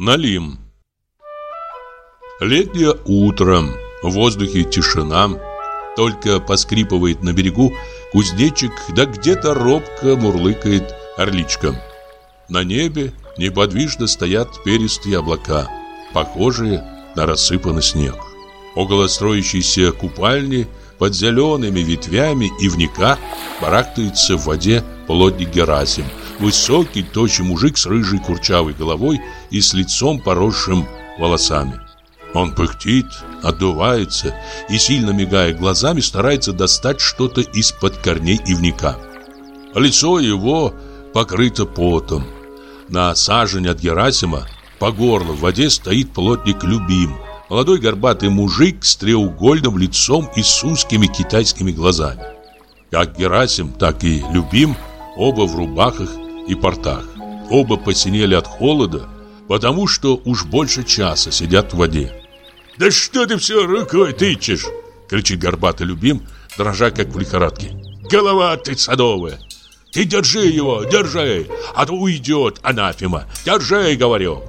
Налим Летнее утро, в воздухе тишина, только поскрипывает на берегу кузнечик, да где-то робко мурлыкает орличка. На небе неподвижно стоят перистые облака, похожие на рассыпанный снег. Около строящейся купальни под зелеными ветвями ивника барахтается в воде плотник Герасим, высокий, тощий мужик с рыжей курчавой головой и с лицом поросшим волосами. Он пыхтит, отдувается и, сильно мигая глазами, старается достать что-то из-под корней ивника. Лицо его покрыто потом. На сажень от Герасима по горло в воде стоит плотник Любим, молодой горбатый мужик с треугольным лицом и с узкими китайскими глазами. Как Герасим, так и Любим, оба в рубахах и портах. Оба посинели от холода, потому что уж больше часа сидят в воде. «Да что ты все рукой тычешь?» — кричит горбатый любим, дрожа как в лихорадке. «Голова ты садовая! Ты держи его, держи, а то уйдет анафема! Держи, говорю!»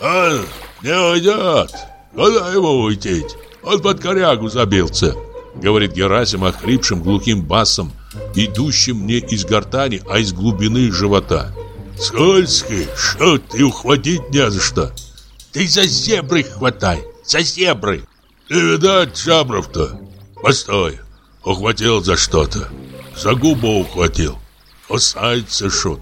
«А, не уйдет! Куда его уйти? Он под корягу забился!» Говорит Герасим охрипшим глухим басом, идущим не из гортани, а из глубины живота. «Скользкий, что ты ухватить не за что! Ты за зебры хватай!» за зебры. И, видать, Жабров-то. Постой, ухватил за что-то. За губу ухватил. Кусается шут.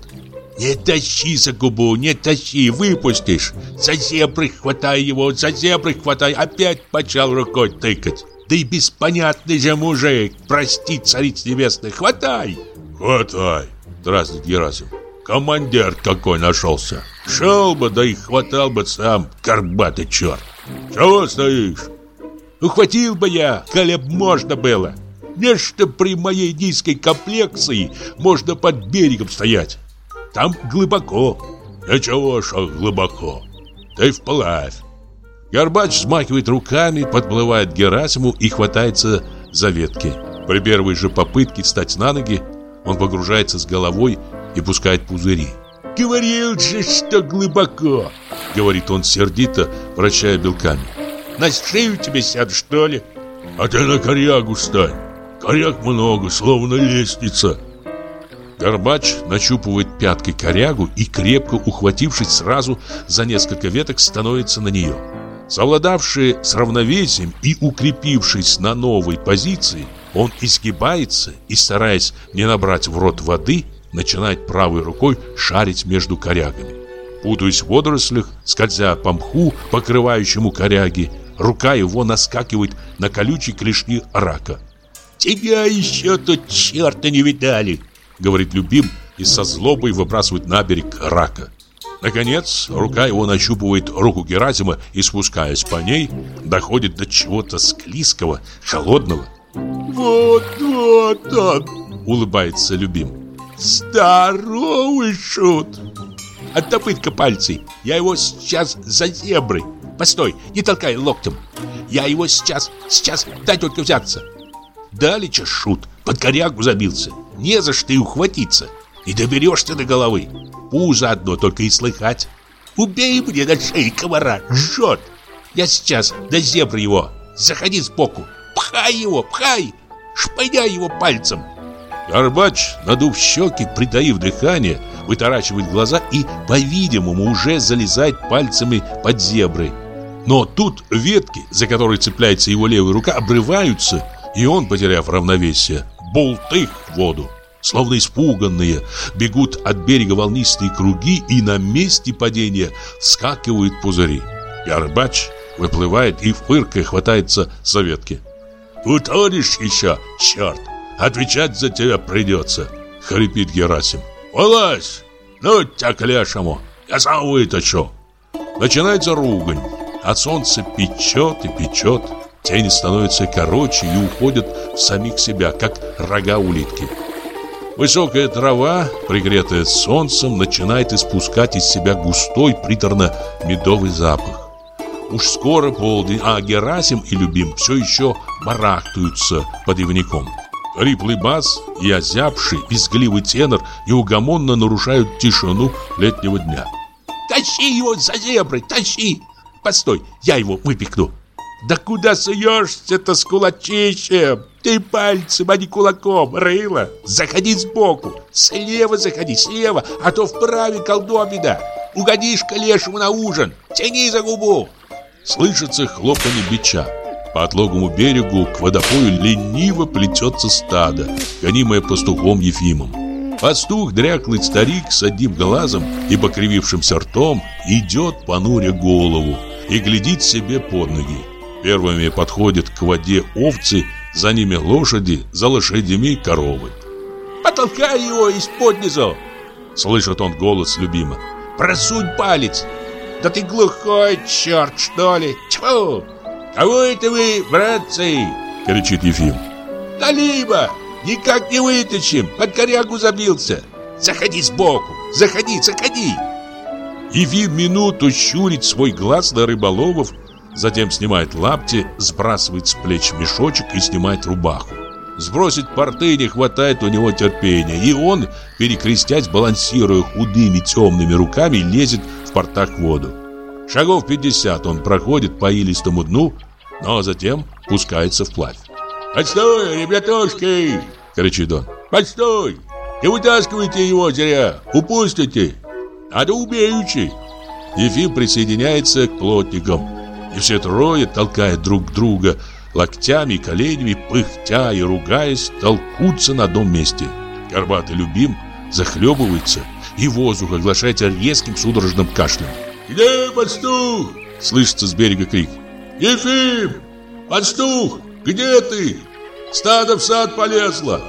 Не тащи за губу, не тащи, выпустишь. За зебры хватай его, за зебры хватай. Опять почал рукой тыкать. Да и беспонятный же мужик, прости, цариц небесный, хватай. Хватай, дразнит Герасим. Командир какой нашелся. Шел бы, да и хватал бы сам, горбатый черт. Чего стоишь? Ухватил бы я, коли б можно было. Нечто при моей низкой комплекции можно под берегом стоять. Там глубоко. Ничего, что глубоко. Ты вплавь. Горбач смахивает руками, подплывает к Герасиму и хватается за ветки. При первой же попытке встать на ноги, он погружается с головой и пускает пузыри. «Говорил же, что глубоко!» Говорит он сердито, вращая белками. «На шею тебе сяду, что ли?» «А ты на корягу стань! Коряг много, словно лестница!» Горбач нащупывает пяткой корягу и, крепко ухватившись сразу за несколько веток, становится на нее. Совладавший с равновесием и укрепившись на новой позиции, он изгибается и, стараясь не набрать в рот воды, начинает правой рукой шарить между корягами. Путаясь в водорослях, скользя по мху, покрывающему коряги, рука его наскакивает на колючие клешни рака. «Тебя еще тут черта не видали!» — говорит любим и со злобой выбрасывает на берег рака. Наконец, рука его нащупывает руку Герасима и, спускаясь по ней, доходит до чего-то склизкого, холодного. «Вот, вот он!» — улыбается любим. Здоровый шут! Оттопытка пальцы. Я его сейчас за зебры. Постой, не толкай локтем. Я его сейчас, сейчас, дай только взяться. Далече шут, под корягу забился. Не за что и ухватиться. И доберешься до головы. Пузо одно только и слыхать. Убей мне на шее комара, жжет. Я сейчас до зебры его. Заходи сбоку. Пхай его, пхай. Шпыняй его пальцем. Горбач, надув щеки, притаив дыхание, вытаращивает глаза и, по-видимому, уже залезает пальцами под зебры. Но тут ветки, за которые цепляется его левая рука, обрываются, и он, потеряв равновесие, болтых в воду. Словно испуганные, бегут от берега волнистые круги, и на месте падения скакивают пузыри. Горбач выплывает и в фыркой хватается за ветки. «Утонешь еще, черт!» Отвечать за тебя придется, хрипит Герасим. Вылазь! Ну тебя к лешему, я сам вытащу. Начинается ругань. От солнца печет и печет. Тени становятся короче и уходят в самих себя, как рога улитки. Высокая трава, пригретая солнцем, начинает испускать из себя густой, приторно-медовый запах. Уж скоро полдень, а Герасим и Любим все еще барахтаются под ивником. Хриплый бас и озябший, визгливый тенор неугомонно нарушают тишину летнего дня. Тащи его за зебры, тащи! Постой, я его выпекну. Да куда суешься-то с кулачищем? Ты пальцем, а не кулаком, рыло. Заходи сбоку, слева заходи, слева, а то вправе колдобина. Угодишь к лешему на ужин, тяни за губу. Слышится хлопанье бича. По отлогому берегу к водопою лениво плетется стадо, гонимое пастухом Ефимом. Пастух, дряклый старик с одним глазом и покривившимся ртом, идет, понуря голову, и глядит себе под ноги. Первыми подходят к воде овцы, за ними лошади, за лошадями коровы. «Потолкай его из-под низу!» Слышит он голос любима. «Просунь палец! Да ты глухой черт, что ли! Тьфу! Кого это вы, братцы?» Кричит Ефим. «Налиба! Никак не вытащим! Под корягу забился! Заходи сбоку! Заходи, заходи!» Ефим минуту щурит свой глаз на рыболовов, затем снимает лапти, сбрасывает с плеч мешочек и снимает рубаху. Сбросить порты не хватает у него терпения, и он, перекрестясь, балансируя худыми темными руками, лезет в портах в воду. Шагов 50 он проходит по илистому дну, но затем пускается вплавь. «Постой, ребятушки!» — кричит он. «Постой! Не вытаскивайте его зря! Упустите! Надо убеючи!» Ефим присоединяется к плотникам, и все трое, толкая друг друга локтями и коленями, пыхтя и ругаясь, толкутся на одном месте. Горбатый любим захлебывается, и воздух оглашается резким судорожным кашлем. «Где пастух?» — слышится с берега крик. «Ефим! Пастух! Где ты? Стадо в сад полезло!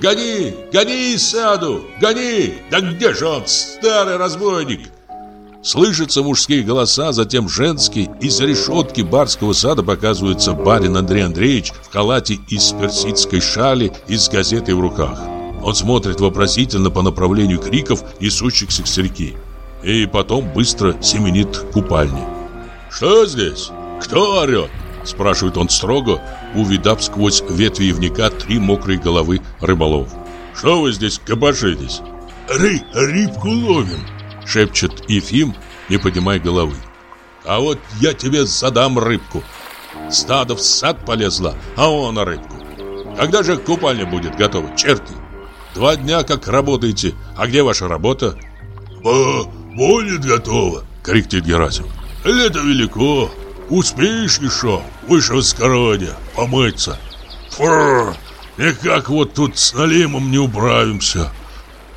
Гони! Гони из саду! Гони! Да где же он, старый разбойник?» Слышатся мужские голоса, затем женские. Из решетки барского сада показывается барин Андрей Андреевич в халате из персидской шали и с газетой в руках. Он смотрит вопросительно по направлению криков, несущихся с реки. И потом быстро семенит к купальне. «Что здесь? Кто орет?» Спрашивает он строго, увидав сквозь ветви ивника три мокрые головы рыболов. «Что вы здесь копошитесь?» «Ры, рыбку ловим», шепчет Ефим, не поднимая головы. А вот я тебе задам рыбку. Стадо в сад полезла, а он на рыбку. Когда же купальня будет готова, черти? Два дня как работаете, а где ваша работа? Бо, будет готова, кричит Герасим. Лето велико, успеешь еще, выше воскородия, помыться. Фу, никак вот тут с налимом не управимся.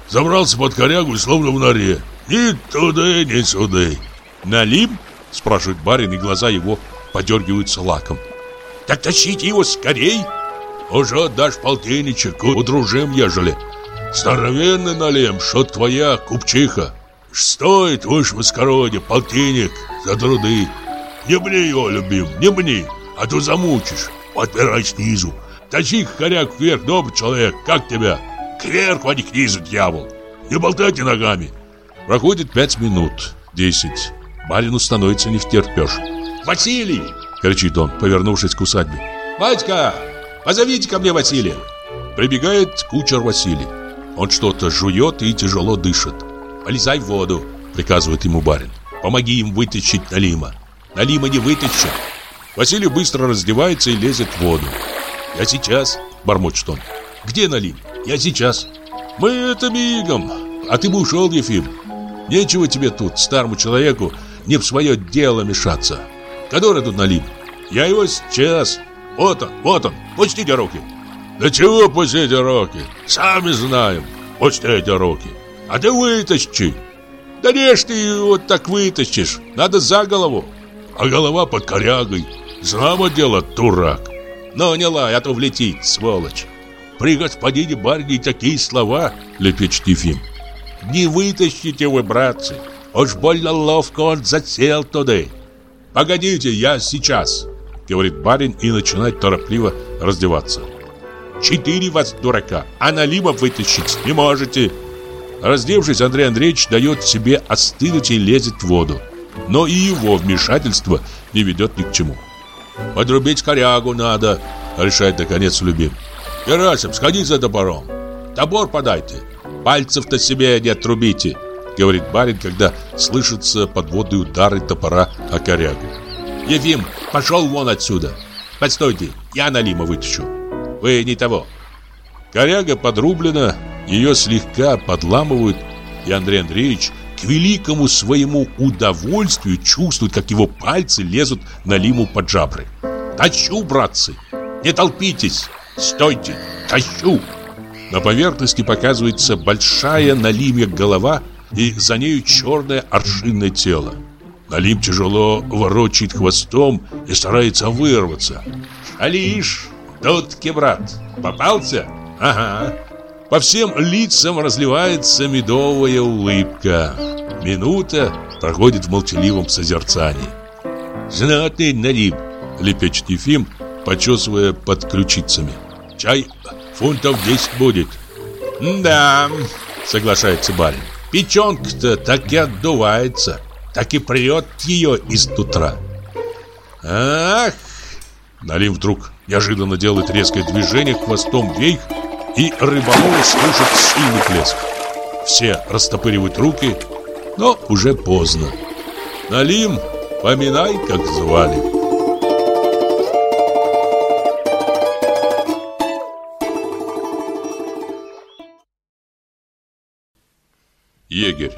Забрался под корягу и словно в норе. Ни туда, ни сюда. Налим? Спрашивает барин, и глаза его подергиваются лаком. Так тащите его скорей. Уже дашь полтинничек, удружим, ежели. Здоровенный налим, что твоя купчиха. Стоит выше воскородия полтинник за труды. Не мне его, любим, не мне, а то замучишь. Подпирай снизу. Тащи хоряк вверх, добрый человек, как тебя? Кверху, а не к низу, дьявол. Не болтайте ногами. Проходит пять минут, десять. Барину становится не втерпешь. «Василий!» — кричит он, повернувшись к усадьбе. «Батька, позовите ко мне Василия!» Прибегает кучер Василий. Он что-то жует и тяжело дышит. «Полезай в воду!» — приказывает ему барин. «Помоги им вытащить Налима!» «Налима не вытащит!» Василий быстро раздевается и лезет в воду. «Я сейчас!» — бормочет он. «Где Налим? Я сейчас!» «Мы это мигом! А ты бы ушел, Ефим!» Нечего тебе тут, старому человеку, не в свое дело мешаться. Который тут налим? Я его сейчас. Вот он, вот он, пустите руки. Да чего пустите руки? Сами знаем, пустите руки. А ты вытащи. Да не ж ты его так вытащишь, надо за голову. А голова под корягой. Знамо дело, дурак. Но не лай, а то влетит, сволочь. При господине барыне такие слова, лепечет Ефим. Не вытащите вы, братцы. Уж больно ловко он засел туда. Погодите, я сейчас, говорит барин и начинает торопливо раздеваться. Четыре вас дурака, а налима вытащить не можете. Раздевшись, Андрей Андреевич дает себе остынуть и лезет в воду. Но и его вмешательство не ведет ни к чему. «Подрубить корягу надо», — решает наконец любим. «Герасим, сходи за топором. Топор подайте». Пальцев-то себе не отрубите. говорит барин, когда слышатся подводные удары топора о корягу. Ефим, пошел вон отсюда. Постойте, я Налима вытащу. Вы не того. Коряга подрублена, ее слегка подламывают, и Андрей Андреевич к великому своему удовольствию чувствует, как его пальцы лезут на лиму под жабры. «Тащу, братцы! Не толпитесь! Стойте! Тащу!» На поверхности показывается большая на лиме голова и за нею черное аршинное тело. Налим тяжело ворочает хвостом и старается вырваться. «Алиш, тут брат, попался?» «Ага». По всем лицам разливается медовая улыбка. Минута проходит в молчаливом созерцании. «Знатный Налим», — лепечет Ефим, почесывая под ключицами. «Чай фунтов 10 будет». «Да», — соглашается барин. «Печенка-то так и отдувается, так и прет ее из утра». «Ах!» Налим вдруг неожиданно делает резкое движение хвостом вверх, и рыболовы слышат сильный плеск. Все растопыривают руки, но уже поздно. Налим, поминай, как звали. Егерь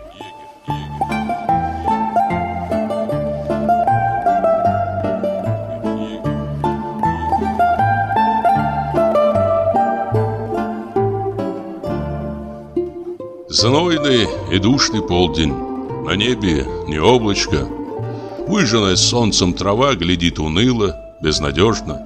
Знойный и душный полдень. На небе не облачко. Выжженная солнцем трава глядит уныло, безнадежно.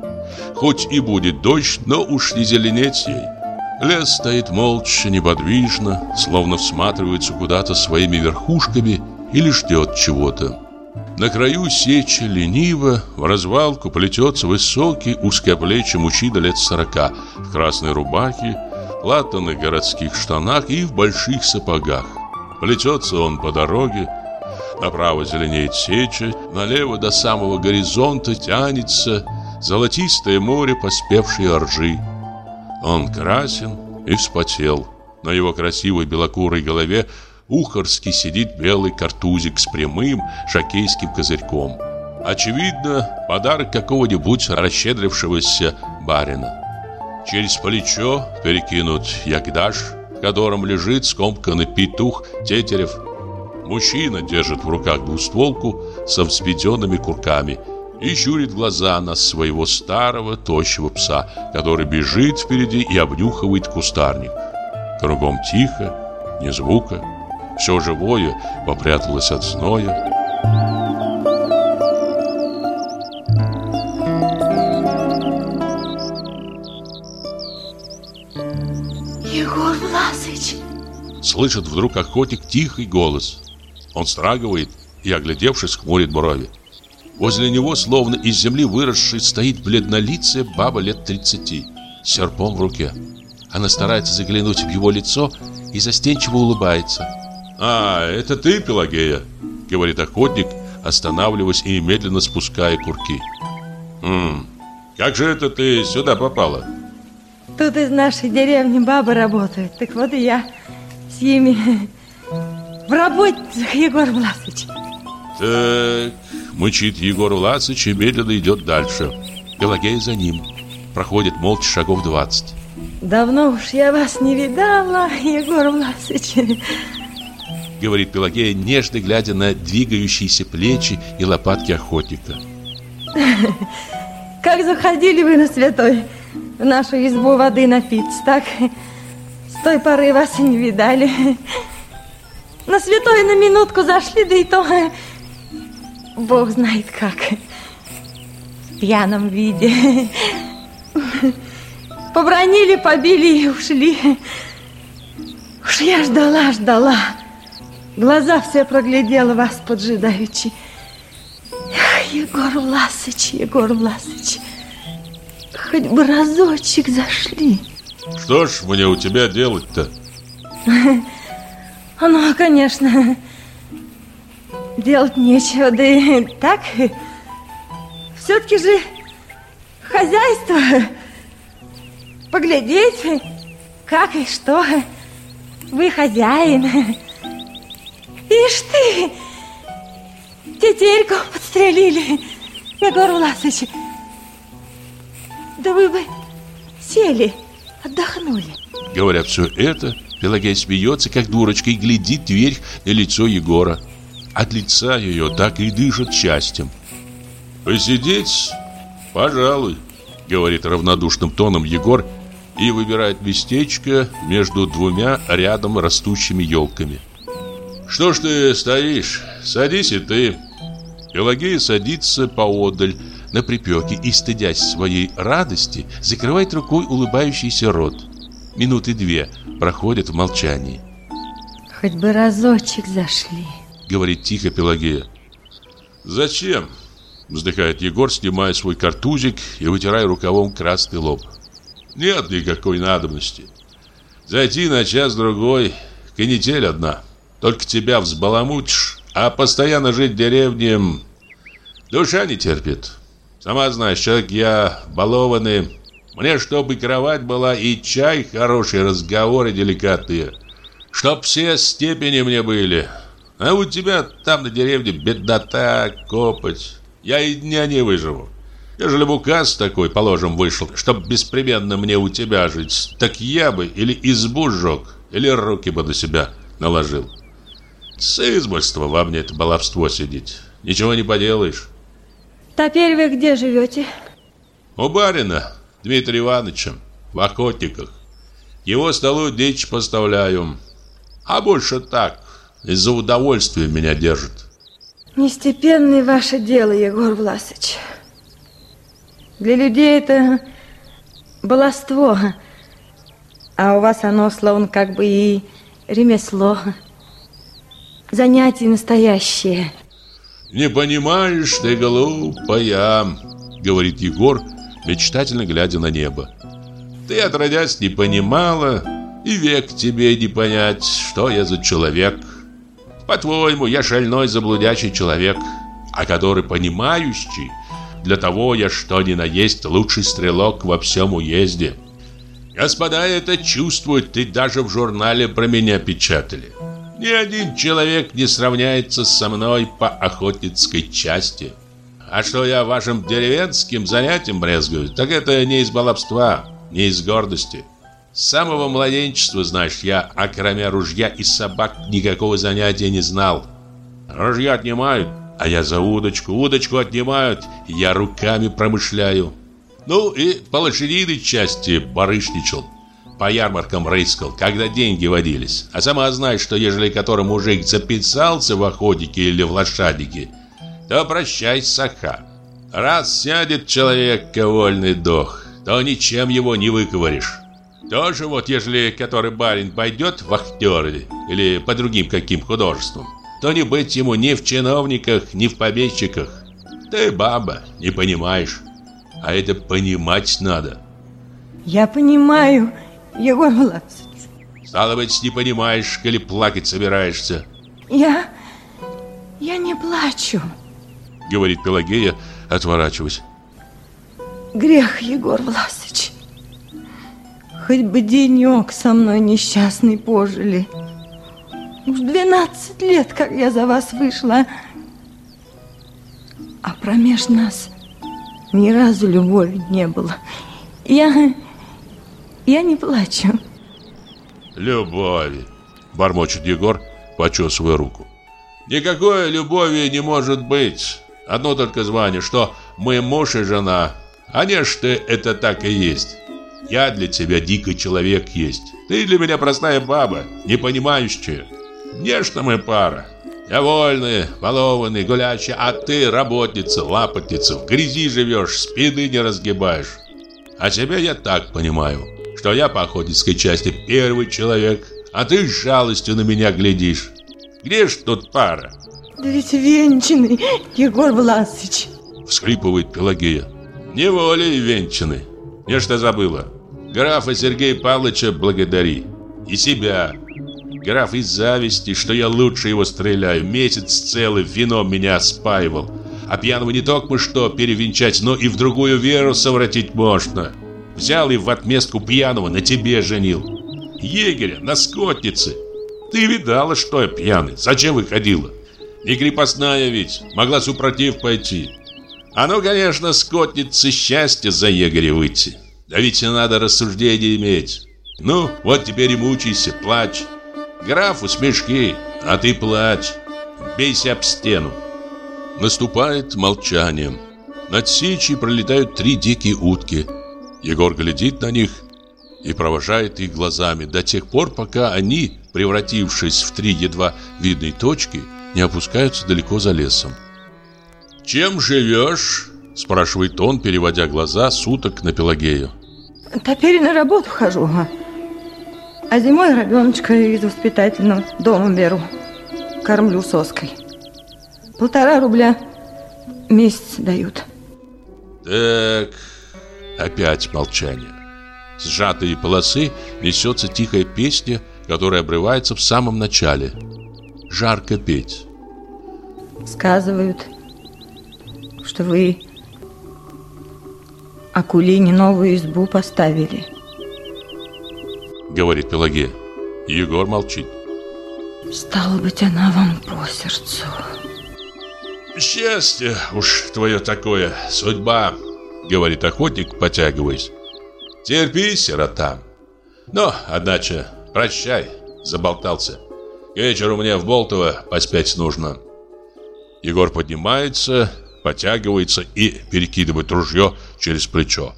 Хоть и будет дождь, но уж не зеленеть ей. Лес стоит молча, неподвижно, словно всматривается куда-то своими верхушками или ждет чего-то. На краю сечи лениво в развалку плетется высокий узкоплечий мужчина лет сорока в красной рубахе, латаных городских штанах и в больших сапогах. Плетется он по дороге, направо зеленеет сеча, налево до самого горизонта тянется золотистое море поспевшей ржи. Он красен и вспотел. На его красивой белокурой голове ухорски сидит белый картузик с прямым шокейским козырьком. Очевидно, подарок какого-нибудь расщедрившегося барина. Через плечо перекинут ягдаш, в котором лежит скомканный петух тетерев. Мужчина держит в руках двустволку со взведенными курками и щурит глаза на своего старого тощего пса, который бежит впереди и обнюхивает кустарник. Кругом тихо, ни звука. Все живое попряталось от зноя. слышит вдруг охотник тихий голос. Он страгивает и, оглядевшись, хмурит брови. Возле него, словно из земли выросший, стоит бледнолицая баба лет 30, с серпом в руке. Она старается заглянуть в его лицо и застенчиво улыбается. «А, это ты, Пелагея?» — говорит охотник, останавливаясь и медленно спуская курки. «М как же это ты сюда попала?» Тут из нашей деревни бабы работают, так вот и я с ними в работе, Егор Власович. Так, мычит Егор Власович и медленно идет дальше. Пелагея за ним. Проходит молча шагов 20. Давно уж я вас не видала, Егор Власович. Говорит Пелагея, нежно глядя на двигающиеся плечи и лопатки охотника. Как заходили вы на святой в нашу избу воды напиться, так с той поры вас и не видали. На святой на минутку зашли, да и то Бог знает как. В пьяном виде. Побронили, побили и ушли. Уж я ждала, ждала. Глаза все проглядела вас поджидаючи. Егор Власыч, Егор Власыч, хоть бы разочек зашли. Что ж мне у тебя делать-то? Ну, конечно, делать нечего, да и так. Все-таки же хозяйство. Поглядеть, как и что. Вы хозяин. Ишь ты! Тетельку подстрелили, Егор Власович. Да вы бы сели, отдохнули. Говоря все это, Пелагея смеется, как дурочка, и глядит вверх на лицо Егора. От лица ее так и дышит счастьем. «Посидеть? Пожалуй», — говорит равнодушным тоном Егор и выбирает местечко между двумя рядом растущими елками. «Что ж ты стоишь? Садись и ты». Пелагея садится поодаль на припеке и, стыдясь своей радости, закрывает рукой улыбающийся рот. Минуты две проходят в молчании. Хоть бы разочек зашли, говорит тихо Пелагея. Зачем? Вздыхает Егор, снимая свой картузик и вытирая рукавом красный лоб. Нет никакой надобности. Зайти на час-другой, канитель одна. Только тебя взбаламутишь, а постоянно жить в душа не терпит. Сама знаешь, человек я балованный. Мне, чтобы кровать была и чай, хорошие разговоры деликатные. Чтоб все степени мне были. А у тебя там на деревне беднота, копоть. Я и дня не выживу. Ежели бы указ такой, положим, вышел, чтоб беспременно мне у тебя жить, так я бы или избу сжег, или руки бы на себя наложил. С избольства во мне это баловство сидеть. Ничего не поделаешь. Теперь вы где живете? У барина Дмитрия Ивановича в охотниках. Его столу дичь поставляю. А больше так, из-за удовольствия меня держит. Нестепенное ваше дело, Егор Власович. Для людей это баловство, а у вас оно словно как бы и ремесло, занятие настоящее. Не понимаешь ты, глупая, говорит Егор, мечтательно глядя на небо. Ты отродясь не понимала, и век тебе не понять, что я за человек. По-твоему, я шальной заблудящий человек, а который понимающий, для того я что ни на есть лучший стрелок во всем уезде. Господа это чувствуют, ты даже в журнале про меня печатали. Ни один человек не сравняется со мной по охотницкой части. А что я вашим деревенским занятием брезгую, так это не из баловства, не из гордости. С самого младенчества, знаешь, я, окромя ружья и собак, никакого занятия не знал. Ружья отнимают, а я за удочку, удочку отнимают, я руками промышляю. Ну и по лошадиной части барышничал. По ярмаркам рыскал, когда деньги водились. А сама знаешь, что ежели который мужик записался в охотнике или в лошадике, то прощай, саха. Раз сядет человек, вольный дох, то ничем его не выковыришь. Тоже вот, ежели который барин пойдет в вахтеры или по другим каким художествам, то не быть ему ни в чиновниках, ни в помещиках. Ты баба, не понимаешь. А это понимать надо. Я понимаю, Егор Власович. Стало быть, не понимаешь, или плакать собираешься. Я... я не плачу. Говорит Пелагея, отворачиваясь. Грех, Егор Власович. Хоть бы денек со мной несчастный пожили. Уж 12 лет, как я за вас вышла. А промеж нас ни разу любови не было. Я... я не плачу. Любови, бормочет Егор, почесывая руку. Никакой любови не может быть. Одно только звание, что мы муж и жена. А не что это так и есть. Я для тебя дикий человек есть. Ты для меня простая баба, не понимающая. Нечто мы пара. Я вольный, балованный, гулячий, а ты работница, лапотница, в грязи живешь, спины не разгибаешь. А тебя я так понимаю, что я по охотницкой части первый человек, а ты с жалостью на меня глядишь. Где ж тут пара? Да ведь венчанный, Егор Власович. Всхлипывает Пелагея. Неволей венчаны. Я что забыла? Графа Сергея Павловича благодари. И себя. Граф из зависти, что я лучше его стреляю. Месяц целый вином меня спаивал. А пьяного не только что перевенчать, но и в другую веру совратить можно. Взял и в отместку пьяного на тебе женил. Егеря на скотнице. Ты видала, что я пьяный. Зачем выходила? Не крепостная ведь, могла супротив пойти. Оно, а ну, конечно, скотница счастья за егоря выйти. Да ведь надо рассуждение иметь. Ну, вот теперь и мучайся, плачь. Графу смешки, а ты плачь. Бейся об стену. Наступает молчание. Над сечей пролетают три дикие утки. Егор глядит на них и провожает их глазами до тех пор, пока они, превратившись в три едва видные точки, не опускаются далеко за лесом. «Чем живешь?» – спрашивает он, переводя глаза суток на Пелагею. «Теперь на работу хожу, а зимой ребеночка из воспитательного дома беру, кормлю соской. Полтора рубля месяц дают». «Так, опять молчание. С сжатой полосы несется тихая песня, которая обрывается в самом начале. Жарко петь. Сказывают, что вы Акулине новую избу поставили. Говорит Пелагея. Егор молчит. Стало быть, она вам по сердцу. Счастье уж твое такое, судьба, говорит охотник, потягиваясь. Терпи, сирота. Но, одначе, прощай, заболтался. К вечеру мне в Болтово поспять нужно. Егор поднимается, потягивается и перекидывает ружье через плечо.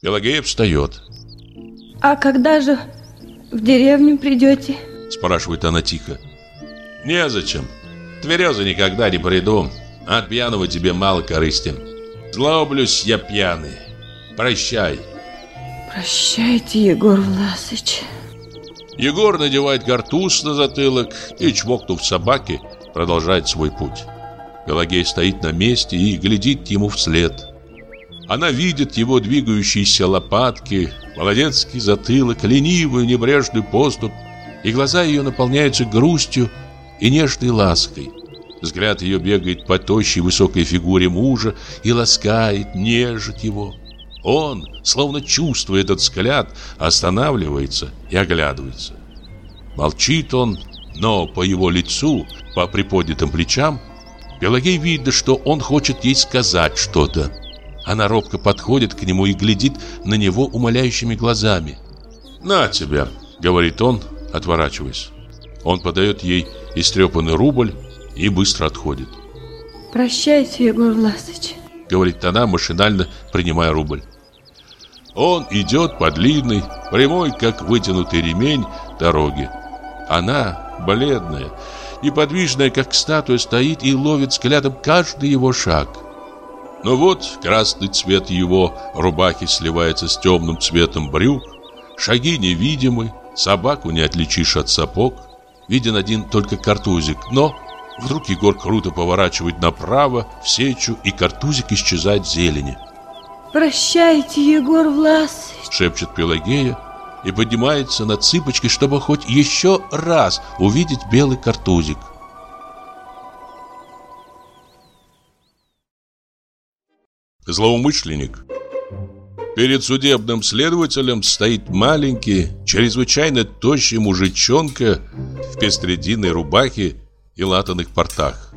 Пелагея встает. «А когда же в деревню придете?» Спрашивает она тихо. «Незачем. Тверезо никогда не приду. От пьяного тебе мало корысти. Злоблюсь я пьяный. Прощай». «Прощайте, Егор Власыч». Егор надевает картуз на затылок и, чмокнув собаки, продолжает свой путь. Пелагея стоит на месте и глядит ему вслед. Она видит его двигающиеся лопатки, молодецкий затылок, ленивую небрежную поступ, и глаза ее наполняются грустью и нежной лаской. Взгляд ее бегает по тощей высокой фигуре мужа и ласкает, нежит его. Он, словно чувствуя этот взгляд, останавливается и оглядывается. Молчит он, но по его лицу, по приподнятым плечам Пелагей видно, что он хочет ей сказать что-то. Она робко подходит к нему и глядит на него умоляющими глазами. «На тебя», — говорит он, отворачиваясь. Он подает ей истрепанный рубль и быстро отходит. «Прощайте, Егор Власович», — говорит она, машинально принимая рубль. Он идет по длинной, прямой, как вытянутый ремень, дороги. Она, бледная, неподвижная, как статуя, стоит и ловит взглядом каждый его шаг. Но вот красный цвет его рубахи сливается с темным цветом брюк, шаги невидимы, собаку не отличишь от сапог, виден один только картузик, но вдруг Егор круто поворачивает направо в сечу, и картузик исчезает в зелени. «Прощайте, Егор Власович!» шепчет Пелагея, и поднимается на цыпочки, чтобы хоть еще раз увидеть белый картузик. Злоумышленник Перед судебным следователем стоит маленький, чрезвычайно тощий мужичонка в пестрединой рубахе и латаных портах.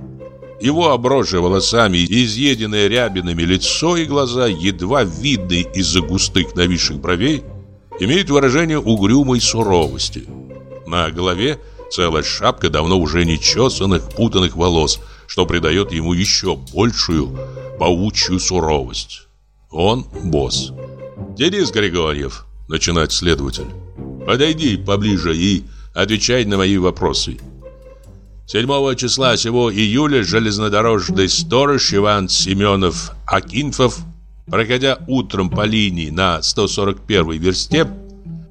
Его обросшее волосами и изъеденное рябинами лицо и глаза, едва видные из-за густых нависших бровей, имеет выражение угрюмой суровости. На голове целая шапка давно уже нечесанных, путанных волос, что придает ему еще большую паучью суровость. Он босс. «Денис Григорьев», — начинает следователь, — «подойди поближе и отвечай на мои вопросы». 7 числа сего июля железнодорожный сторож Иван Семенов Акинфов проходя утром по линии на 141 версте,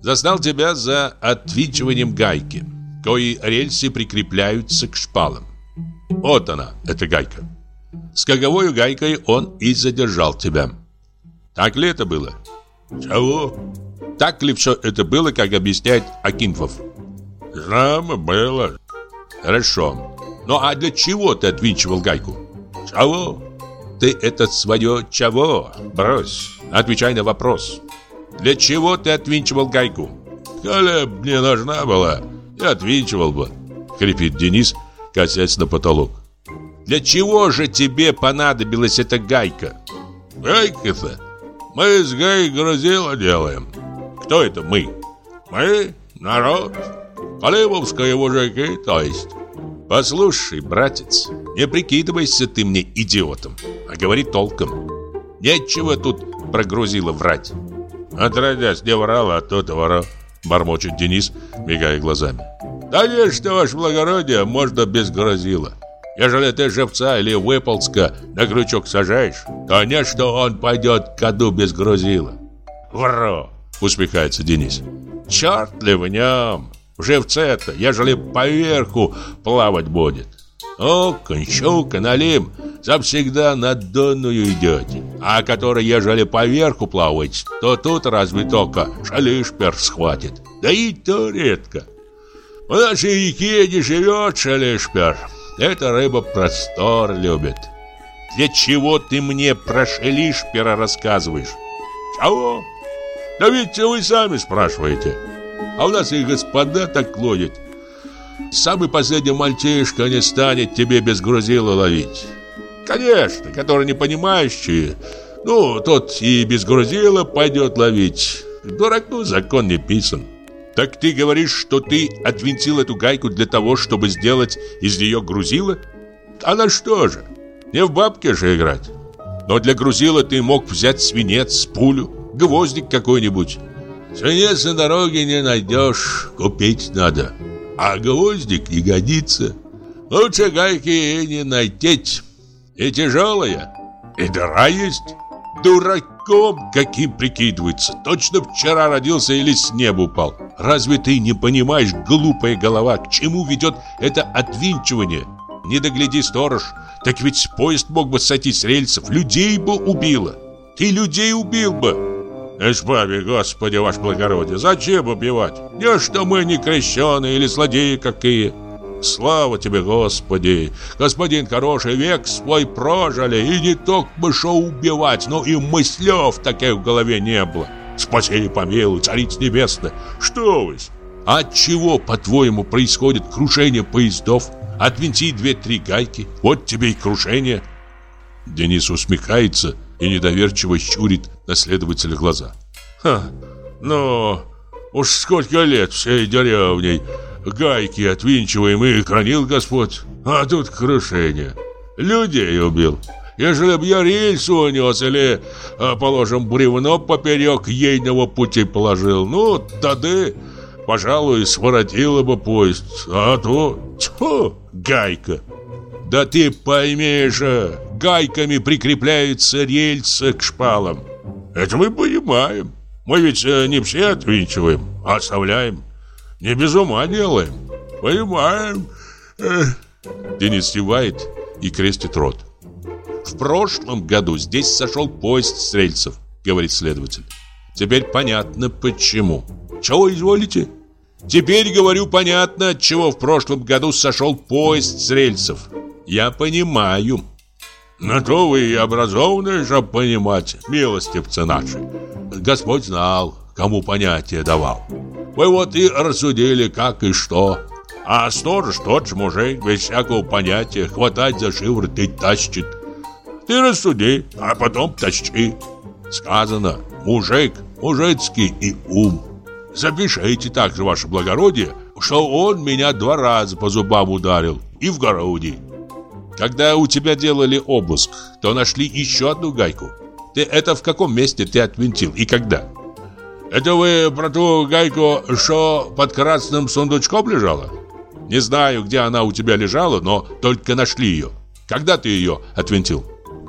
застал тебя за отвинчиванием гайки, кои рельсы прикрепляются к шпалам. Вот она, эта гайка. С каковой гайкой он и задержал тебя. Так ли это было? Чего? Так ли все это было, как объясняет Акинфов? Знамо было. Хорошо. Ну а для чего ты отвинчивал гайку? Чего? Ты это свое чего? Брось. Отвечай на вопрос. Для чего ты отвинчивал гайку? Коля мне нужна была, И отвинчивал бы, хрипит Денис, косясь на потолок. Для чего же тебе понадобилась эта гайка? Гайка-то? Мы с гай грузила делаем. Кто это мы? Мы народ. Колымовские мужики, то есть. Послушай, братец, не прикидывайся ты мне идиотом, а говори толком. Нечего тут прогрузило врать. Отродясь не врал, а то-то ворал, бормочет Денис, мигая глазами. Да не, что, ваше благородие, можно без грозила. Ежели ты живца или выползка на крючок сажаешь, то не, что он пойдет к аду без грузила. Вро, усмехается Денис. Черт ли в нем? Живце-то, ежели поверху плавать будет. Окон, щука, налим, завсегда на донную идете. А который, ежели поверху плавать, то тут разве только шалишпер схватит. Да и то редко. В нашей реке не живет шалишпер. Эта рыба простор любит. Для чего ты мне про шелишпера рассказываешь? Чего? Да ведь вы сами спрашиваете. А у нас и господа так ловят. Самый последний мальчишка не станет тебе без грузила ловить. Конечно, который не понимающий, ну, тот и без грузила пойдет ловить. Дураку закон не писан. Так ты говоришь, что ты отвинтил эту гайку для того, чтобы сделать из нее грузило? А на что же? Не в бабке же играть. Но для грузила ты мог взять свинец, пулю, гвоздик какой-нибудь. Свинец на дороге не найдешь, купить надо. А гвоздик не годится. Лучше гайки и не найти. И тяжелая, и дыра есть. Дураком каким прикидывается. Точно вчера родился или с неба упал. Разве ты не понимаешь, глупая голова, к чему ведет это отвинчивание? Не догляди, сторож, так ведь поезд мог бы сойти с рельсов, людей бы убило. Ты людей убил бы. Избави, Господи, ваш благородие, зачем убивать? Не что мы не крещеные или злодеи какие. Слава тебе, Господи! Господин хороший, век свой прожили, и не только бы шо убивать, но и мыслев таких в голове не было. Спаси и помилуй, царица небесная, что вы? От чего, по-твоему, происходит крушение поездов? Отвинти две-три гайки, вот тебе и крушение. Денис усмехается и недоверчиво щурит на следователя глаза. Ха, ну, уж сколько лет всей деревней Гайки отвинчиваем и хранил Господь. А тут крушение. Людей убил. Ежели б я рельсу унес или, а, положим, бревно поперек ейного пути положил, ну, тогда, пожалуй, своротило бы поезд. А то, тьфу, гайка. Да ты поймешь, гайками прикрепляются рельсы к шпалам. Это мы понимаем. Мы ведь э, не все отвинчиваем, а оставляем. Не без ума делаем. Понимаем. Денис кивает и крестит рот. В прошлом году здесь сошел поезд с рельсов, говорит следователь. Теперь понятно почему. Чего изволите? Теперь говорю понятно, от чего в прошлом году сошел поезд с рельсов. Я понимаю. На то вы и образованные, чтобы понимать, милостивцы наши. Господь знал, кому понятие давал. Вы вот и рассудили, как и что. А сторож тот же мужик, без всякого понятия, хватать за шиворот и тащит. Ты рассуди, а потом тащи. Сказано, мужик, мужицкий и ум. Запишите также, ваше благородие, что он меня два раза по зубам ударил и в городе. Когда у тебя делали обыск, то нашли еще одну гайку. Ты это в каком месте ты отвинтил и когда? Это вы про ту гайку, что под красным сундучком лежала? Не знаю, где она у тебя лежала, но только нашли ее. Когда ты ее отвинтил?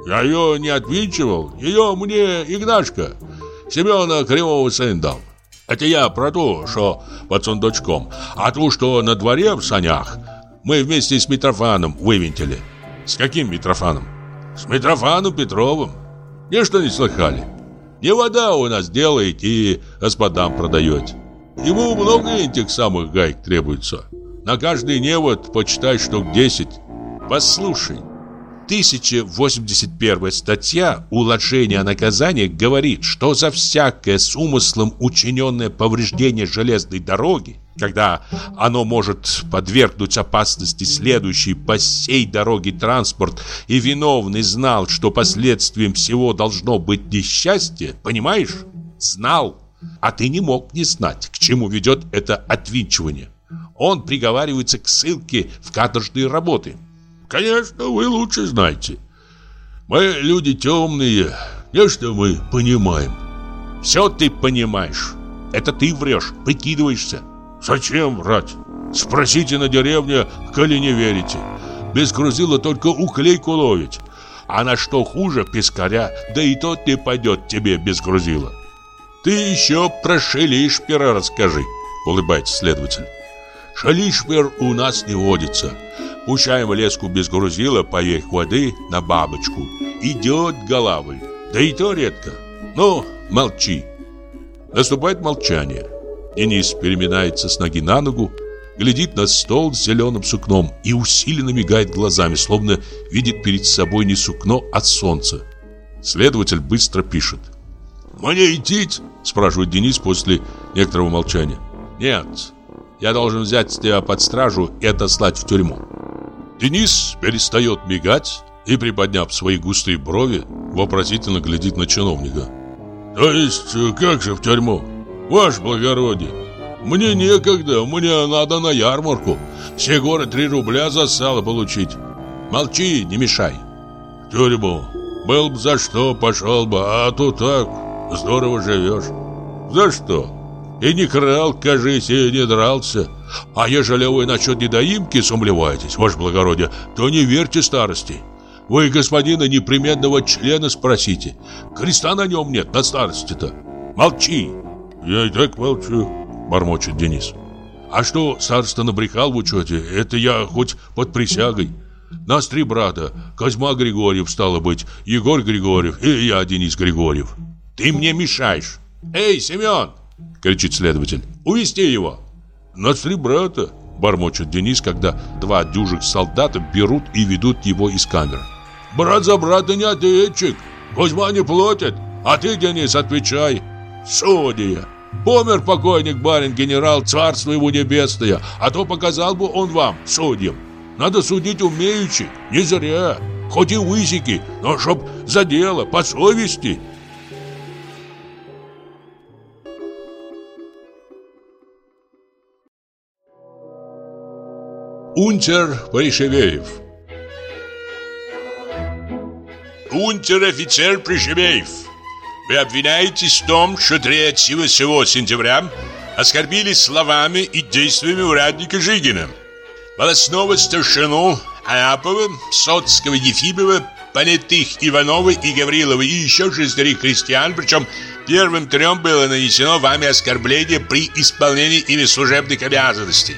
Я ее не отвинчивал. Ее мне Игнашка, Семена Кривого сын дал. Это я про то, что под сундучком. А ту, что на дворе в санях, мы вместе с Митрофаном вывинтили. С каким Митрофаном? С Митрофаном Петровым. Ничто не слыхали. Не вода у нас делает и господам продает. Ему много этих самых гаек требуется. На каждый невод почитай штук 10. Послушай, 1081 статья уложения о наказаниях говорит, что за всякое с умыслом учиненное повреждение железной дороги, когда оно может подвергнуть опасности следующий по сей дороге транспорт, и виновный знал, что последствием всего должно быть несчастье, понимаешь? Знал, а ты не мог не знать, к чему ведет это отвинчивание. Он приговаривается к ссылке в каторжные работы. Конечно, вы лучше знаете. Мы люди темные, не что мы понимаем. Все ты понимаешь. Это ты врешь, прикидываешься. Зачем врать? Спросите на деревне, коли не верите. Без грузила только уклейку ловить. А на что хуже пескаря, да и тот не пойдет тебе без грузила. Ты еще про шелишпера расскажи, улыбается следователь. Шалишпер у нас не водится. Пущаем леску без грузила поверх воды на бабочку. Идет головой. Да и то редко. Ну, молчи. Наступает молчание. Денис переминается с ноги на ногу, глядит на стол с зеленым сукном и усиленно мигает глазами, словно видит перед собой не сукно, а солнце. Следователь быстро пишет. «Мне идти?» – спрашивает Денис после некоторого молчания. «Нет, я должен взять тебя под стражу и отослать в тюрьму». Денис перестает мигать и, приподняв свои густые брови, вопросительно глядит на чиновника. «То есть, как же в тюрьму? Ваше благородие, мне некогда, мне надо на ярмарку. Все горы три рубля за сало получить. Молчи, не мешай». «В тюрьму. Был бы за что, пошел бы, а то так, здорово живешь». «За что?» И не крал, кажись, и не дрался. А ежели вы насчет недоимки сумлеваетесь, ваше благородие, то не верьте старости. Вы господина непременного члена спросите. Креста на нем нет, на старости-то. Молчи. Я и так молчу, бормочет Денис. А что староста набрехал в учете, это я хоть под присягой. Нас три брата. Козьма Григорьев, стало быть, Егор Григорьев и я, Денис Григорьев. Ты мне мешаешь. Эй, Семен, кричит следователь. Увести его. Нас три брата, бормочет Денис, когда два дюжих солдата берут и ведут его из камеры. Брат за брата не ответчик. Кузьма не платит. А ты, Денис, отвечай. Судья. Помер покойник барин генерал, царство его небесное, а то показал бы он вам, судьям. Надо судить умеючи, не зря. Хоть и высики, но чтоб за дело, по совести. Унтер Пришевеев Унтер-офицер Пришевеев Вы обвиняетесь в том, что 3 всего сентября Оскорбили словами и действиями урядника Жигина Волосного старшину Аапова, Соцкого Ефимова Понятых Иванова и Гаврилова И еще шестерых крестьян Причем первым трем было нанесено вами оскорбление При исполнении ими служебных обязанностей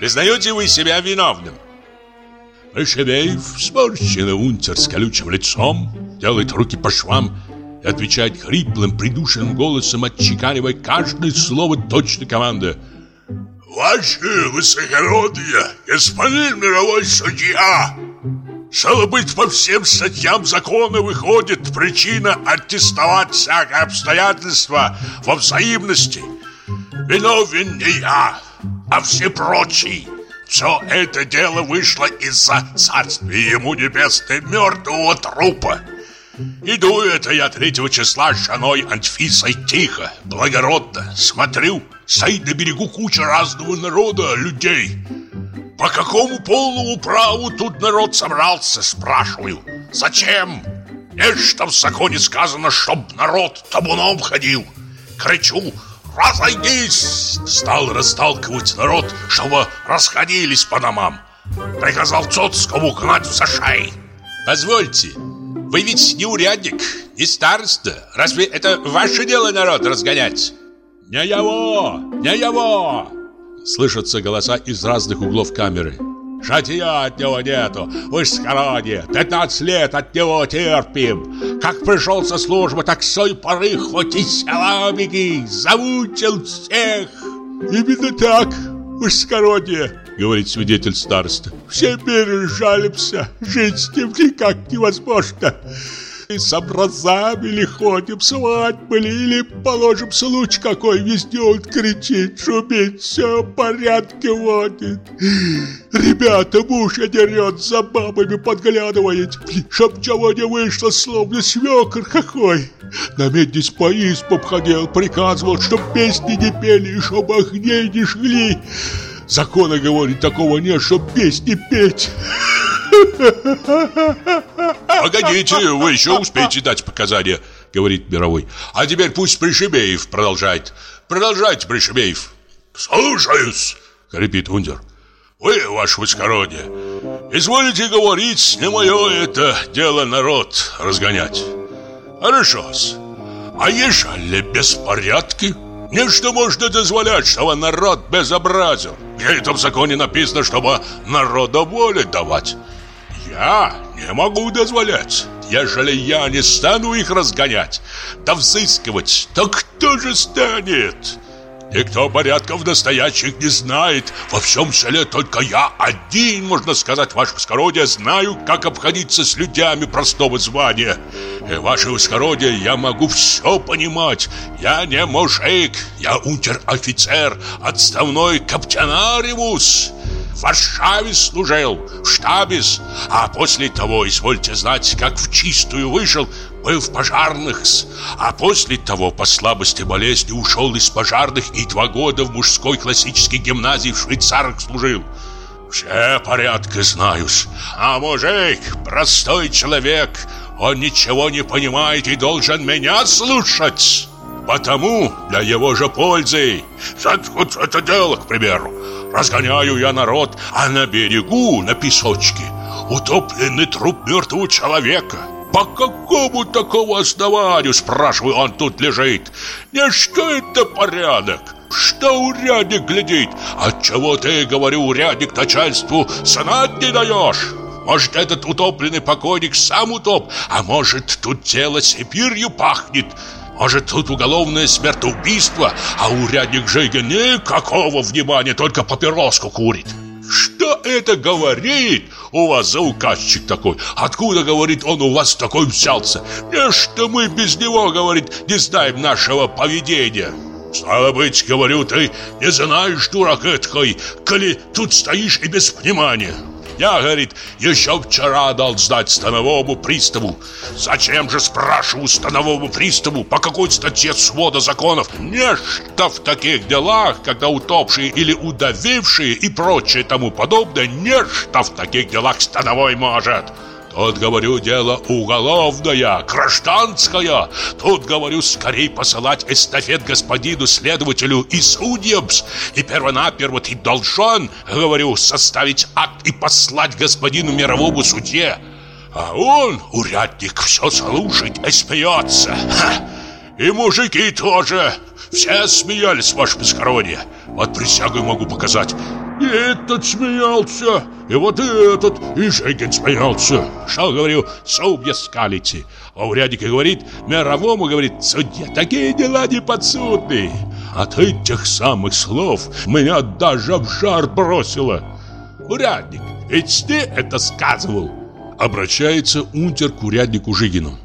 Признаете вы себя виновным? Шебеев, сморщенный унтер с колючим лицом, делает руки по швам и отвечает хриплым, придушенным голосом, отчеканивая каждое слово точно команды. «Ваше высокородие, господин мировой судья!» Стало быть, по всем статьям закона выходит причина аттестовать всякое обстоятельство во взаимности. Виновен не я, а все прочие. Все это дело вышло из-за царствия ему небесной мертвого трупа. Иду это я третьего числа с женой Анфисой тихо, благородно, смотрю, стоит на берегу куча разного народа, людей. По какому полному праву тут народ собрался, спрашиваю. Зачем? Нечто в законе сказано, чтоб народ табуном ходил. Кричу, «Разойдись!» Стал расталкивать народ, чтобы расходились по домам. Приказал Цоцкому гнать в зашай. «Позвольте, вы ведь не урядник, не староста. Разве это ваше дело народ разгонять?» «Не его! Не его!» Слышатся голоса из разных углов камеры. Жадья от него нету, вы ж скороне, 15 лет от него терпим. Как пришел со службы, так с той поры хоть и села беги, замучил всех. Именно так, вы ж скороне, говорит свидетель староста. Все миры жалимся, жить с ним никак невозможно с образами или ходим, свадьбы или положим случай какой, везде он кричит, шумит, все в порядке водит. Ребята, мужа дерет, за бабами подглядывает, чтоб чего не вышло, словно свекр какой. На меднись по избам ходил, приказывал, чтоб песни не пели, и чтоб огней не жгли. Закона, говорит, такого нет, чтоб песни петь. Погодите, вы еще успеете дать показания, говорит Мировой. А теперь пусть Пришибеев продолжает. Продолжайте, Пришибеев. Слушаюсь, хрипит Ундер. Вы, ваше высокородие, изволите говорить, не мое это дело народ разгонять. Хорошо-с. А ежели беспорядки? Нечто можно дозволять, чтобы народ безобразил. Где это в законе написано, чтобы народу волю давать? Я не могу дозволять. Ежели я не стану их разгонять, да взыскивать, то кто же станет? Никто порядков настоящих не знает. Во всем селе только я один, можно сказать, ваше воскородие, знаю, как обходиться с людьми простого звания. И, ваше воскородие, я могу все понимать. Я не мужик, я унтер-офицер, отставной каптенариус в Варшаве служил, в штабе, а после того, извольте знать, как в чистую вышел, был в пожарных, а после того по слабости болезни ушел из пожарных и два года в мужской классической гимназии в Швейцарах служил. Все порядки знаю, а мужик, простой человек, он ничего не понимает и должен меня слушать. Потому для его же пользы, вот это дело, к примеру, разгоняю я народ, а на берегу, на песочке, утопленный труп мертвого человека. По какому такому основанию, спрашиваю, он тут лежит? Не что это порядок? Что урядник глядит? Отчего ты, говорю, урядник начальству знать не даешь? Может, этот утопленный покойник сам утоп, а может, тут тело Сибирью пахнет. Может, тут уголовное смертоубийство, а урядник Жига никакого внимания, только папироску курит. Что это говорит у вас за указчик такой? Откуда, говорит, он у вас такой взялся? Не что мы без него, говорит, не знаем нашего поведения. Стало быть, говорю, ты не знаешь, дурак эткой, коли тут стоишь и без внимания. Я, говорит, еще вчера дал сдать становому приставу. Зачем же, спрашиваю, становому приставу, по какой статье свода законов? Нечто в таких делах, когда утопшие или удавившие и прочее тому подобное, нечто в таких делах становой может. Тут, говорю, дело уголовное, гражданское. Тут, говорю, скорей посылать эстафет господину следователю и судьям. И первонаперво ты должен, говорю, составить акт и послать господину мировому судье. А он, урядник, все слушает и смеется. И мужики тоже. Все смеялись, ваше бескородие. Вот присягу могу показать. И этот смеялся, и вот этот, и Жегин смеялся. Что, говорю, судья скалите. А урядник говорит, мировому, говорит, судья, такие дела не подсудны. От этих самых слов меня даже в жар бросило. Урядник, ведь ты это сказывал. Обращается унтер к уряднику Жигину.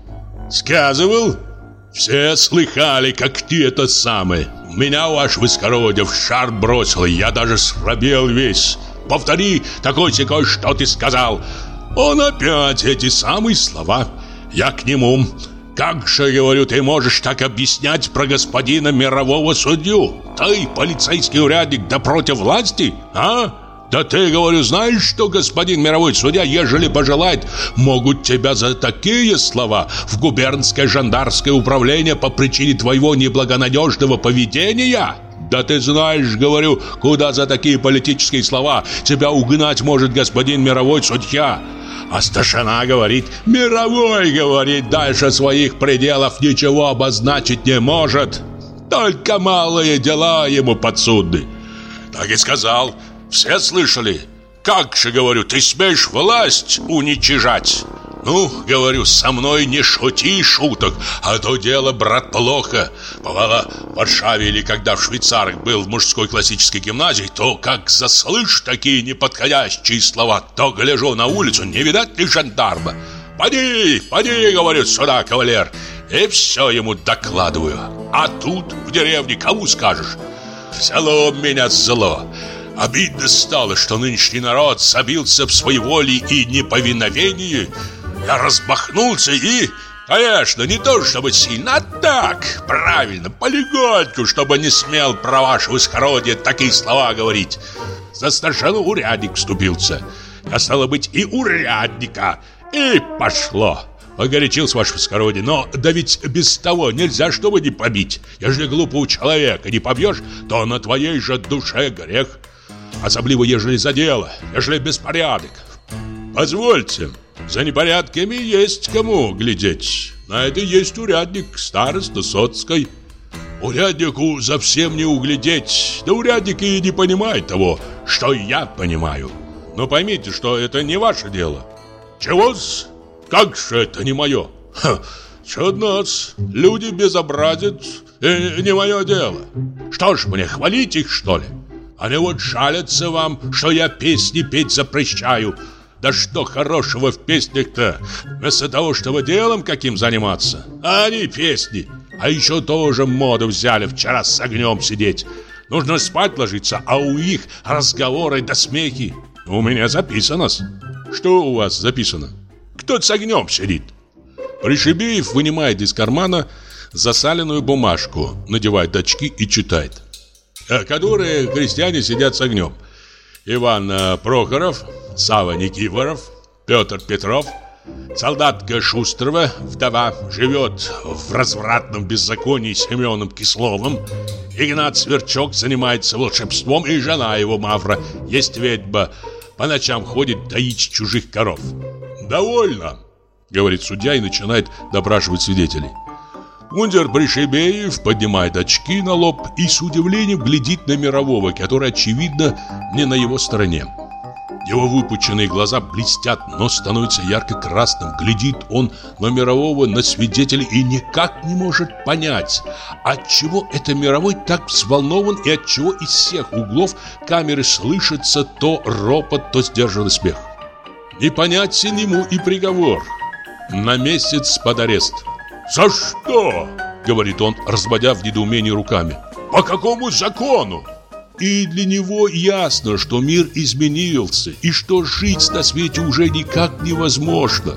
Сказывал? Все слыхали, как ты это самое. Меня, ваш высокородие, в шар бросил, я даже срабел весь. Повтори такой-сякой, что ты сказал. Он опять эти самые слова. Я к нему. Как же, говорю, ты можешь так объяснять про господина мирового судью? Ты, полицейский урядник, да против власти, а? Да ты, говорю, знаешь, что господин мировой судья, ежели пожелает, могут тебя за такие слова в губернское жандарское управление по причине твоего неблагонадежного поведения? Да ты знаешь, говорю, куда за такие политические слова тебя угнать может господин мировой судья? А старшина говорит, мировой, говорит, дальше своих пределов ничего обозначить не может. Только малые дела ему подсудны. Так и сказал, все слышали? Как же, говорю, ты смеешь власть уничижать? Ну, говорю, со мной не шути шуток, а то дело, брат, плохо. Бывало, в Варшаве или когда в Швейцарах был в мужской классической гимназии, то как заслышь такие неподходящие слова, то гляжу на улицу, не видать ли жандарма. «Поди, поди, — говорю, — сюда, кавалер!» И все ему докладываю. А тут, в деревне, кому скажешь? Взяло меня зло. Обидно стало, что нынешний народ забился в своей воле и неповиновении. Я разбахнулся и... Конечно, не то чтобы сильно, а так, правильно, полегоньку, чтобы не смел про ваше высокородие такие слова говорить. За старшину урядник вступился. А стало быть и урядника. И пошло. Погорячился ваше высокородие, но да ведь без того нельзя, чтобы не побить. Ежели глупого человека не побьешь, то на твоей же душе грех. Особливо, ежели за дело, ежели беспорядок. Позвольте, за непорядками есть кому глядеть. На это есть урядник, староста Соцкой. Уряднику совсем не углядеть, да урядник и не понимает того, что я понимаю. Но поймите, что это не ваше дело. Чего-с? Как же это не мое? Ха, чудно люди безобразят, и не мое дело. Что ж мне, хвалить их, что ли? Они вот жалятся вам, что я песни петь запрещаю. Да что хорошего в песнях-то? Вместо того, чтобы делом каким заниматься. А они песни. А еще тоже моду взяли вчера с огнем сидеть. Нужно спать ложиться, а у них разговоры да смехи. У меня записано. Что у вас записано? Кто с огнем сидит? Пришибеев вынимает из кармана засаленную бумажку, надевает очки и читает. Э, которые крестьяне сидят с огнем. Иван э, Прохоров, Сава Никифоров, Петр Петров, солдатка Шустрова, вдова, живет в развратном беззаконии с Семеном Кисловым, Игнат Сверчок занимается волшебством, и жена его, Мавра, есть ведьма, по ночам ходит доить чужих коров. «Довольно», — говорит судья и начинает допрашивать свидетелей. Мундир Пришибеев поднимает очки на лоб и с удивлением глядит на Мирового, который, очевидно, не на его стороне. Его выпученные глаза блестят, но становится ярко-красным. Глядит он на Мирового, на свидетелей и никак не может понять, отчего это Мировой так взволнован и отчего из всех углов камеры слышится то ропот, то сдержанный смех. Непонятен ему и приговор. На месяц под арест. «За что?» — говорит он, разводя в недоумении руками. «По какому закону?» И для него ясно, что мир изменился, и что жить на свете уже никак невозможно.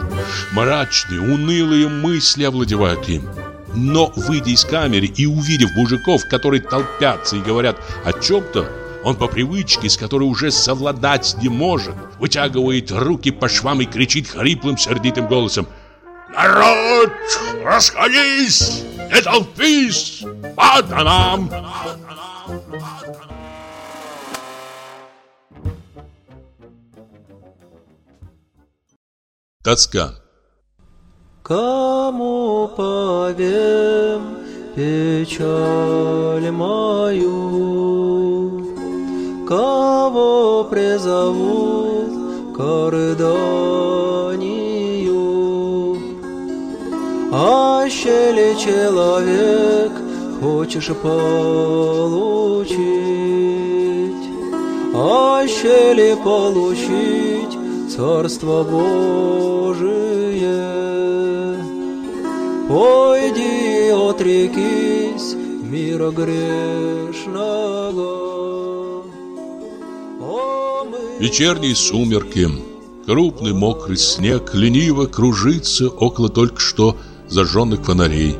Мрачные, унылые мысли овладевают им. Но, выйдя из камеры и увидев мужиков, которые толпятся и говорят о чем-то, он по привычке, с которой уже совладать не может, вытягивает руки по швам и кричит хриплым, сердитым голосом Народ, расходись, не толпись, по домам. Тоска Кому повем печаль мою, Кого призовут к Аще ли человек хочешь получить, Аще ли получить Царство Божие? Пойди отрекись мира грешного. Вечерние сумерки, крупный мокрый снег лениво кружится около только что зажженных фонарей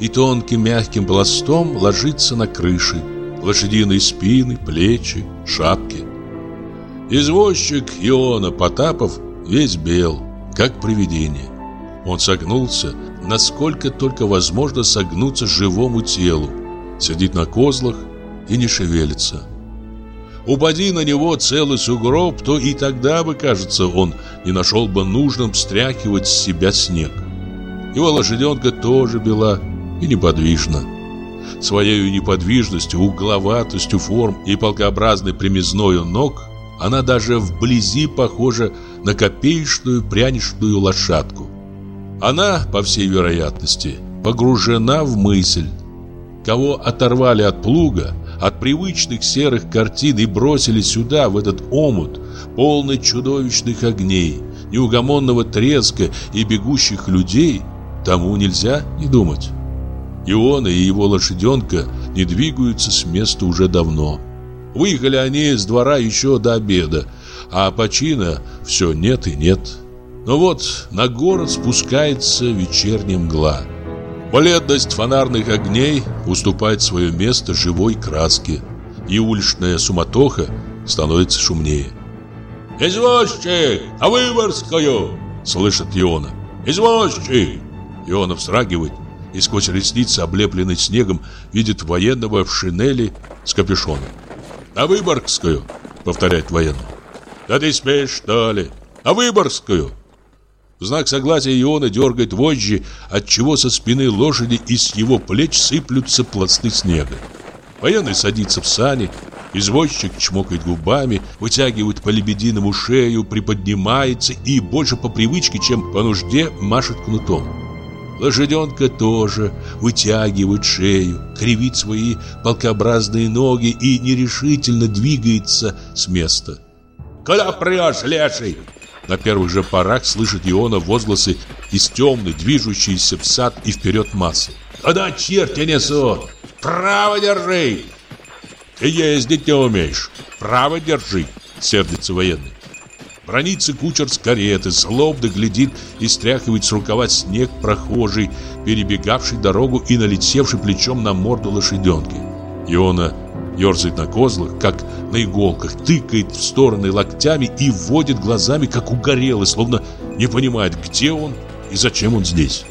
и тонким мягким пластом ложится на крыши, лошадиные спины, плечи, шапки. Извозчик Иона Потапов весь бел, как привидение. Он согнулся, насколько только возможно согнуться живому телу, сидит на козлах и не шевелится. Упади на него целый сугроб, то и тогда бы, кажется, он не нашел бы нужным встряхивать с себя снег. Его лошаденка тоже бела и неподвижна. Своей неподвижностью, угловатостью форм и полкообразной примезною ног она даже вблизи похожа на копеечную пряничную лошадку. Она, по всей вероятности, погружена в мысль. Кого оторвали от плуга, от привычных серых картин и бросили сюда, в этот омут, полный чудовищных огней, неугомонного треска и бегущих людей, тому нельзя не думать. Иона и его лошаденка не двигаются с места уже давно. Выехали они с двора еще до обеда, а почина все нет и нет. Но вот на город спускается вечерняя мгла. Бледность фонарных огней уступает свое место живой краске, и уличная суматоха становится шумнее. «Извозчик, а Выборгскую!» — слышит Иона. «Извозчик!» Иона вздрагивает и сквозь ресницы, облепленный снегом, видит военного в шинели с капюшоном. «На Выборгскую!» — повторяет военный. «Да ты смеешь, что ли? На Выборгскую!» В знак согласия Иона дергает вожжи, отчего со спины лошади и с его плеч сыплются пласты снега. Военный садится в сани, извозчик чмокает губами, вытягивает по лебединому шею, приподнимается и больше по привычке, чем по нужде машет кнутом. Лошаденка тоже вытягивает шею, кривит свои полкообразные ноги и нерешительно двигается с места. «Куда прешь, леший?» На первых же порах слышит Иона возгласы из темной, движущейся в сад и вперед массы. «Куда черти несут? Право держи!» «Ты ездить не умеешь. Право держи!» Сердится военный. Бронится кучер с кареты, злобно глядит и стряхивает с рукава снег прохожий, перебегавший дорогу и налетевший плечом на морду лошаденки. Иона ерзает на козлах, как на иголках, тыкает в стороны локтями и вводит глазами, как угорелый, словно не понимает, где он и зачем он здесь.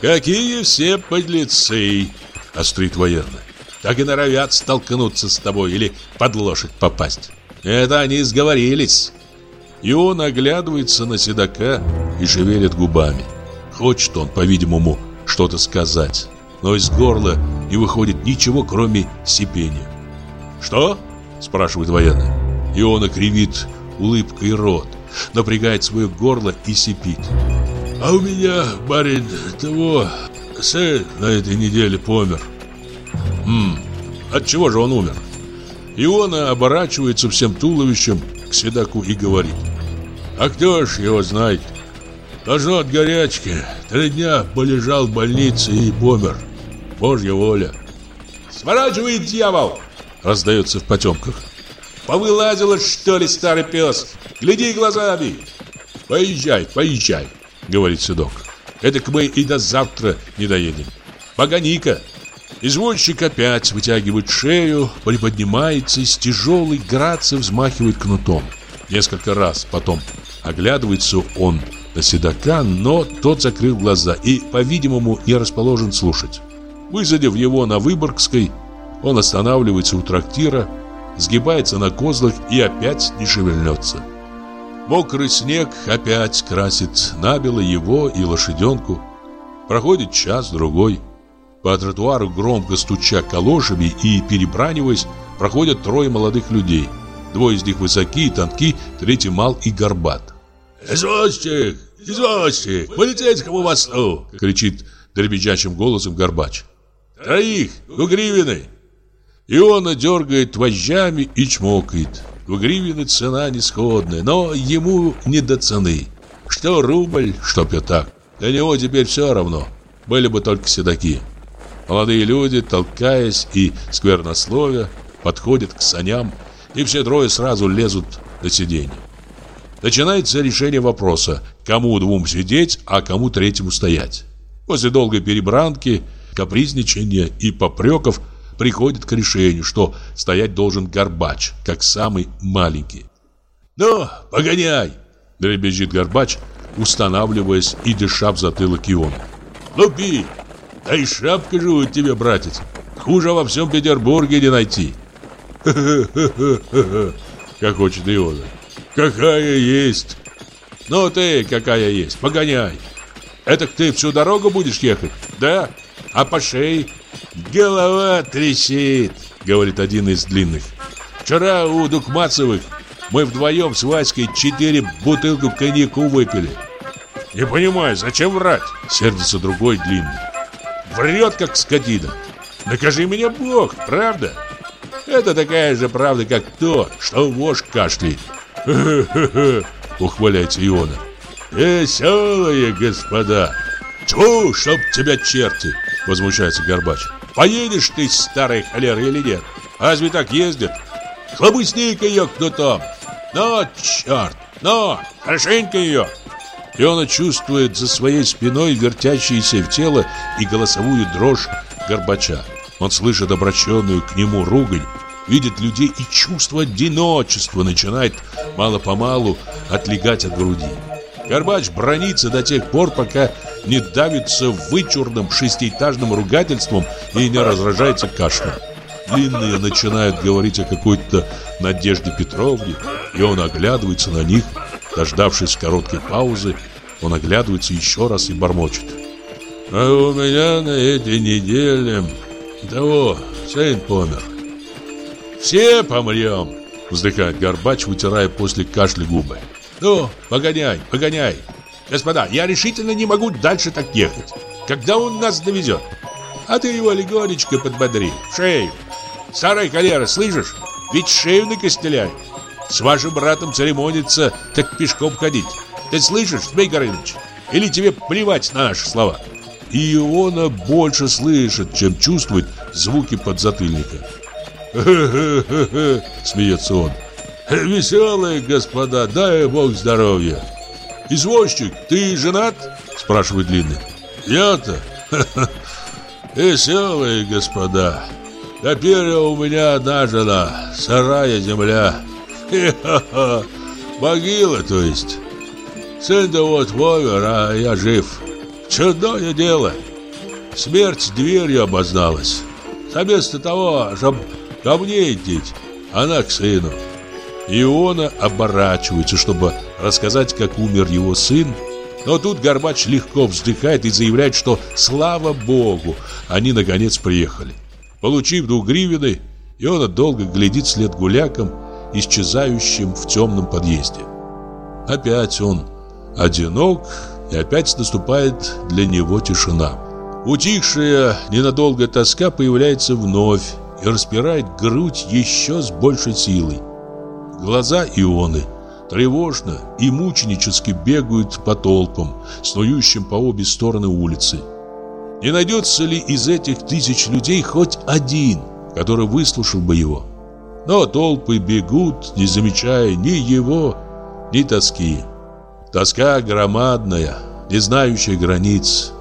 «Какие все подлецы!» — острит военный. «Так и норовят столкнуться с тобой или под лошадь попасть. Это они сговорились». И он оглядывается на седока и шевелит губами. Хочет он, по-видимому, что-то сказать, но из горла не выходит ничего, кроме сипения. «Что?» – спрашивает военный. И он окривит улыбкой рот, напрягает свое горло и сипит. «А у меня, барин, того, сын на этой неделе помер». «Хм, от чего же он умер?» Иона оборачивается всем туловищем к седаку и говорит. А кто ж его знает? Должно от горячки. Три дня полежал в больнице и помер. Божья воля. Сворачивай, дьявол! Раздается в потемках. Повылазила, что ли, старый пес? Гляди глазами. Поезжай, поезжай, говорит седок. Эдак мы и до завтра не доедем. Погони-ка. Извозчик опять вытягивает шею, приподнимается и с тяжелой грацией взмахивает кнутом. Несколько раз потом Оглядывается он на седока, но тот закрыл глаза и, по-видимому, не расположен слушать. Высадив его на Выборгской, он останавливается у трактира, сгибается на козлах и опять не шевельнется. Мокрый снег опять красит набело его и лошаденку. Проходит час-другой. По тротуару, громко стуча калошами и перебраниваясь, проходят трое молодых людей – Двое из них высоки и тонки, третий мал и горбат. «Извозчик! Извозчик! Полицейскому мосту!» кричит дребезжащим голосом Горбач. «Троих! Двугривенной!» И он дергает вожжами и чмокает. Двугривенная цена нисходная, но ему не до цены. Что рубль, что пятак. Для него теперь все равно. Были бы только седаки. Молодые люди, толкаясь и сквернословия, подходят к саням, и все трое сразу лезут на сиденье. Начинается решение вопроса, кому двум сидеть, а кому третьему стоять. После долгой перебранки, капризничания и попреков приходит к решению, что стоять должен Горбач, как самый маленький. «Ну, погоняй!» – дребезжит Горбач, устанавливаясь и дыша в затылок Иону. «Лупи! Да и шапка же у тебя, братец! Хуже во всем Петербурге не найти!» Ха-ха-ха-ха-ха, Иона. Какая есть. Ну ты какая есть, погоняй. Это ты всю дорогу будешь ехать, да? А по шее? Голова трясет, говорит один из длинных. Вчера у Дукмацевых мы вдвоем с Васькой четыре бутылку коньяку выпили. Не понимаю, зачем врать? Сердится другой длинный. Врет, как скотина. Накажи меня Бог, правда? Это такая же правда, как то, что вошь кашляет. Хе-хе-хе, ухваляется Иона. Веселые господа. Тьфу, чтоб тебя черти, возмущается Горбач. Поедешь ты, старая холера, или нет? Разве так ездят? Хлобысни-ка ее кнутом. Но, черт, но, хорошенько ее. И он чувствует за своей спиной вертящиеся в тело и голосовую дрожь Горбача. Он слышит обращенную к нему ругань, видит людей и чувство одиночества начинает мало-помалу отлегать от груди. Горбач бронится до тех пор, пока не давится вычурным шестиэтажным ругательством и не разражается кашлем. Длинные начинают говорить о какой-то Надежде Петровне, и он оглядывается на них, дождавшись короткой паузы, он оглядывается еще раз и бормочет. А у меня на этой неделе того сын помер. Все помрем, вздыхает Горбач, вытирая после кашля губы. Ну, погоняй, погоняй. Господа, я решительно не могу дальше так ехать. Когда он нас довезет? А ты его легонечко подбодри, в шею. Старая холера, слышишь? Ведь шею накостеляй. С вашим братом церемониться, так пешком ходить. Ты слышишь, Змей Горыныч? Или тебе плевать на наши слова? И Иона больше слышит, чем чувствует звуки подзатыльника. «Хе-хе-хе-хе!» — смеется он. «Веселые господа, дай бог здоровья!» «Извозчик, ты женат?» — спрашивает Длинный. «Я-то? Веселые господа! Теперь у меня одна жена, сырая земля. Хе-ха-ха! Могила, то есть!» Сын-то вот помер, а я жив. Чудное дело. Смерть дверью обозналась. Вместо того, чтобы ко мне идти, она к сыну. Иона оборачивается, чтобы рассказать, как умер его сын. Но тут Горбач легко вздыхает и заявляет, что, слава богу, они наконец приехали. Получив двух гривены, Иона долго глядит след гулякам, исчезающим в темном подъезде. Опять он одинок, и опять наступает для него тишина. Утихшая ненадолго тоска появляется вновь и распирает грудь еще с большей силой. Глаза Ионы тревожно и мученически бегают по толпам, снующим по обе стороны улицы. Не найдется ли из этих тысяч людей хоть один, который выслушал бы его? Но толпы бегут, не замечая ни его, ни тоски. Тоска громадная, не знающая границ.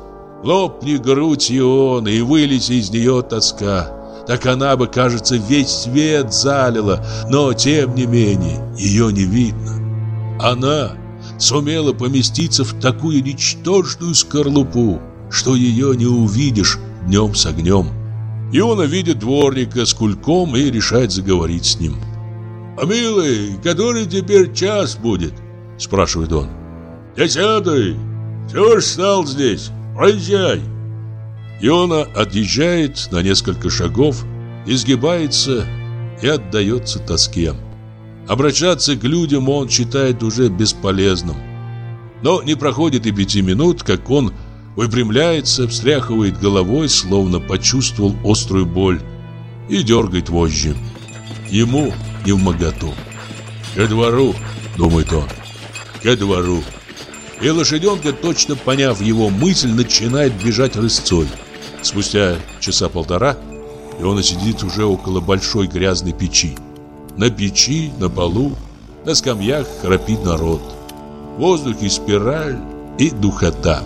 Лопни грудь Ионы и вылези из нее тоска. Так она бы, кажется, весь свет залила, но, тем не менее, ее не видно. Она сумела поместиться в такую ничтожную скорлупу, что ее не увидишь днем с огнем. Иона видит дворника с кульком и решает заговорить с ним. «А, милый, который теперь час будет?» – спрашивает он. «Десятый! Чего ж стал здесь? Проезжай!» Иона отъезжает на несколько шагов, изгибается и отдается тоске. Обращаться к людям он считает уже бесполезным. Но не проходит и пяти минут, как он выпрямляется, встряхивает головой, словно почувствовал острую боль, и дергает вожжи. Ему не в моготу. «Ко двору», — думает он, — «ко двору». И лошаденка, точно поняв его мысль, начинает бежать рысцой. Спустя часа полтора и он сидит уже около большой грязной печи. На печи, на полу, на скамьях храпит народ. В воздухе спираль и духота.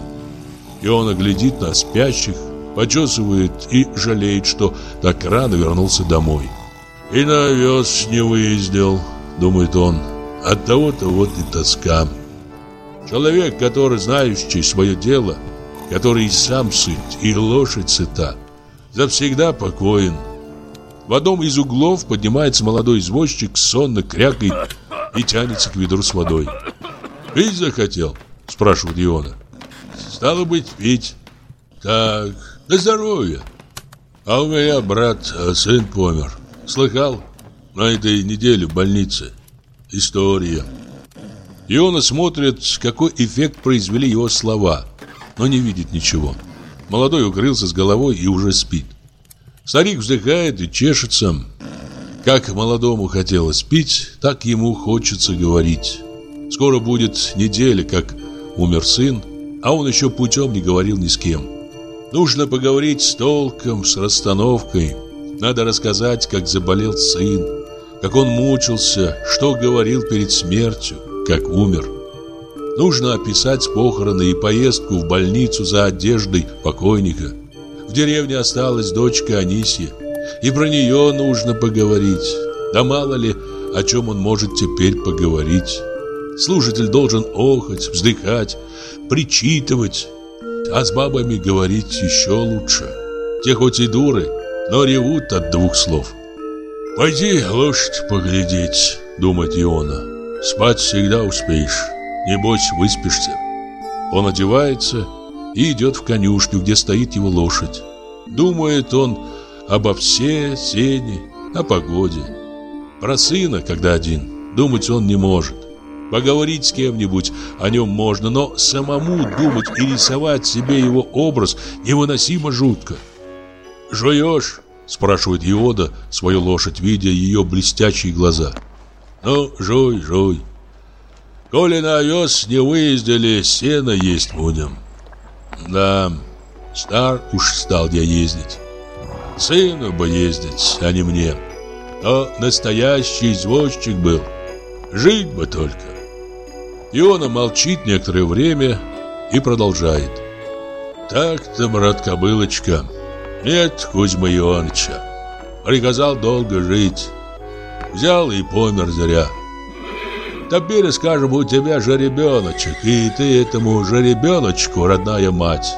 И он глядит на спящих, почесывает и жалеет, что так рано вернулся домой. «И на овес не выездил», — думает он, — «от того-то вот и тоска». Человек, который знающий свое дело, который и сам сыт, и лошадь сыта, завсегда покоен. В одном из углов поднимается молодой извозчик, сонно крякает и тянется к ведру с водой. «Пить захотел?» – спрашивает Иона. «Стало быть, пить. Так, на здоровье. А у меня брат, а сын помер. Слыхал? На этой неделе в больнице. История». Иона смотрит, какой эффект произвели его слова, но не видит ничего. Молодой укрылся с головой и уже спит. Старик вздыхает и чешется. Как молодому хотелось пить, так ему хочется говорить. Скоро будет неделя, как умер сын, а он еще путем не говорил ни с кем. Нужно поговорить с толком, с расстановкой. Надо рассказать, как заболел сын, как он мучился, что говорил перед смертью, как умер. Нужно описать похороны и поездку в больницу за одеждой покойника. В деревне осталась дочка Анисия, и про нее нужно поговорить. Да мало ли, о чем он может теперь поговорить. Слушатель должен охать, вздыхать, причитывать, а с бабами говорить еще лучше. Те хоть и дуры, но ревут от двух слов. «Пойди лошадь поглядеть», — думает Иона. «Спать всегда успеешь, небось выспишься». Он одевается и идет в конюшню, где стоит его лошадь. Думает он обо все, сене, о погоде. Про сына, когда один, думать он не может. Поговорить с кем-нибудь о нем можно, но самому думать и рисовать себе его образ невыносимо жутко. «Жуешь?» – спрашивает Иода свою лошадь, видя ее блестящие глаза. «Ну, жуй, жуй. Коли на овес не выездили, сено есть будем». «Да, стар уж стал я ездить. Сыну бы ездить, а не мне. Но настоящий извозчик был. Жить бы только». Иона молчит некоторое время и продолжает. «Так-то, брат Кобылочка, нет Кузьма Ионыча. Приказал долго жить. Взял и помер зря. Теперь, скажем, у тебя жеребеночек, и ты этому жеребеночку родная мать.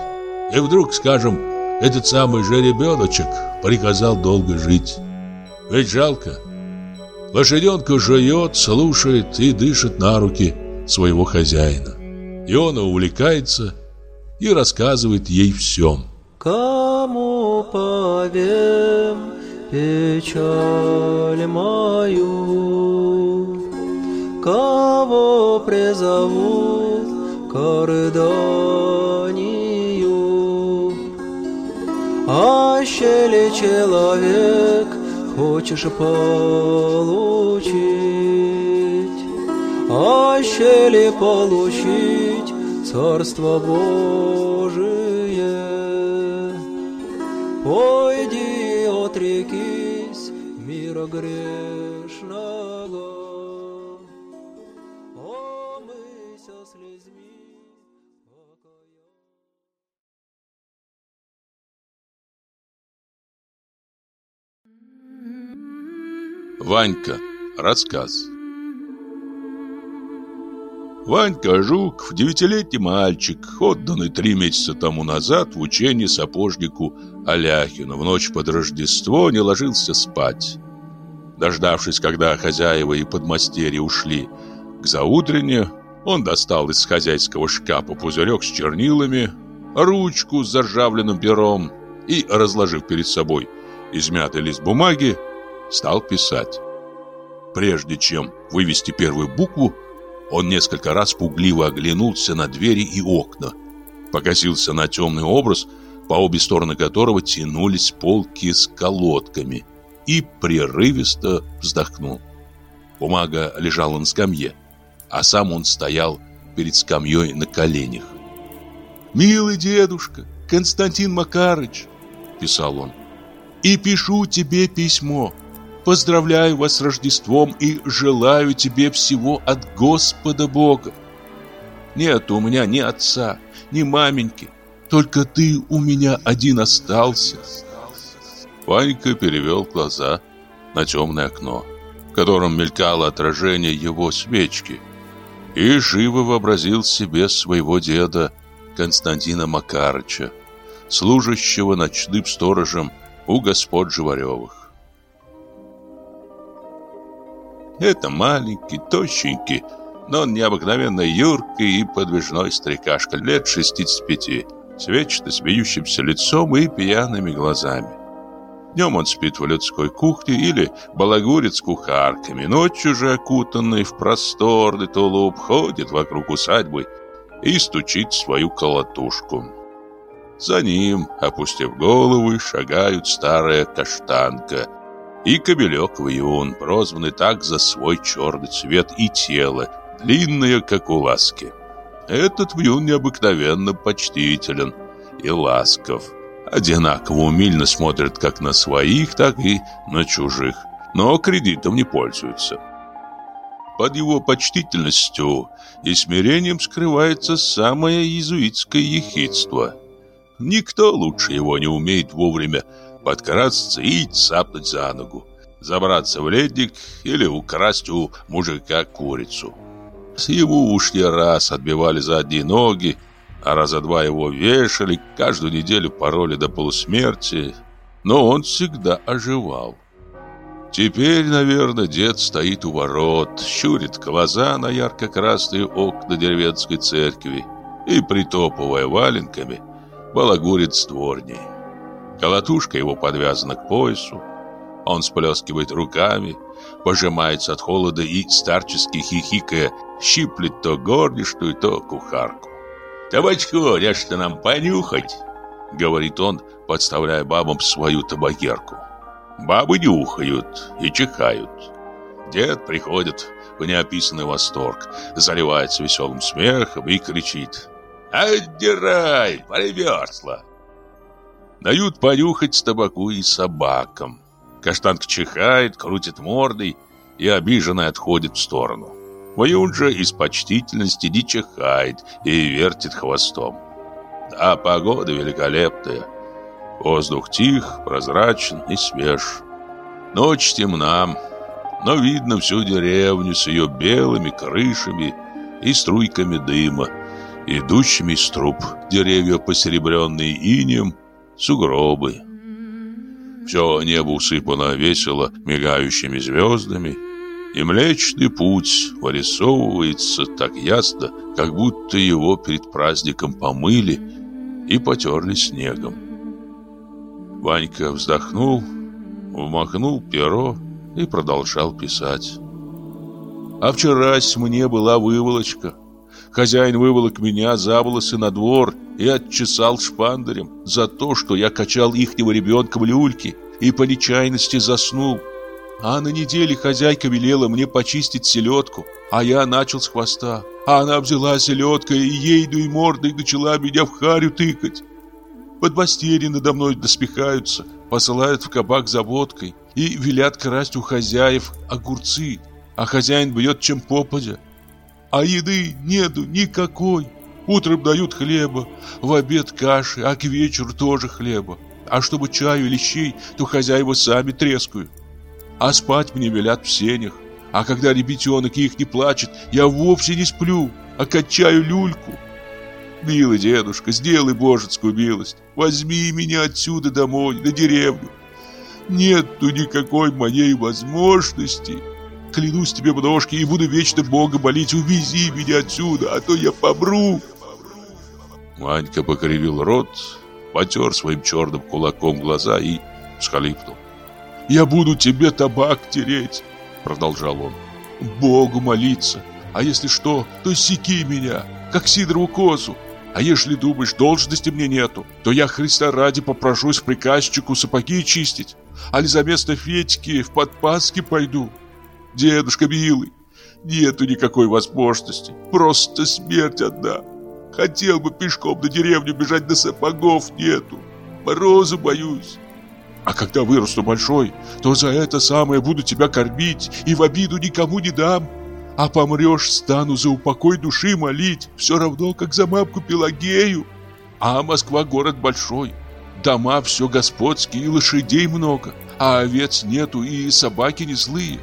И вдруг, скажем, этот самый жеребеночек приказал долго жить. Ведь жалко. Лошаденка жует, слушает и дышит на руки – своего хозяина. И он увлекается и рассказывает ей все. Кому повем печаль мою, Кого призовут к рыданию? Аще ли человек хочешь получить, Аще ли получить Царство Божие? Пойди, отрекись мира грешного, Ванька. Рассказ. Ванька Жуков, девятилетний мальчик, отданный три месяца тому назад в учение сапожнику Аляхину, в ночь под Рождество не ложился спать. Дождавшись, когда хозяева и подмастерья ушли к заутрене, он достал из хозяйского шкафа пузырек с чернилами, ручку с заржавленным пером и, разложив перед собой измятый лист бумаги, стал писать. Прежде чем вывести первую букву, он несколько раз пугливо оглянулся на двери и окна, покосился на темный образ, по обе стороны которого тянулись полки с колодками, и прерывисто вздохнул. Бумага лежала на скамье, а сам он стоял перед скамьей на коленях. «Милый дедушка, Константин Макарыч», — писал он, — «и пишу тебе письмо». Поздравляю вас с Рождеством и желаю тебе всего от Господа Бога. Нет у меня ни отца, ни маменьки, только ты у меня один остался. Ванька перевел глаза на темное окно, в котором мелькало отражение его свечки, и живо вообразил себе своего деда Константина Макарыча, служащего ночным сторожем у господ Живаревых. Это маленький, тощенький, но необыкновенно юркий и подвижной старикашка лет 65, с вечно смеющимся лицом и пьяными глазами. Днем он спит в людской кухне или балагурит с кухарками, ночью же окутанный в просторный тулуп ходит вокруг усадьбы и стучит свою колотушку. За ним, опустив головы, шагают старая каштанка и кобелек Вьюн, прозванный так за свой черный цвет и тело, длинное, как у ласки. Этот Вьюн необыкновенно почтителен и ласков. Одинаково умильно смотрит как на своих, так и на чужих, но кредитом не пользуется. Под его почтительностью и смирением скрывается самое иезуитское ехидство. Никто лучше его не умеет вовремя подкрасться и цапнуть за ногу, забраться в ледник или украсть у мужика курицу. С его уж не раз отбивали задние ноги, а раза два его вешали, каждую неделю пароли до полусмерти, но он всегда оживал. Теперь, наверное, дед стоит у ворот, щурит глаза на ярко-красные окна деревенской церкви и, притопывая валенками, балагурит с дворней. Колотушка его подвязана к поясу, он сплескивает руками, пожимается от холода и, старчески хихикая, щиплет то горничную, то кухарку. «Табачку, что нам понюхать?» — говорит он, подставляя бабам свою табакерку. Бабы нюхают и чихают. Дед приходит в неописанный восторг, заливается веселым смехом и кричит «Отдирай, примерзла!» Дают понюхать табаку и собакам. Каштанка чихает, крутит мордой и обиженно отходит в сторону. Воюн же из почтительности не чихает и вертит хвостом. А погода великолепная. Воздух тих, прозрачен и свеж. Ночь темна, но видно всю деревню с ее белыми крышами и струйками дыма, идущими из труб, деревья посеребренные инеем, сугробы. Все небо усыпано весело мигающими звездами, и Млечный Путь вырисовывается так ясно, как будто его перед праздником помыли и потерли снегом. Ванька вздохнул, вмахнул перо и продолжал писать. А вчерась мне была выволочка. Хозяин выволок меня за волосы на двор и отчесал шпандарем за то, что я качал ихнего ребенка в люльке и по нечаянности заснул. А на неделе хозяйка велела мне почистить селедку, а я начал с хвоста. А она взяла селедкой и ейду и мордой начала меня в харю тыкать. Подмастерья надо мной доспехаются, посылают в кабак за водкой и велят красть у хозяев огурцы, а хозяин бьет чем попадя. А еды нету никакой. Утром дают хлеба, в обед каши, а к вечеру тоже хлеба. А чтобы чаю или щей, то хозяева сами трескают. А спать мне велят в сенях. А когда ребятенок их не плачет, я вовсе не сплю, а качаю люльку. Милый дедушка, сделай божецкую милость. Возьми меня отсюда домой, на деревню. Нету никакой моей возможности. Клянусь тебе ножки и буду вечно Бога молить. Увези меня отсюда, а то я помру. Ванька покривил рот, потер своим черным кулаком глаза и всхлипнул. «Я буду тебе табак тереть», — продолжал он. «Богу молиться, а если что, то секи меня, как Сидорову козу. А если думаешь, должности мне нету, то я Христа ради попрошусь приказчику сапоги чистить, а ли за место Федьки в подпаски пойду. Дедушка милый, нету никакой возможности, просто смерть одна. Хотел бы пешком до деревню бежать, да сапогов нету. Морозу боюсь. А когда вырасту большой, то за это самое буду тебя кормить и в обиду никому не дам. А помрешь, стану за упокой души молить, все равно, как за мамку Пелагею. А Москва город большой, дома все господские, и лошадей много, а овец нету и собаки не злые.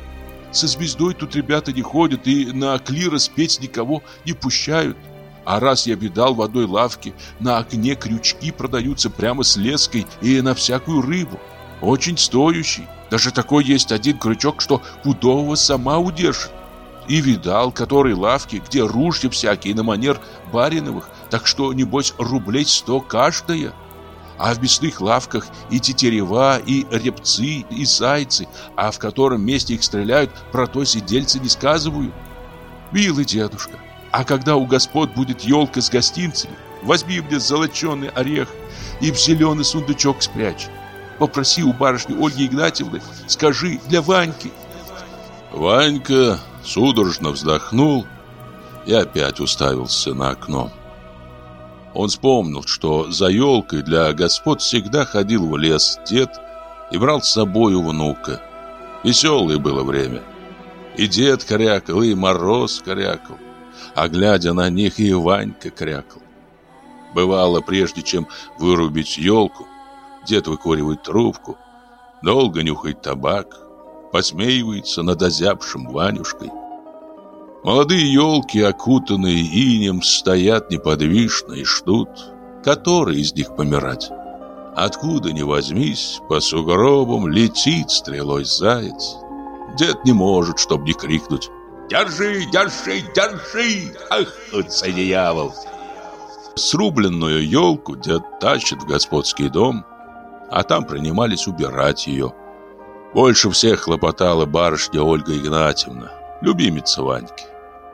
Со звездой тут ребята не ходят и на клирос петь никого не пущают. А раз я видал в одной лавке, на окне крючки продаются прямо с леской и на всякую рыбу. Очень стоящий. Даже такой есть один крючок, что пудового сама удержит. И видал, которые лавки, где ружья всякие на манер бариновых, так что, небось, рублей сто каждая. А в мясных лавках и тетерева, и репцы, и зайцы, а в котором месте их стреляют, про то сидельцы не сказывают. Милый дедушка, а когда у господ будет елка с гостинцами, возьми мне золоченый орех и в зеленый сундучок спрячь. Попроси у барышни Ольги Игнатьевны, скажи, для Ваньки. Ванька судорожно вздохнул и опять уставился на окно. Он вспомнил, что за елкой для господ всегда ходил в лес дед и брал с собой внука. Веселое было время. И дед крякал, и мороз крякал. А глядя на них, и Ванька крякал. Бывало, прежде чем вырубить елку, дед выкуривает трубку, долго нюхает табак, посмеивается над озябшим Ванюшкой. Молодые елки, окутанные инем, стоят неподвижно и ждут, который из них помирать. Откуда ни возьмись, по сугробам летит стрелой заяц. Дед не может, чтоб не крикнуть «Держи, держи, держи! Ах, отца дьявол!» Срубленную елку дед тащит в господский дом, а там принимались убирать ее. Больше всех хлопотала барышня Ольга Игнатьевна, любимица Ваньки.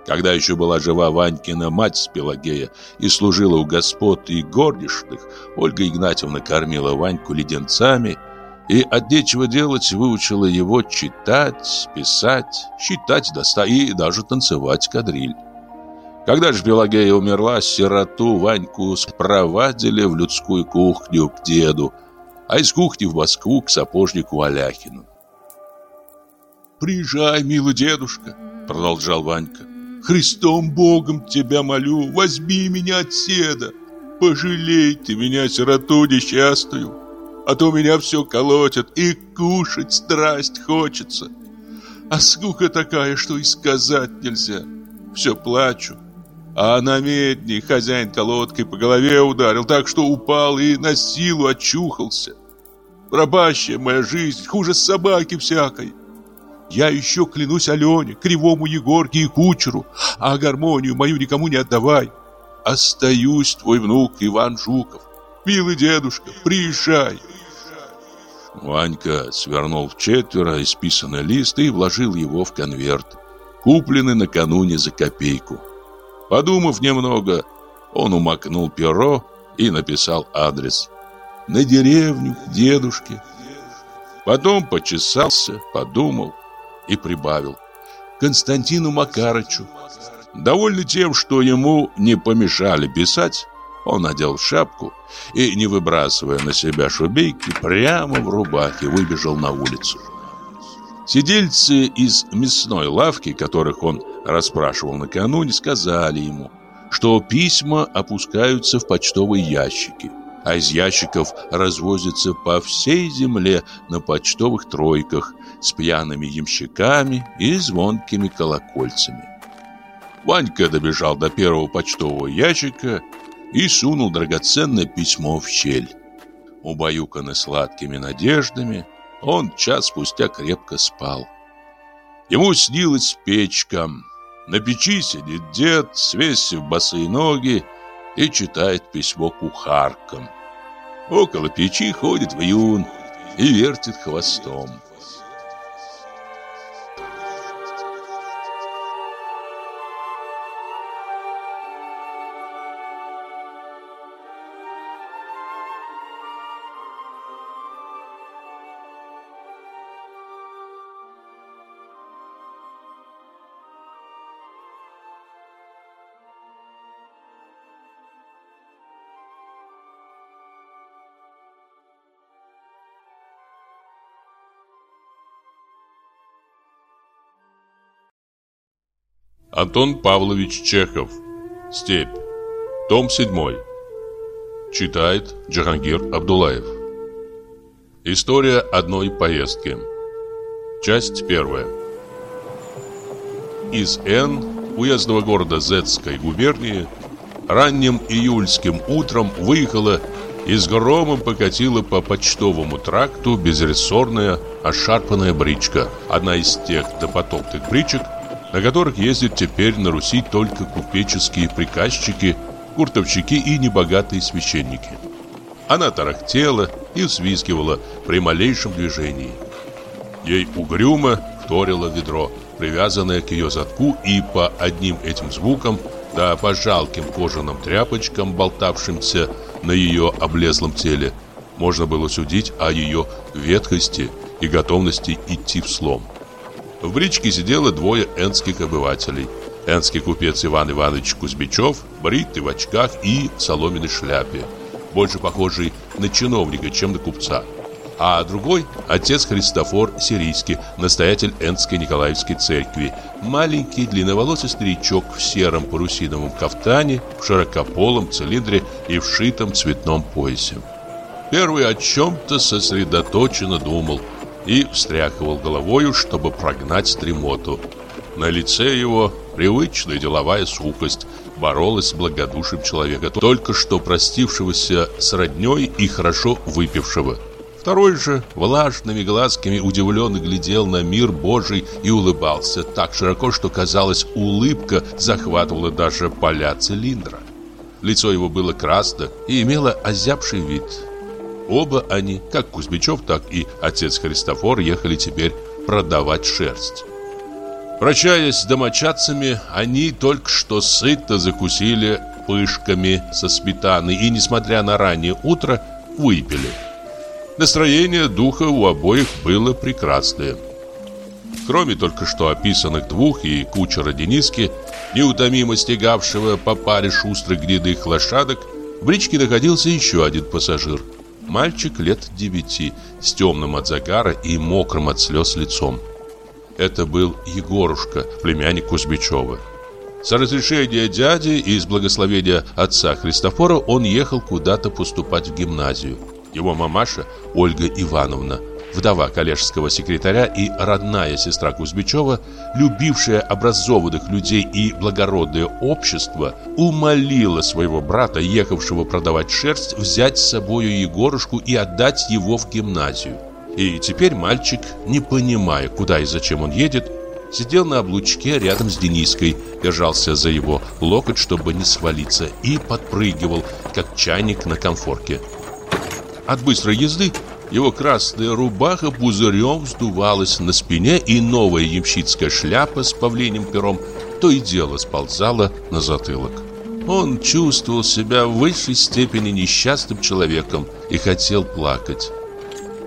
Когда еще была жива Ванькина мать Пелагея и служила у господ и горничных, Ольга Игнатьевна кормила Ваньку леденцами и от нечего делать выучила его читать, писать, считать доста и даже танцевать кадриль. Когда же Пелагея умерла, сироту Ваньку спровадили в людскую кухню к деду, а из кухни в Москву к сапожнику Аляхину. «Приезжай, милый дедушка», — продолжал Ванька. Христом Богом тебя молю, возьми меня от седа. Пожалей ты меня, сироту несчастную, а то меня все колотят, и кушать страсть хочется. А скука такая, что и сказать нельзя. Все плачу. А на медне хозяин колодкой по голове ударил, так что упал и на силу очухался. Пропащая моя жизнь, хуже собаки всякой. Я еще клянусь Алене, Кривому Егорке и Кучеру, а гармонию мою никому не отдавай. Остаюсь твой внук Иван Жуков. Милый дедушка, приезжай. Ванька свернул в четверо исписанный лист и вложил его в конверт, купленный накануне за копейку. Подумав немного, он умокнул перо и написал адрес. На деревню, дедушке. Потом почесался, подумал и прибавил Константину Макарычу. Довольный тем, что ему не помешали писать, он надел шапку и, не выбрасывая на себя шубейки, прямо в рубахе выбежал на улицу. Сидельцы из мясной лавки, которых он расспрашивал накануне, сказали ему, что письма опускаются в почтовые ящики, а из ящиков развозятся по всей земле на почтовых тройках с пьяными ямщиками и звонкими колокольцами. Ванька добежал до первого почтового ящика и сунул драгоценное письмо в щель. Убаюканный сладкими надеждами, он час спустя крепко спал. Ему снилась печка. На печи сидит дед, свесив босые ноги, и читает письмо кухаркам. Около печи ходит вьюн и вертит хвостом. Антон Павлович Чехов. Степь. Том 7. Читает Джахангир Абдулаев. История одной поездки. Часть первая. Из Н, уездного города Зетской губернии, ранним июльским утром выехала и с громом покатила по почтовому тракту безрессорная, ошарпанная бричка, одна из тех допотопных бричек, на которых ездят теперь на Руси только купеческие приказчики, куртовщики и небогатые священники. Она тарахтела и взвизгивала при малейшем движении. Ей угрюмо вторило ведро, привязанное к ее задку, и по одним этим звукам, да по жалким кожаным тряпочкам, болтавшимся на ее облезлом теле, можно было судить о ее ветхости и готовности идти в слом. В бричке сидело двое энских обывателей. Энский купец Иван Иванович Кузьмичев, бритый в очках и в соломенной шляпе, больше похожий на чиновника, чем на купца. А другой – отец Христофор Сирийский, настоятель Энской Николаевской церкви, маленький длинноволосый старичок в сером парусиновом кафтане, в широкополом цилиндре и в шитом цветном поясе. Первый о чем-то сосредоточенно думал – и встряхивал головою, чтобы прогнать стремоту. На лице его привычная деловая сухость боролась с благодушием человека, только что простившегося с родней и хорошо выпившего. Второй же влажными глазками удивленно глядел на мир Божий и улыбался так широко, что, казалось, улыбка захватывала даже поля цилиндра. Лицо его было красно и имело озябший вид – Оба они, как Кузьмичев, так и отец Христофор, ехали теперь продавать шерсть. Прощаясь с домочадцами, они только что сыто закусили пышками со сметаной и, несмотря на раннее утро, выпили. Настроение духа у обоих было прекрасное. Кроме только что описанных двух и кучера Дениски, неутомимо стегавшего по паре шустрых гнедых лошадок, в бричке находился еще один пассажир – Мальчик лет девяти, с темным от загара и мокрым от слез лицом. Это был Егорушка, племянник Кузьмичева. С разрешения дяди и с благословения отца Христофора он ехал куда-то поступать в гимназию. Его мамаша, Ольга Ивановна, вдова коллежского секретаря и родная сестра Кузьмичева, любившая образованных людей и благородное общество, умолила своего брата, ехавшего продавать шерсть, взять с собою Егорушку и отдать его в гимназию. И теперь мальчик, не понимая, куда и зачем он едет, сидел на облучке рядом с Дениской, держался за его локоть, чтобы не свалиться, и подпрыгивал, как чайник на комфорке. От быстрой езды его красная рубаха пузырем вздувалась на спине, и новая ямщицкая шляпа с павлиним пером то и дело сползала на затылок. Он чувствовал себя в высшей степени несчастным человеком и хотел плакать.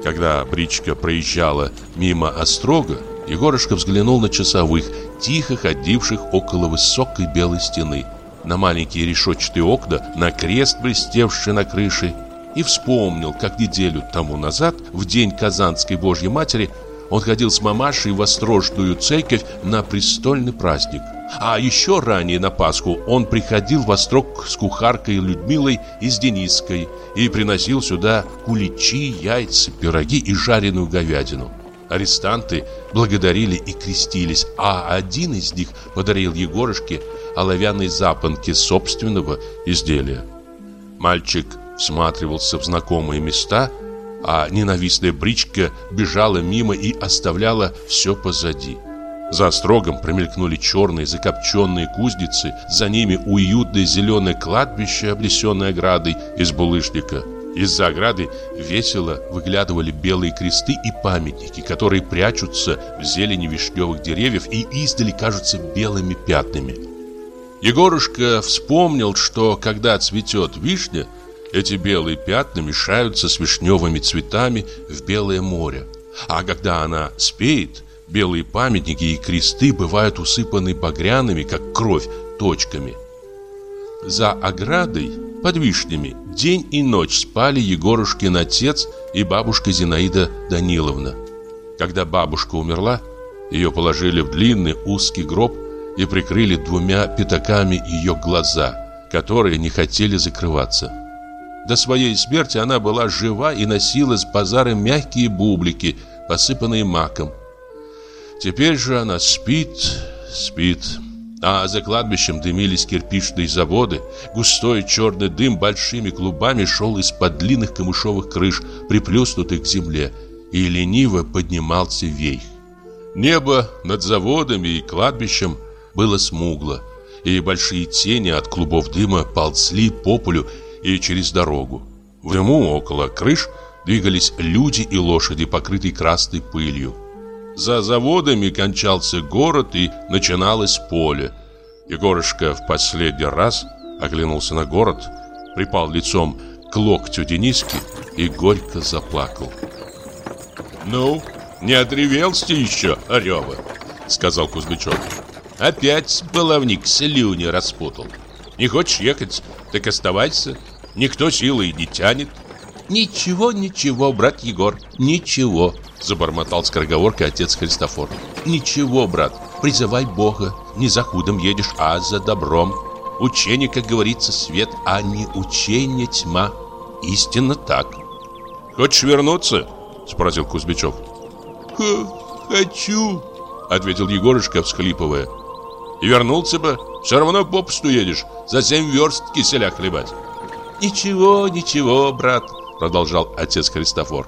Когда бричка проезжала мимо острога, Егорушка взглянул на часовых, тихо ходивших около высокой белой стены, на маленькие решетчатые окна, на крест, блестевший на крыше, и вспомнил, как неделю тому назад, в день Казанской Божьей Матери, он ходил с мамашей в Острожную церковь на престольный праздник. А еще ранее на Пасху он приходил в Острог с кухаркой Людмилой и с Дениской и приносил сюда куличи, яйца, пироги и жареную говядину. Арестанты благодарили и крестились, а один из них подарил Егорушке оловянные запонки собственного изделия. Мальчик всматривался в знакомые места, а ненавистная бричка бежала мимо и оставляла все позади. За строгом промелькнули черные закопченные кузницы, за ними уютное зеленое кладбище, обнесенное оградой из булыжника. Из-за ограды весело выглядывали белые кресты и памятники, которые прячутся в зелени вишневых деревьев и издали кажутся белыми пятнами. Егорушка вспомнил, что когда цветет вишня – эти белые пятна мешаются с вишневыми цветами в белое море. А когда она спеет, белые памятники и кресты бывают усыпаны багряными, как кровь, точками. За оградой, под вишнями, день и ночь спали Егорушкин отец и бабушка Зинаида Даниловна. Когда бабушка умерла, ее положили в длинный узкий гроб и прикрыли двумя пятаками ее глаза, которые не хотели закрываться. До своей смерти она была жива и носила с базара мягкие бублики, посыпанные маком. Теперь же она спит, спит. А за кладбищем дымились кирпичные заводы. Густой черный дым большими клубами шел из-под длинных камышовых крыш, приплюснутых к земле, и лениво поднимался вейх. Небо над заводами и кладбищем было смугло, и большие тени от клубов дыма ползли по полю и через дорогу. В дыму около крыш двигались люди и лошади, покрытые красной пылью. За заводами кончался город и начиналось поле. Егорушка в последний раз оглянулся на город, припал лицом к локтю Дениски и горько заплакал. «Ну, не отревелся еще,Орева?» — сказал Кузьмичев. «Опять баловник слюни распутал. Не хочешь ехать, так оставайся. Никто силой не тянет». «Ничего, ничего, брат Егор, ничего», — забормотал скороговоркой отец Христофор. «Ничего, брат, призывай Бога. Не за худом едешь, а за добром. Учение, как говорится, свет, а не учение тьма. Истинно так». «Хочешь вернуться?» — спросил Кузьмичев. «Хочу», — ответил Егорушка, всхлипывая. «И вернулся бы, все равно попусту едешь, за семь верст киселя хлебать». «Ничего, ничего, брат», — продолжал отец Христофор.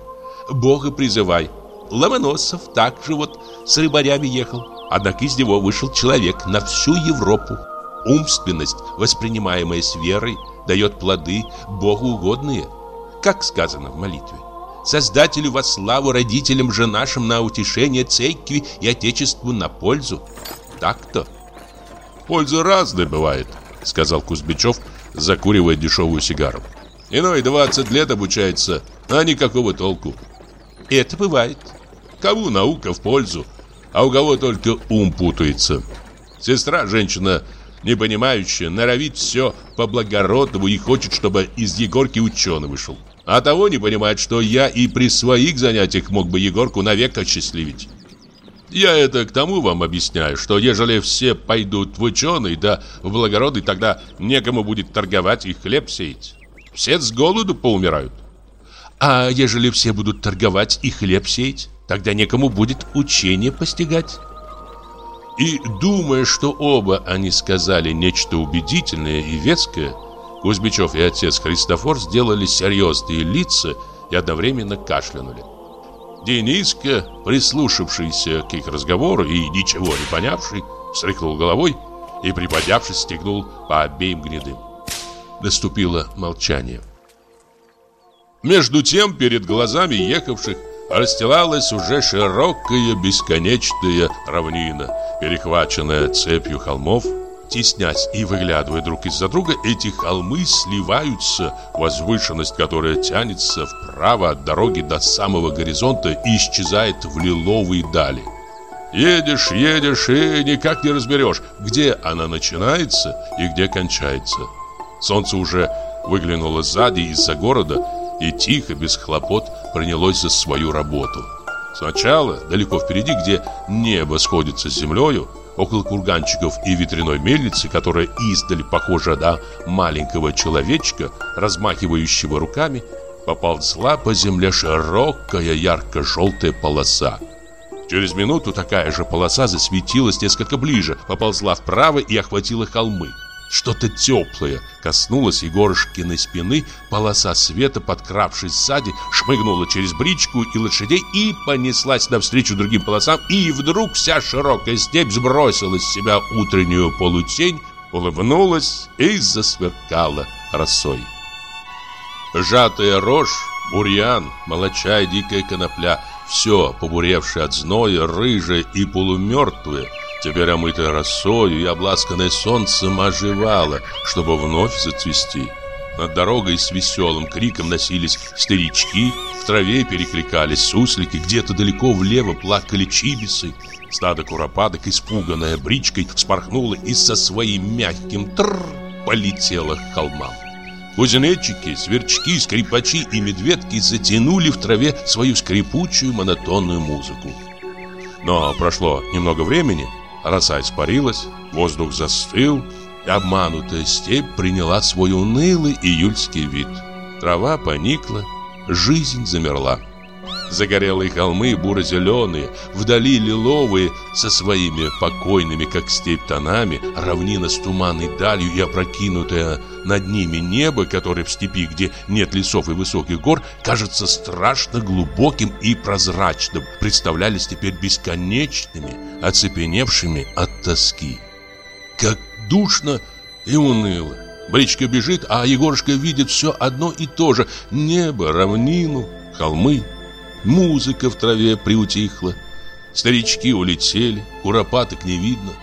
«Бога призывай. Ломоносов так же вот с рыбарями ехал. Однако из него вышел человек на всю Европу. Умственность, воспринимаемая с верой, дает плоды богоугодные, как сказано в молитве. Создателю во славу, родителям же нашим на утешение церкви и отечеству на пользу. Так-то. Польза разная бывает, сказал Кузьмичев, закуривая дешевую сигару. Иной 20 лет обучается, а никакого толку. Это бывает. Кому наука в пользу, а у кого только ум путается. Сестра, женщина не понимающая, норовит все по-благородному и хочет, чтобы из Егорки ученый вышел. А того не понимает, что я и при своих занятиях мог бы Егорку навек осчастливить. Я это к тому вам объясняю, что ежели все пойдут в ученый, да в благородный, тогда некому будет торговать и хлеб сеять. Все с голоду поумирают. А ежели все будут торговать и хлеб сеять, тогда некому будет учение постигать. И думая, что оба они сказали нечто убедительное и веское, Кузьмичев и отец Христофор сделали серьезные лица и одновременно кашлянули. Дениска, прислушавшийся к их разговору и ничего не понявший, встряхнул головой и, приподнявшись, стегнул по обеим гнедым. Наступило молчание. Между тем, перед глазами ехавших расстилалась уже широкая бесконечная равнина, перехваченная цепью холмов. Теснясь и выглядывая друг из-за друга, эти холмы сливаются, возвышенность которая тянется вправо от дороги до самого горизонта и исчезает в лиловой дали. Едешь, едешь и никак не разберешь, где она начинается и где кончается. Солнце уже выглянуло сзади из-за города и тихо, без хлопот, принялось за свою работу. Сначала, далеко впереди, где небо сходится с землею, около курганчиков и ветряной мельницы, которая издали похожа на маленького человечка, размахивающего руками, поползла по земле широкая ярко-желтая полоса. Через минуту такая же полоса засветилась несколько ближе, поползла вправо и охватила холмы. Что-то теплое коснулось Егорушкиной спины, полоса света, подкравшись сзади, шмыгнула через бричку и лошадей и понеслась навстречу другим полосам, и вдруг вся широкая степь сбросила с себя утреннюю полутень, улыбнулась и засверкала росой. Сжатая рожь, бурьян, молочая дикая конопля, все побуревшее от зноя, рыжее и полумертвое – теперь омытая росою и обласканная солнцем, оживала, чтобы вновь зацвести. Над дорогой с веселым криком носились старички, в траве перекликались суслики, где-то далеко влево плакали чибисы. Стадо куропаток, испуганная бричкой, вспорхнула и со своим мягким тр полетела к холмам. Кузнечики, сверчки, скрипачи и медведки затянули в траве свою скрипучую монотонную музыку. Но прошло немного времени, Роса испарилась, воздух застыл, и обманутая степь приняла свой унылый июльский вид. Трава поникла, жизнь замерла. Загорелые холмы буро-зеленые, вдали лиловые, со своими покойными, как степь, тонами, равнина с туманной далью и опрокинутая над ними небо, которое в степи, где нет лесов и высоких гор, кажется страшно глубоким и прозрачным, представлялись теперь бесконечными, оцепеневшими от тоски. Как душно и уныло, Бричка бежит, а Егорушка видит все одно и то же. Небо, равнину, холмы. Музыка в траве приутихла. Старички улетели, куропаток не видно.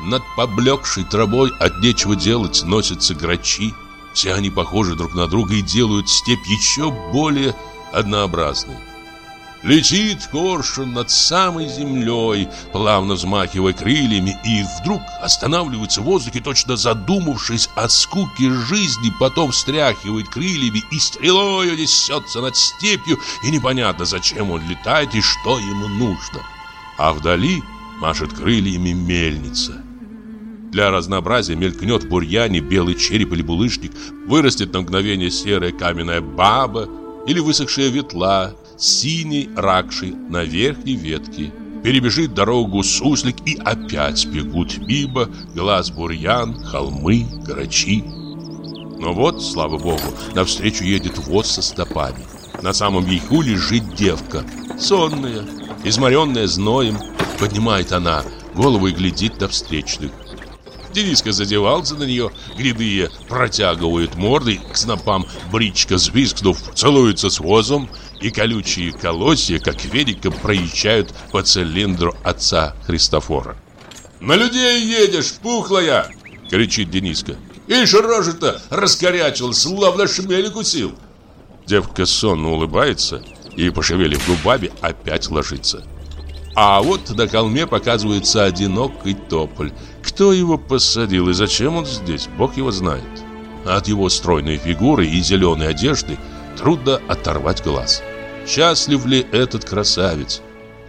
Над поблекшей травой от нечего делать носятся грачи. Все они похожи друг на друга и делают степь еще более однообразной. Летит коршун над самой землей, плавно взмахивая крыльями, и вдруг останавливается в воздухе, точно задумавшись о скуке жизни, потом встряхивает крыльями и стрелою несется над степью, и непонятно, зачем он летает и что ему нужно. А вдали машет крыльями мельница. Для разнообразия мелькнет в бурьяне белый череп или булыжник, вырастет на мгновение серая каменная баба или высохшая ветла, синий ракши на верхней ветке. Перебежит дорогу суслик и опять бегут мимо, глаз бурьян, холмы, грачи. Но вот, слава богу, навстречу едет воз со стопами. На самом веху лежит девка, сонная, изморенная зноем. Поднимает она голову и глядит на встречных. Дениска задевался на нее, грядые протягивают морды к снопам, бричка, взвизгнув, целуется с возом, и колючие колосья, как великом, проезжают по цилиндру отца Христофора. «На людей едешь, пухлая!» — кричит Дениска. «Ишь, рожа-то раскорячил, словно шмель укусил!» Девка сонно улыбается и, пошевелив губами, опять ложится. А вот на холме показывается одинокий тополь. Кто его посадил и зачем он здесь, бог его знает. От его стройной фигуры и зеленой одежды трудно оторвать глаз. Счастлив ли этот красавец?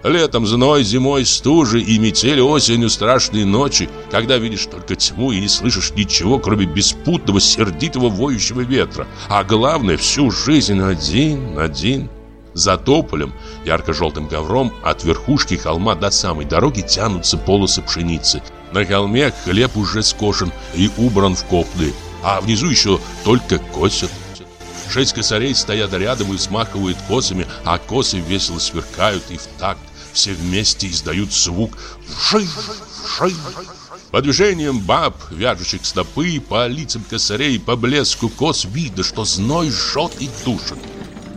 Летом зной, зимой стужи и метели, осенью страшные ночи, когда видишь только тьму и не слышишь ничего, кроме беспутного, сердитого, воющего ветра. А главное, всю жизнь один, один. За тополем, ярко-желтым ковром, от верхушки холма до самой дороги тянутся полосы пшеницы. На холме хлеб уже скошен и убран в копны, а внизу еще только косят. Шесть косарей стоят рядом и смахивают косами, а косы весело сверкают и в такт все вместе издают звук «ши, ши». По движениям баб, вяжущих стопы, по лицам косарей, по блеску кос видно, что зной жжет и душит.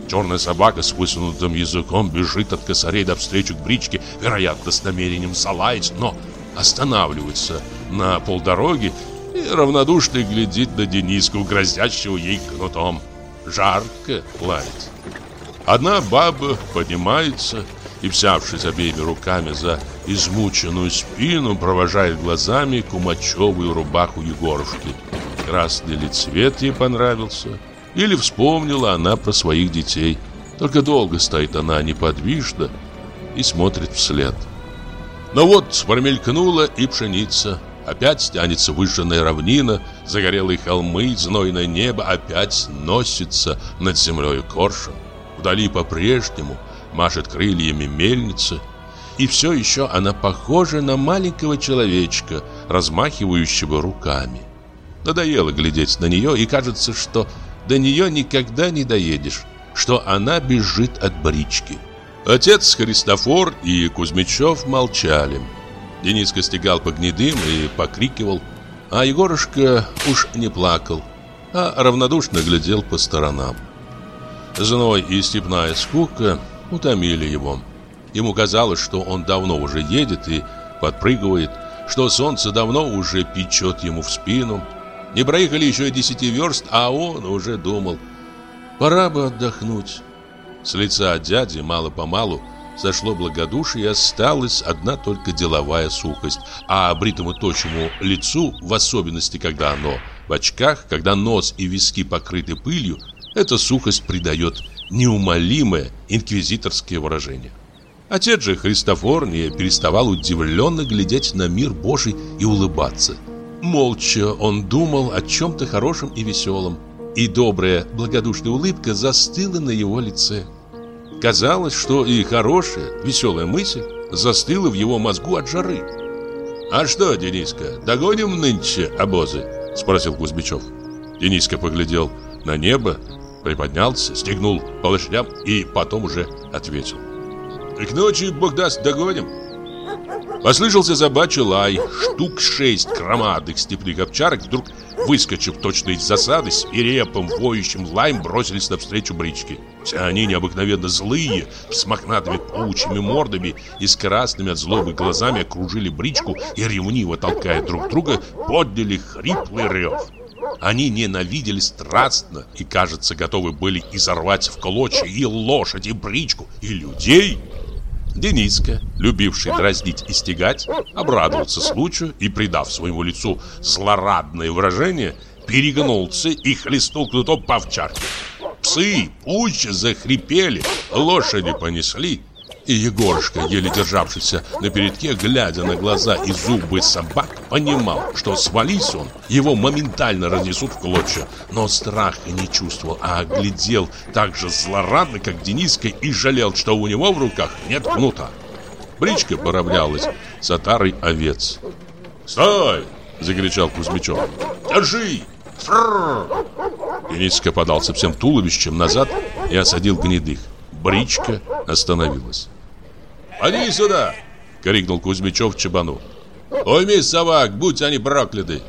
Черная собака с высунутым языком бежит от косарей навстречу к бричке, вероятно, с намерением залаять, но останавливается на полдороги и равнодушно глядит на Дениску, грозящего ей кнутом. Жарко лает. Одна баба поднимается и, взявшись обеими руками за измученную спину, провожает глазами кумачевую рубаху Егорушки. Красный ли цвет ей понравился, или вспомнила она про своих детей. Только долго стоит она неподвижно и смотрит вслед. Но вот промелькнула и пшеница. Опять тянется выжженная равнина, загорелые холмы, знойное небо опять носится над землей коршун. Вдали по-прежнему машет крыльями мельница, и все еще она похожа на маленького человечка, размахивающего руками. Надоело глядеть на нее, и кажется, что до нее никогда не доедешь, что она бежит от брички. Отец Христофор и Кузьмичев молчали. Дениска стегал по гнедым и покрикивал, а Егорушка уж не плакал, а равнодушно глядел по сторонам. Зной и степная скука утомили его. Ему казалось, что он давно уже едет и подпрыгивает, что солнце давно уже печет ему в спину. Не проехали еще десяти верст, а он уже думал, пора бы отдохнуть. С лица дяди мало-помалу сошло благодушие и осталась одна только деловая сухость. А бритому точему лицу, в особенности, когда оно в очках, когда нос и виски покрыты пылью, эта сухость придает неумолимое инквизиторское выражение. Отец же Христофор не переставал удивленно глядеть на мир Божий и улыбаться. Молча он думал о чем-то хорошем и веселом, и добрая благодушная улыбка застыла на его лице. Казалось, что и хорошая, веселая мысль застыла в его мозгу от жары. «А что, Дениска, догоним нынче обозы?» – спросил Кузьмичев. Дениска поглядел на небо, приподнялся, стегнул по лошадям и потом уже ответил. «К ночи, Бог даст, догоним». Послышался собачий лай. Штук шесть громадных степных овчарок вдруг выскочив точно из засады, с свирепым воющим лаем бросились навстречу бричке. Все они необыкновенно злые, с мохнатыми паучьими мордами и с красными от злобы глазами окружили бричку и, ревниво толкая друг друга, подняли хриплый рев. Они ненавидели страстно и, кажется, готовы были изорвать в клочья и лошадь, и бричку, и людей. Дениска, любивший дразнить и стегать, обрадовался случаю и, придав своему лицу злорадное выражение, перегнулся и хлестнул кнутом по овчарке. Псы пуще захрипели, лошади понесли, и Егорушка, еле державшийся на передке, глядя на глаза и зубы собак, понимал, что свались он, его моментально разнесут в клочья. Но страха не чувствовал, а глядел так же злорадно, как Дениска, и жалел, что у него в руках нет кнута. Бричка поравнялась с отарой овец. «Стой!» – закричал Кузьмичев. «Держи!» Фрррр! Дениска подался всем туловищем назад и осадил гнедых. Бричка остановилась. «Поди сюда!» — крикнул Кузьмичев Чабану. «Уйми собак, будь они прокляты!»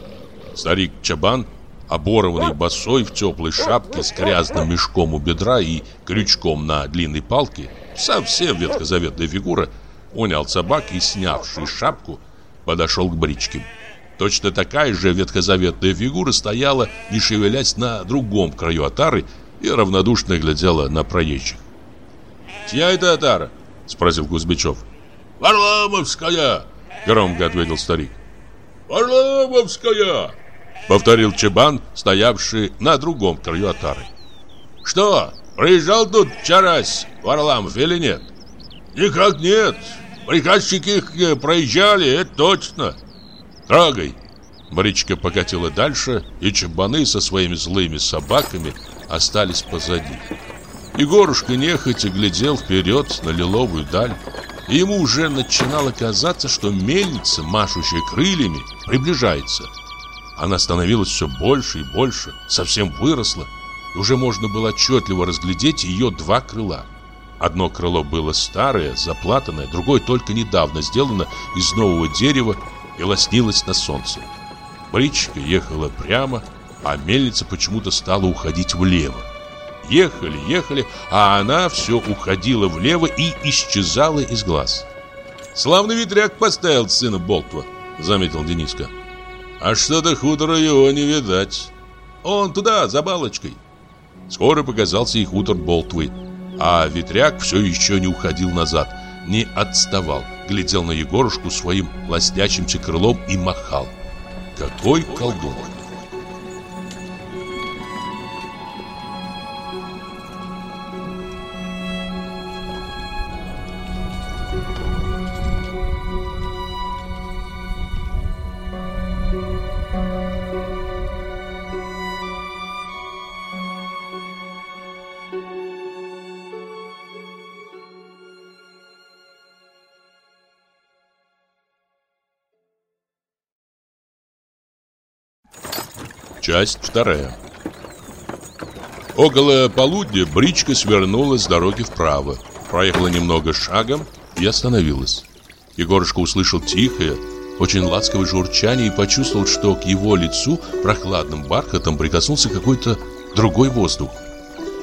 Старик Чабан, оборванный босой в теплой шапке с грязным мешком у бедра и крючком на длинной палке, совсем ветхозаветная фигура, унял собак и, снявший шапку, подошел к бричке. Точно такая же ветхозаветная фигура стояла, не шевелясь на другом краю отары и равнодушно глядела на проезжих. «Чья это отара?» — спросил Кузьмичев. «Варламовская!» — громко ответил старик. «Варламовская!» — повторил Чебан, стоявший на другом краю отары. «Что, приезжал тут вчерась Варламов или нет?» «Никак нет. Приказчики их проезжали, это точно». «Трогай!» Бричка покатила дальше, и чебаны со своими злыми собаками остались позади. Егорушка нехотя глядел вперед на лиловую даль, и ему уже начинало казаться, что мельница, машущая крыльями, приближается. Она становилась все больше и больше, совсем выросла, и уже можно было отчетливо разглядеть ее два крыла. Одно крыло было старое, заплатанное, другое только недавно сделано из нового дерева и лоснилось на солнце. Бричка ехала прямо, а мельница почему-то стала уходить влево. Ехали, ехали, а она все уходила влево и исчезала из глаз. «Славный ветряк поставил сына Болтва», — заметил Дениска. «А что-то хутора его не видать. Он туда, за балочкой». Скоро показался и хутор Болтвы, а ветряк все еще не уходил назад, не отставал, глядел на Егорушку своим лоснящимся крылом и махал. Какой колдун! Часть вторая. Около полудня бричка свернула с дороги вправо, проехала немного шагом и остановилась. Егорушка услышал тихое, очень ласковое журчание и почувствовал, что к его лицу прохладным бархатом прикоснулся какой-то другой воздух.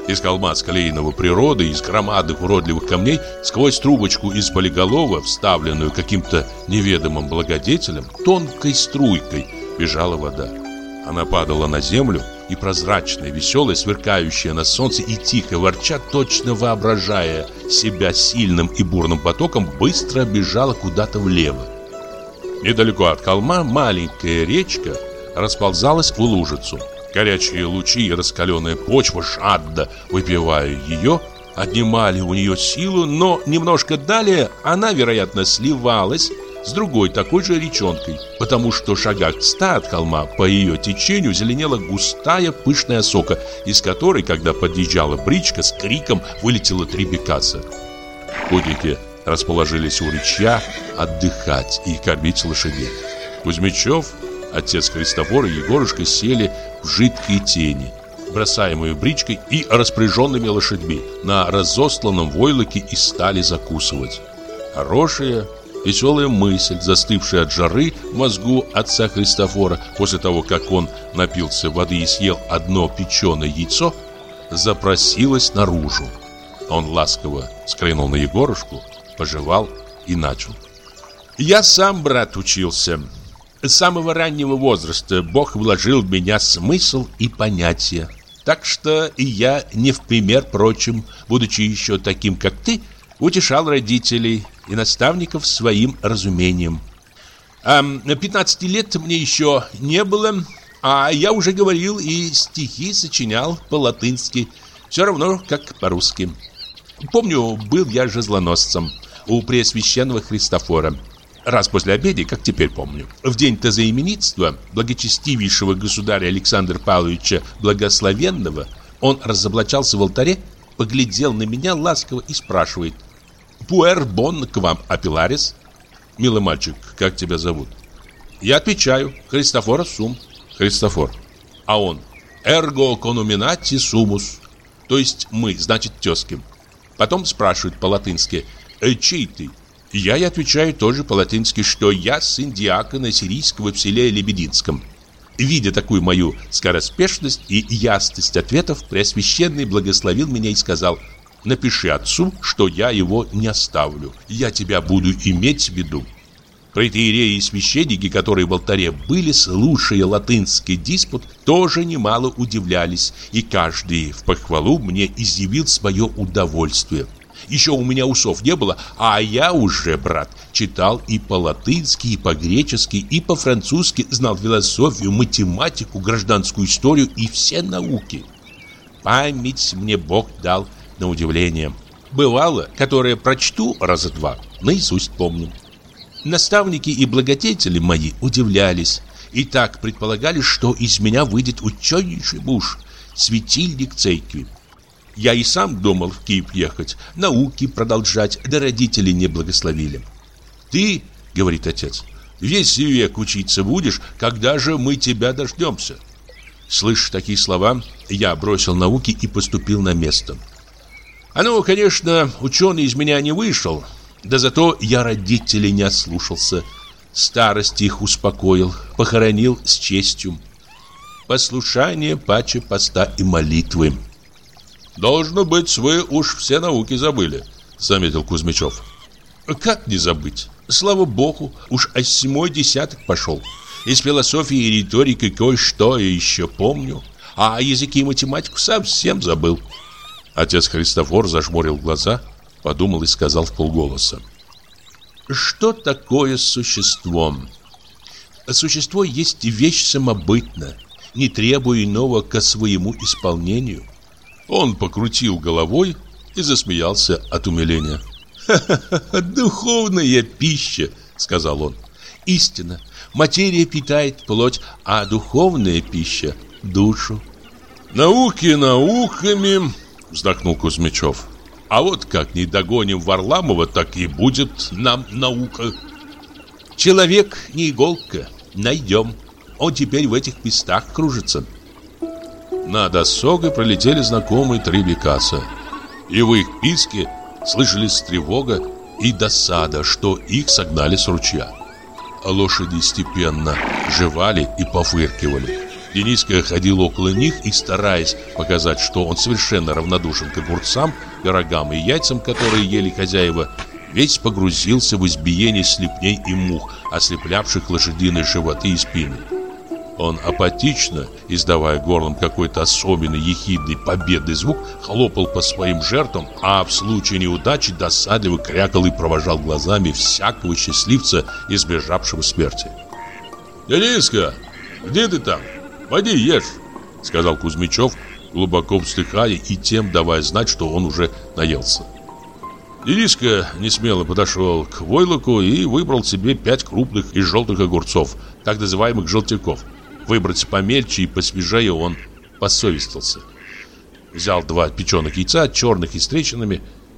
Из холма склеенного природы, из громадных уродливых камней, сквозь трубочку из полиголова, вставленную каким-то неведомым благодетелем, тонкой струйкой бежала вода. Она падала на землю, и прозрачная, веселая, сверкающая на солнце и тихо ворча, точно воображая себя сильным и бурным потоком, быстро бежала куда-то влево. Недалеко от холма маленькая речка расползалась в лужицу. Горячие лучи и раскаленная почва, жадно выпивая ее, отнимали у нее силу, но немножко далее она, вероятно, сливалась с другой такой же речонкой, потому что шагах в ста от холма по ее течению зеленела густая пышная сока, из которой, когда подъезжала бричка, с криком вылетело три бекаса. Путники расположились у речья отдыхать и кормить лошадей. Кузьмичев, отец Христофора и Егорушка сели в жидкие тени, бросаемые бричкой и распоряженными лошадьми, на разосланном войлоке и стали закусывать. Хорошее, Веселая мысль, застывшая от жары в мозгу отца Христофора после того, как он напился воды и съел одно печеное яйцо, запросилась наружу. Он ласково скрынул на Егорушку, пожевал и начал. «Я сам, брат, учился. С самого раннего возраста Бог вложил в меня смысл и понятия. Так что и я, не в пример прочим, будучи еще таким, как ты, утешал родителей и наставников своим разумением. А 15 лет мне еще не было, а я уже говорил и стихи сочинял по-латынски, все равно как по-русски. Помню, был я жезлоносцем у Преосвященного Христофора. Раз после обеда, как теперь помню. В день тазаименитства благочестивейшего государя Александра Павловича Благословенного он разоблачался в алтаре, поглядел на меня ласково и спрашивает «Пуэр бон к вам, апеларис?» «Милый мальчик, как тебя зовут?» Я отвечаю «Христофор Сум». «Христофор». А он «Эрго конуминати сумус». То есть мы, значит, тезки. Потом спрашивают по-латынски «Э, чей ты?» Я и отвечаю тоже по-латынски, что я сын диакона сирийского в селе Лебединском. Видя такую мою скороспешность и ясность ответов, Преосвященный благословил меня и сказал «Напиши отцу, что я его не оставлю, я тебя буду иметь в виду». Протеереи и священники, которые в алтаре были, слушая латынский диспут, тоже немало удивлялись, и каждый в похвалу мне изъявил свое удовольствие. Еще у меня усов не было, а я уже, брат, читал и по-латынски, и по-гречески, и по-французски, знал философию, математику, гражданскую историю и все науки. Память мне Бог дал на удивление. Бывало, которое прочту раза два, наизусть помню. Наставники и благодетели мои удивлялись и так предполагали, что из меня выйдет ученейший муж, светильник церкви. Я и сам думал в Киев ехать, науки продолжать, да родители не благословили. «Ты, — говорит отец, — весь век учиться будешь, когда же мы тебя дождемся?» Слышь такие слова, я бросил науки и поступил на место. А ну, конечно, ученый из меня не вышел, да зато я родителей не ослушался. Старость их успокоил, похоронил с честью. Послушание паче поста и молитвы. Должно быть, вы уж все науки забыли, заметил Кузьмичев. Как не забыть? Слава богу, уж осьмой десяток пошел. Из философии и риторики кое-что я еще помню, а языки и математику совсем забыл. Отец Христофор зажмурил глаза, подумал и сказал в полголоса. Что такое существо? Существо есть вещь самобытна, не требуя иного ко своему исполнению. Он покрутил головой и засмеялся от умиления. «Ха-ха-ха, духовная пища!» — сказал он. «Истина, материя питает плоть, а духовная пища — душу». «Науки науками!» — вздохнул Кузьмичев. «А вот как не догоним Варламова, так и будет нам наука». «Человек не иголка, найдем. Он теперь в этих местах кружится». Над осогой пролетели знакомые три бекаса. И в их писке слышались тревога и досада, что их согнали с ручья. А лошади степенно жевали и пофыркивали. Дениска ходил около них и, стараясь показать, что он совершенно равнодушен к огурцам, пирогам и яйцам, которые ели хозяева, весь погрузился в избиение слепней и мух, ослеплявших лошадиные животы и спины. Он апатично, издавая горлом какой-то особенный ехидный победный звук, хлопал по своим жертвам, а в случае неудачи досадливо крякал и провожал глазами всякого счастливца, избежавшего смерти. «Дениска, где ты там? Пойди ешь», — сказал Кузьмичев, глубоко вздыхая и тем давая знать, что он уже наелся. Дениска несмело подошел к войлоку и выбрал себе пять крупных и желтых огурцов, так называемых желтяков. Выбрать помельче и посвежее он посовестился. Взял два печеных яйца, черных и с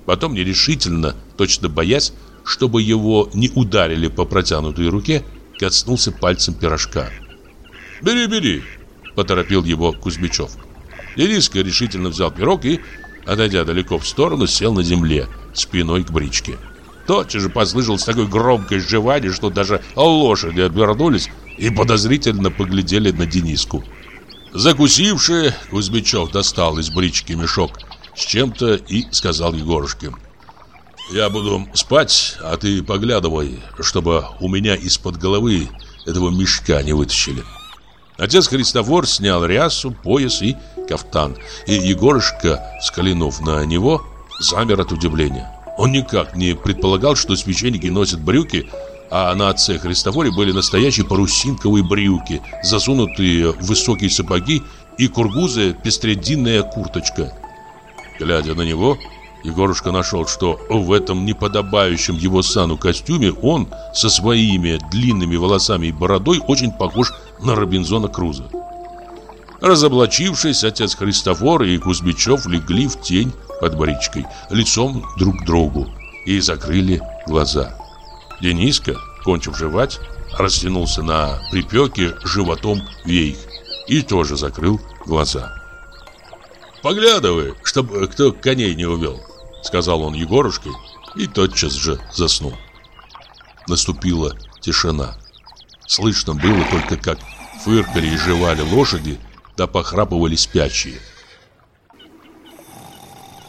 потом нерешительно, точно боясь, чтобы его не ударили по протянутой руке, коснулся пальцем пирожка. «Бери, бери!» – поторопил его Кузьмичев. Дениска решительно взял пирог и, отойдя далеко в сторону, сел на земле, спиной к бричке. тотчас же послышалось такое громкое жевание, что даже лошади обернулись и подозрительно поглядели на Дениску. Закусивший, Кузьмичев достал из брички мешок с чем-то и сказал Егорушке. «Я буду спать, а ты поглядывай, чтобы у меня из-под головы этого мешка не вытащили». Отец Христофор снял рясу, пояс и кафтан, и Егорушка, взглянув на него, замер от удивления. Он никак не предполагал, что священники носят брюки, а на отце Христофоре были настоящие парусинковые брюки, засунутые в высокие сапоги и кургузая пестрединная курточка. Глядя на него, Егорушка нашел, что в этом неподобающем его сану костюме он со своими длинными волосами и бородой очень похож на Робинзона Круза. Разоблачившись, отец Христофор и Кузьмичев легли в тень под бричкой, лицом друг к другу, и закрыли глаза. Дениска, кончив жевать, растянулся на припеке животом вейх и тоже закрыл глаза. «Поглядывай, чтобы кто коней не увел», — сказал он Егорушке и тотчас же заснул. Наступила тишина. Слышно было только, как фыркали и жевали лошади, да похрапывали спящие.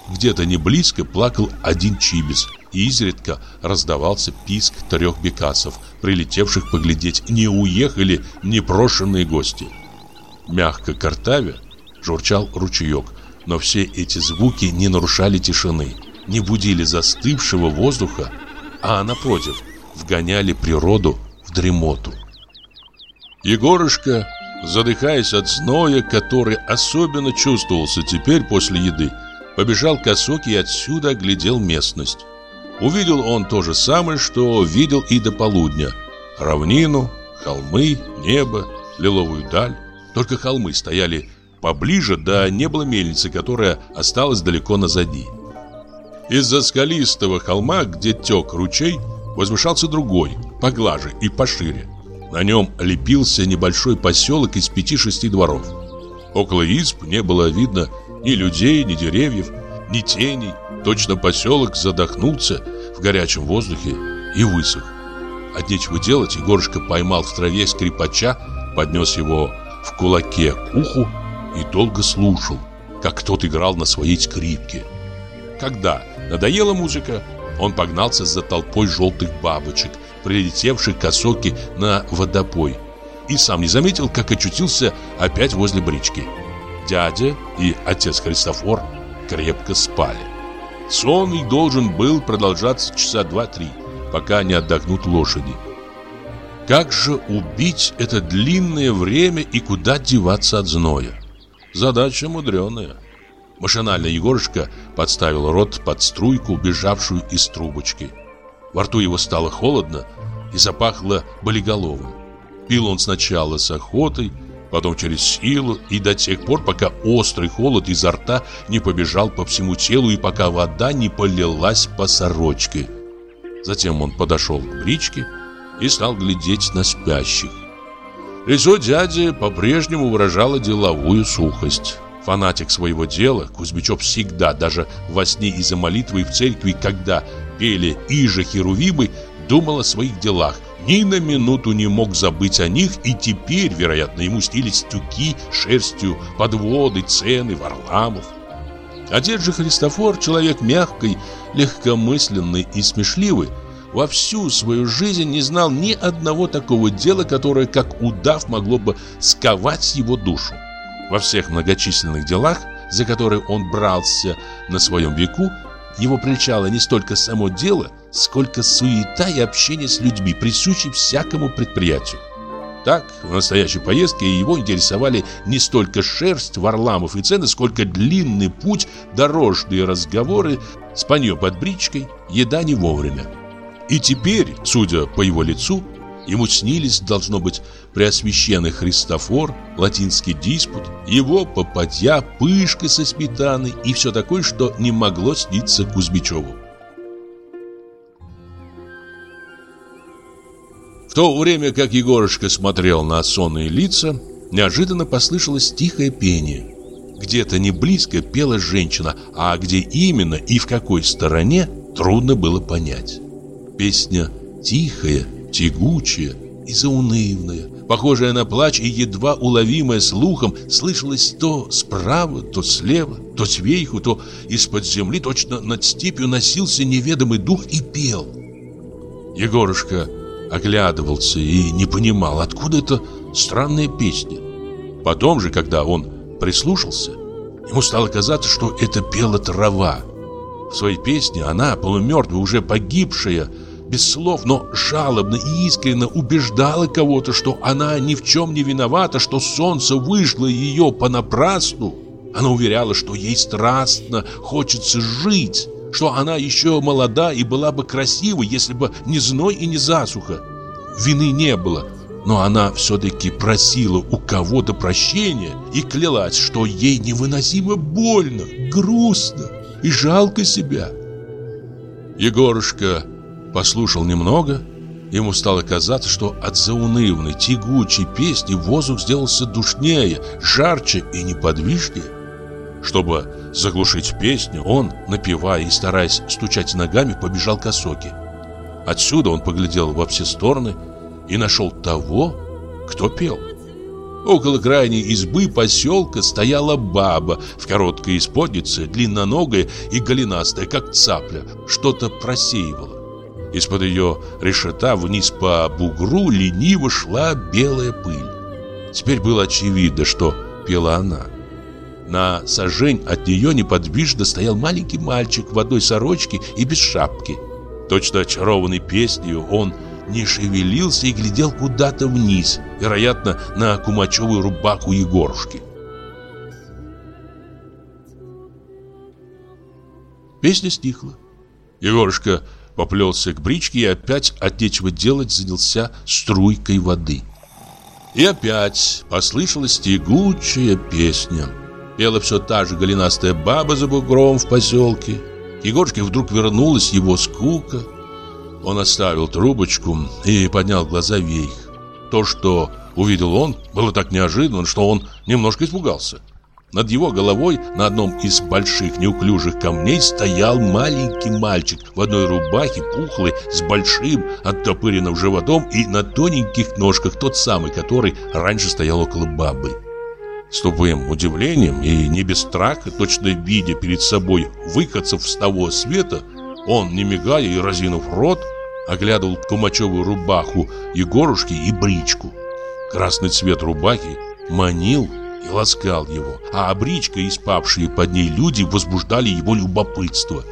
Где-то не близко плакал один чибис, и изредка раздавался писк трех бекасов, прилетевших поглядеть, не уехали непрошенные гости. Мягко картавя журчал ручеек, но все эти звуки не нарушали тишины, не будили застывшего воздуха, а напротив, вгоняли природу в дремоту. Егорушка, задыхаясь от зноя, который особенно чувствовался теперь после еды, побежал к осоке и отсюда оглядел местность. Увидел он то же самое, что видел и до полудня. Равнину, холмы, небо, лиловую даль. Только холмы стояли поближе, да не было мельницы, которая осталась далеко назади. Из-за скалистого холма, где тек ручей, возвышался другой, поглаже и пошире. На нем лепился небольшой поселок из пяти-шести дворов. Около изб не было видно ни людей, ни деревьев, ни теней. Точно поселок задохнулся в горячем воздухе и высох. От нечего делать Егорушка поймал в траве скрипача, поднес его в кулаке к уху и долго слушал, как тот играл на своей скрипке. Когда надоела музыка, он погнался за толпой желтых бабочек, прилетевших к осоке на водопой, и сам не заметил, как очутился опять возле брички. Дядя и отец Христофор крепко спали. Сон их должен был продолжаться часа два-три, пока не отдохнут лошади. Как же убить это длинное время и куда деваться от зноя? Задача мудреная. Машинально Егорушка подставил рот под струйку, бежавшую из трубочки. Во рту его стало холодно и запахло болиголовым. Пил он сначала с охотой, потом через силу и до тех пор, пока острый холод изо рта не побежал по всему телу и пока вода не полилась по сорочке. Затем он подошел к бричке и стал глядеть на спящих. Лицо дяди по-прежнему выражало деловую сухость. Фанатик своего дела, Кузьмичев всегда, даже во сне и за молитвой в церкви, когда пели «Иже Херувимы», думал о своих делах, ни на минуту не мог забыть о них, и теперь, вероятно, ему снились тюки, шерстью, подводы, цены, Варламов. Отец же Христофор, человек мягкий, легкомысленный и смешливый, во всю свою жизнь не знал ни одного такого дела, которое, как удав, могло бы сковать его душу. Во всех многочисленных делах, за которые он брался на своем веку, его прельчало не столько само дело, сколько суета и общение с людьми, присущие всякому предприятию. Так, в настоящей поездке его интересовали не столько шерсть, варламов и цены, сколько длинный путь, дорожные разговоры, спанье под бричкой, еда не вовремя. И теперь, судя по его лицу, ему снились, должно быть, Преосвященный Христофор, латинский диспут, его попадья, пышка со сметаной и все такое, что не могло сниться Кузьмичеву. То время, как Егорушка смотрел на сонные лица, неожиданно послышалось тихое пение. Где-то не близко пела женщина, а где именно и в какой стороне, трудно было понять. Песня тихая, тягучая и заунывная, похожая на плач и едва уловимая слухом, слышалась то справа, то слева, то сверху, то из-под земли, точно над степью носился неведомый дух и пел. Егорушка оглядывался и не понимал, откуда эта странная песня. Потом же, когда он прислушался, ему стало казаться, что это пела трава. В своей песне она, полумертвая, уже погибшая, без слов, но жалобно и искренне убеждала кого-то, что она ни в чем не виновата, что солнце вышло ее понапрасну. Она уверяла, что ей страстно хочется жить, что она еще молода и была бы красива, если бы не зной и не засуха. Вины не было, но она все-таки просила у кого-то прощения и клялась, что ей невыносимо больно, грустно и жалко себя. Егорушка послушал немного, ему стало казаться, что от заунывной, тягучей песни воздух сделался душнее, жарче и неподвижнее. Чтобы заглушить песню, он, напевая и стараясь стучать ногами, побежал к осоке. Отсюда он поглядел во все стороны и нашел того, кто пел. Около крайней избы поселка стояла баба в короткой исподнице, длинноногая и голенастая, как цапля, что-то просеивала. Из-под ее решета вниз по бугру лениво шла белая пыль. Теперь было очевидно, что пела она. На сажень от нее неподвижно стоял маленький мальчик в одной сорочке и без шапки. Точно очарованный песнью, он не шевелился и глядел куда-то вниз, вероятно, на кумачевую рубаку Егорушки. Песня стихла. Егорушка поплелся к бричке и опять от нечего делать занялся струйкой воды. И опять послышалась тягучая песня. Пела все та же голенастая баба за бугром в поселке. Егорушке вдруг вернулась его скука. Он оставил трубочку и поднял глаза вверх. То, что увидел он, было так неожиданно, что он немножко испугался. Над его головой на одном из больших неуклюжих камней стоял маленький мальчик в одной рубахе, пухлый, с большим оттопыренным животом и на тоненьких ножках тот самый, который раньше стоял около бабы. С тупым удивлением и не без страха, точно видя перед собой выходцев с того света, он, не мигая и разинув рот, оглядывал кумачевую рубаху Егорушки и бричку. Красный цвет рубахи манил и ласкал его, а бричка и спавшие под ней люди возбуждали его любопытство.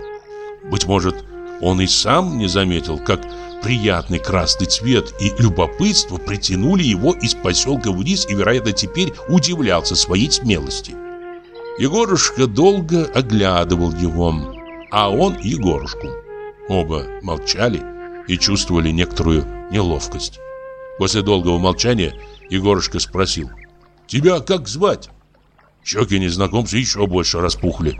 Быть может, он и сам не заметил, как приятный красный цвет и любопытство притянули его из поселка вниз и, вероятно, теперь удивлялся своей смелости. Егорушка долго оглядывал его, а он Егорушку. Оба молчали и чувствовали некоторую неловкость. После долгого молчания Егорушка спросил «Тебя как звать?» Щеки незнакомца еще больше распухли.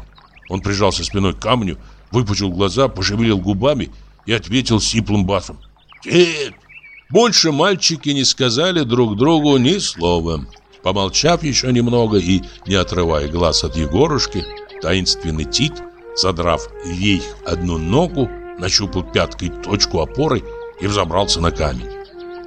Он прижался спиной к камню, выпучил глаза, пошевелил губами и ответил сиплым басом «Дед!» Больше мальчики не сказали друг другу ни слова. Помолчав еще немного и не отрывая глаз от Егорушки, таинственный Тит, задрав вверх одну ногу, нащупал пяткой точку опоры и взобрался на камень.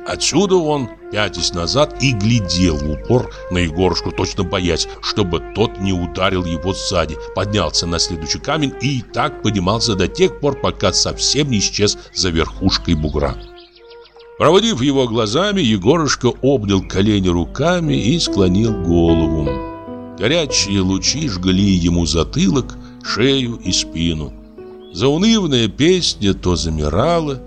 Отсюда он, пятясь назад, и глядел в упор на Егорушку, точно боясь, чтобы тот не ударил его сзади, поднялся на следующий камень и так поднимался до тех пор, пока совсем не исчез за верхушкой бугра. Проводив его глазами, Егорушка обнял колени руками и склонил голову. Горячие лучи жгли ему затылок, шею и спину. Заунывная песня то замирала,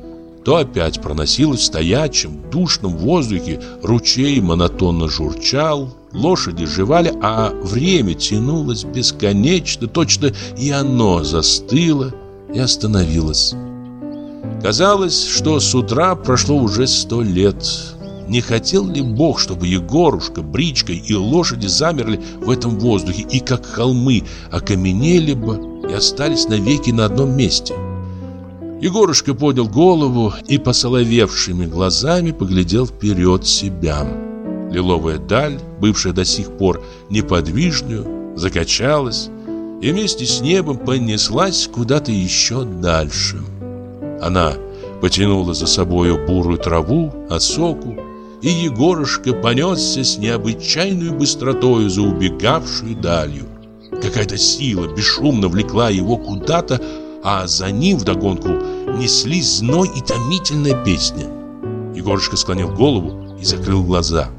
то опять проносилась в стоячем, душном воздухе, ручей монотонно журчал, лошади жевали, а время тянулось бесконечно, точно и оно застыло и остановилось. Казалось, что с утра прошло уже сто лет. Не хотел ли Бог, чтобы Егорушка, Бричка и лошади замерли в этом воздухе и как холмы окаменели бы и остались навеки на одном месте? Егорушка поднял голову и посоловевшими глазами поглядел вперед себя. Лиловая даль, бывшая до сих пор неподвижную, закачалась и вместе с небом понеслась куда-то еще дальше. Она потянула за собою бурую траву, осоку, и Егорушка понесся с необычайной быстротою за убегавшую далью. Какая-то сила бесшумно влекла его куда-то, а за ним вдогонку неслись зной и томительная песня. Егорушка склонил голову и закрыл глаза.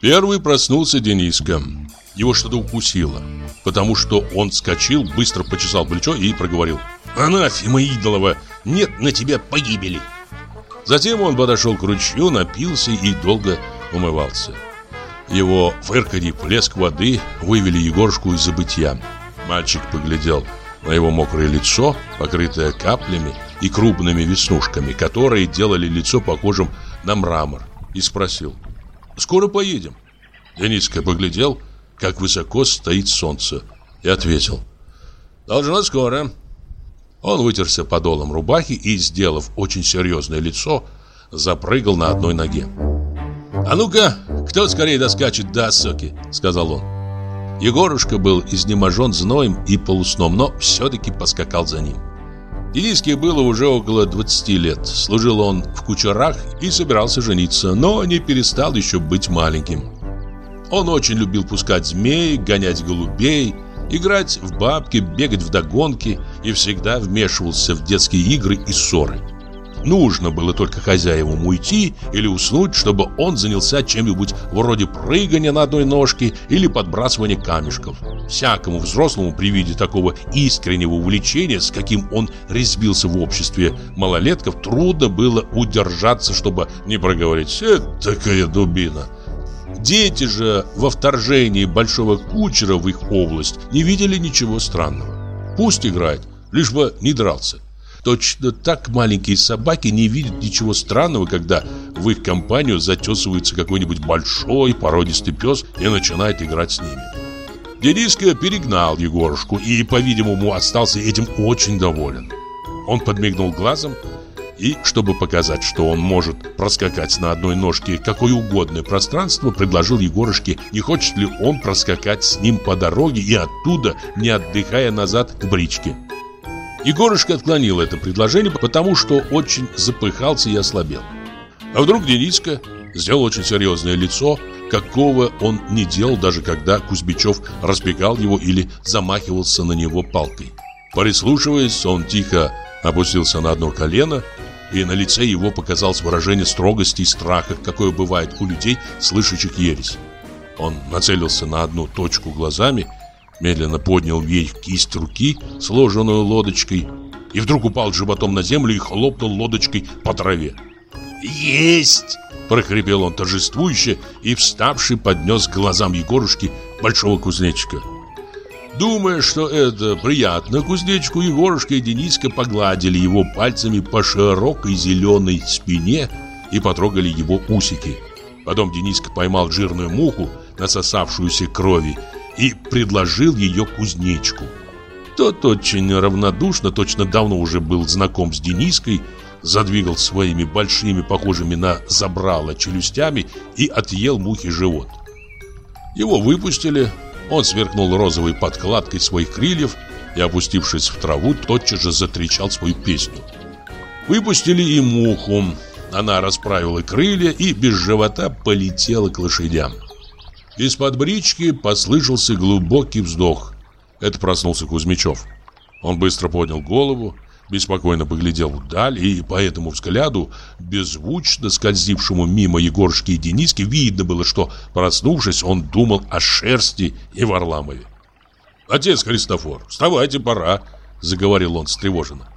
Первый проснулся Дениска. Его что-то укусило, потому что он вскочил, быстро почесал плечо и проговорил. «Анафима идолова, нет на тебя погибели!» Затем он подошел к ручью, напился и долго умывался. Его фырканье, плеск воды вывели Егорушку из забытья. Мальчик поглядел на его мокрое лицо, покрытое каплями и крупными веснушками, которые делали лицо похожим на мрамор, и спросил «Скоро поедем?» Дениска поглядел, как высоко стоит солнце, и ответил «Должно скоро». Он вытерся подолом рубахи и, сделав очень серьезное лицо, запрыгал на одной ноге. «А ну-ка, кто скорее доскачет до осоки?» — сказал он. Егорушка был изнеможен зноем и полусном, но все-таки поскакал за ним. Дениске было уже около 20 лет. Служил он в кучерах и собирался жениться, но не перестал еще быть маленьким. Он очень любил пускать змей, гонять голубей, играть в бабки, бегать в догонки и всегда вмешивался в детские игры и ссоры. Нужно было только хозяевам уйти или уснуть, чтобы он занялся чем-нибудь вроде прыгания на одной ножке или подбрасывания камешков. Всякому взрослому при виде такого искреннего увлечения, с каким он резвился в обществе малолетков, трудно было удержаться, чтобы не проговорить «Это такая дубина». Дети же во вторжении большого кучера в их область не видели ничего странного. Пусть играет, лишь бы не дрался. Точно так маленькие собаки не видят ничего странного, когда в их компанию затесывается какой-нибудь большой породистый пес и начинает играть с ними. Дениска перегнал Егорушку и, по-видимому, остался этим очень доволен. Он подмигнул глазом и, чтобы показать, что он может проскакать на одной ножке какое угодное пространство, предложил Егорушке, не хочет ли он проскакать с ним по дороге и оттуда, не отдыхая назад к бричке. Егорушка отклонил это предложение, потому что очень запыхался и ослабел. А вдруг Дениска сделал очень серьезное лицо, какого он не делал, даже когда Кузьмичев разбегал его или замахивался на него палкой. Прислушиваясь, он тихо опустился на одно колено, и на лице его показалось выражение строгости и страха, какое бывает у людей, слышащих ересь. Он нацелился на одну точку глазами медленно поднял вверх кисть руки, сложенную лодочкой, и вдруг упал животом на землю и хлопнул лодочкой по траве. «Есть!» – прохрипел он торжествующе и, вставший, поднес к глазам Егорушки большого кузнечика. Думая, что это приятно, кузнечку Егорушка и Дениска погладили его пальцами по широкой зеленой спине и потрогали его усики. Потом Дениска поймал жирную муху, насосавшуюся крови, и предложил ее кузнечку. Тот очень равнодушно, точно давно уже был знаком с Дениской, задвигал своими большими, похожими на забрало челюстями и отъел мухи живот. Его выпустили, он сверкнул розовой подкладкой своих крыльев и, опустившись в траву, тотчас же затричал свою песню. Выпустили и муху, она расправила крылья и без живота полетела к лошадям. Из-под брички послышался глубокий вздох. Это проснулся Кузьмичев. Он быстро поднял голову, беспокойно поглядел вдаль, и по этому взгляду, беззвучно скользившему мимо Егорушки и Дениски, видно было, что, проснувшись, он думал о шерсти и Варламове. «Отец Христофор, вставайте, пора», — заговорил он встревоженно.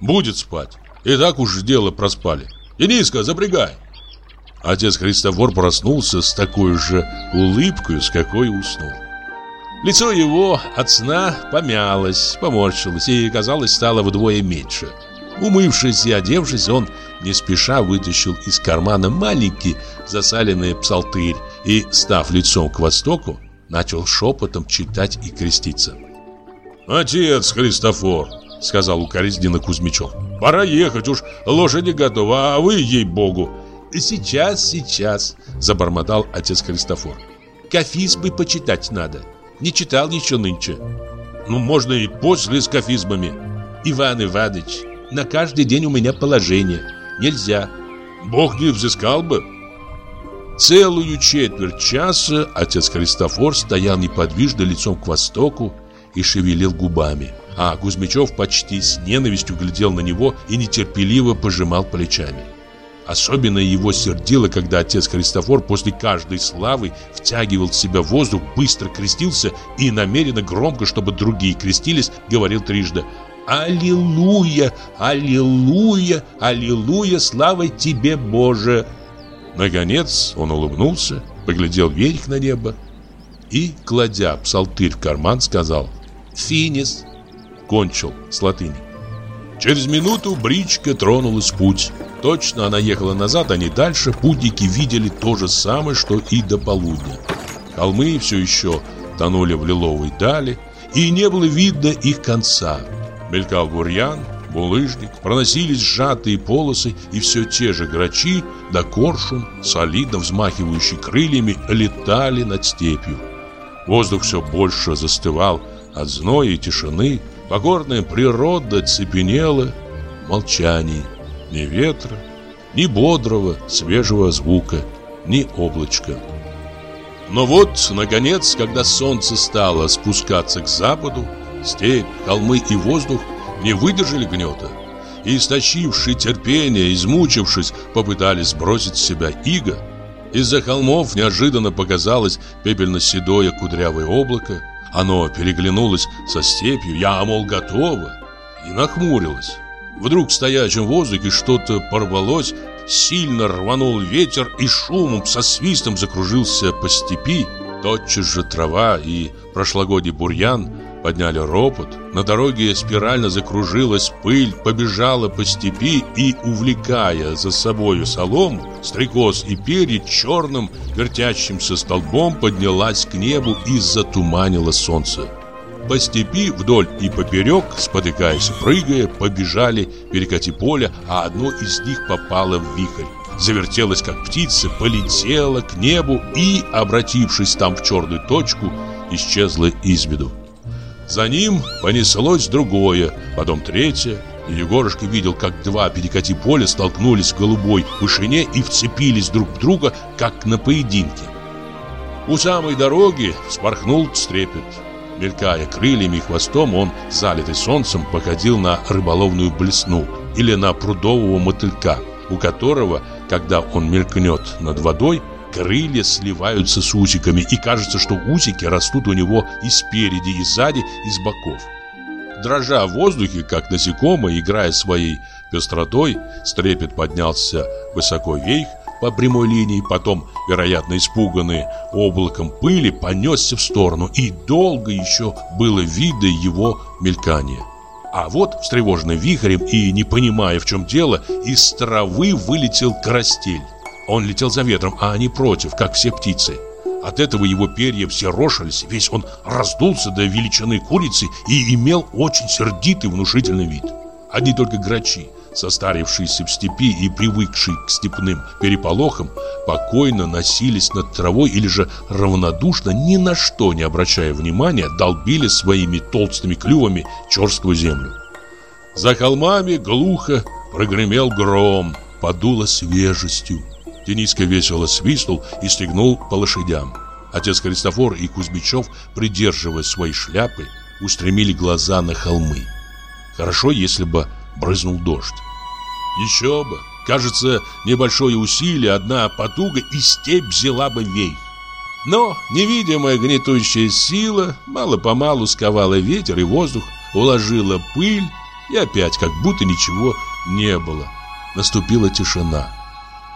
«Будет спать. И так уж дело проспали. Дениска, запрягай!» Отец Христофор проснулся с такой же улыбкой, с какой уснул. Лицо его от сна помялось, поморщилось и, казалось, стало вдвое меньше. Умывшись и одевшись, он не спеша вытащил из кармана маленький засаленный псалтырь и, став лицом к востоку, начал шепотом читать и креститься. «Отец Христофор!» — сказал укоризненно Кузьмичев. «Пора ехать, уж лошади готова, а вы, ей-богу, «Сейчас, сейчас», — забормотал отец Христофор. «Кафиз бы почитать надо. Не читал еще нынче. Ну, можно и после с кафизмами. Иван Иванович, на каждый день у меня положение. Нельзя. Бог не взыскал бы. Целую четверть часа отец Христофор стоял неподвижно лицом к востоку и шевелил губами. А Кузьмичев почти с ненавистью глядел на него и нетерпеливо пожимал плечами. Особенно его сердило, когда отец Христофор после каждой славы втягивал в себя воздух, быстро крестился и намеренно громко, чтобы другие крестились, говорил трижды «Аллилуйя! Аллилуйя! Аллилуйя! Слава тебе, Боже!» Наконец он улыбнулся, поглядел вверх на небо и, кладя псалтырь в карман, сказал «Финис!» Кончил с латыни. Через минуту бричка тронулась в путь. Точно она ехала назад, а не дальше. Путники видели то же самое, что и до полудня. Холмы все еще тонули в лиловой дали, и не было видно их конца. Мелькал бурьян, булыжник, проносились сжатые полосы, и все те же грачи да коршун, солидно взмахивающие крыльями, летали над степью. Воздух все больше застывал от зноя и тишины, Покорная природа цепенела в молчании. Ни ветра, ни бодрого, свежего звука, ни облачка. Но вот, наконец, когда солнце стало спускаться к западу, степь, холмы и воздух не выдержали гнета. И, истощившие терпение, измучившись, попытались сбросить с себя иго. Из-за холмов неожиданно показалось пепельно-седое кудрявое облако, оно переглянулось со степью, я, мол, готова, и нахмурилось. Вдруг в стоячем воздухе что-то порвалось, сильно рванул ветер и шумом со свистом закружился по степи. Тотчас же трава и прошлогодний бурьян подняли ропот. На дороге спирально закружилась пыль, побежала по степи и, увлекая за собою солому, стрекоз и перья черным вертящимся столбом поднялась к небу и затуманила солнце. По степи вдоль и поперек, спотыкаясь прыгая, побежали перекати поля, а одно из них попало в вихрь. Завертелась, как птица, полетела к небу и, обратившись там в черную точку, исчезла из виду. За ним понеслось другое, потом третье. И Егорушка видел, как два перекати поля столкнулись в голубой вышине и вцепились друг в друга, как на поединке. У самой дороги вспорхнул стрепет. Мелькая крыльями и хвостом, он, залитый солнцем, походил на рыболовную блесну или на прудового мотылька, у которого, когда он мелькнет над водой, крылья сливаются с усиками, и кажется, что усики растут у него и спереди, и сзади, и с боков. Дрожа в воздухе, как насекомое, играя своей пестротой, стрепет поднялся высоко вверх по прямой линии, потом, вероятно, испуганный облаком пыли, понесся в сторону, и долго еще было видно его мелькание. А вот, встревоженный вихрем и не понимая, в чем дело, из травы вылетел карастель. Он летел за ветром, а они против, как все птицы. От этого его перья все рошились, весь он раздулся до величины курицы и имел очень сердитый внушительный вид. Одни только грачи, состарившиеся в степи и привыкшие к степным переполохам, покойно носились над травой или же равнодушно, ни на что не обращая внимания, долбили своими толстыми клювами черствую землю. За холмами глухо прогремел гром, подуло свежестью. Дениска весело свистнул и стегнул по лошадям. Отец Христофор и Кузьмичев, придерживая свои шляпы, устремили глаза на холмы. Хорошо, если бы брызнул дождь. Еще бы! Кажется, небольшое усилие, одна потуга, и степь взяла бы вейх. Но невидимая гнетущая сила мало-помалу сковала ветер и воздух, уложила пыль, и опять как будто ничего не было. Наступила тишина.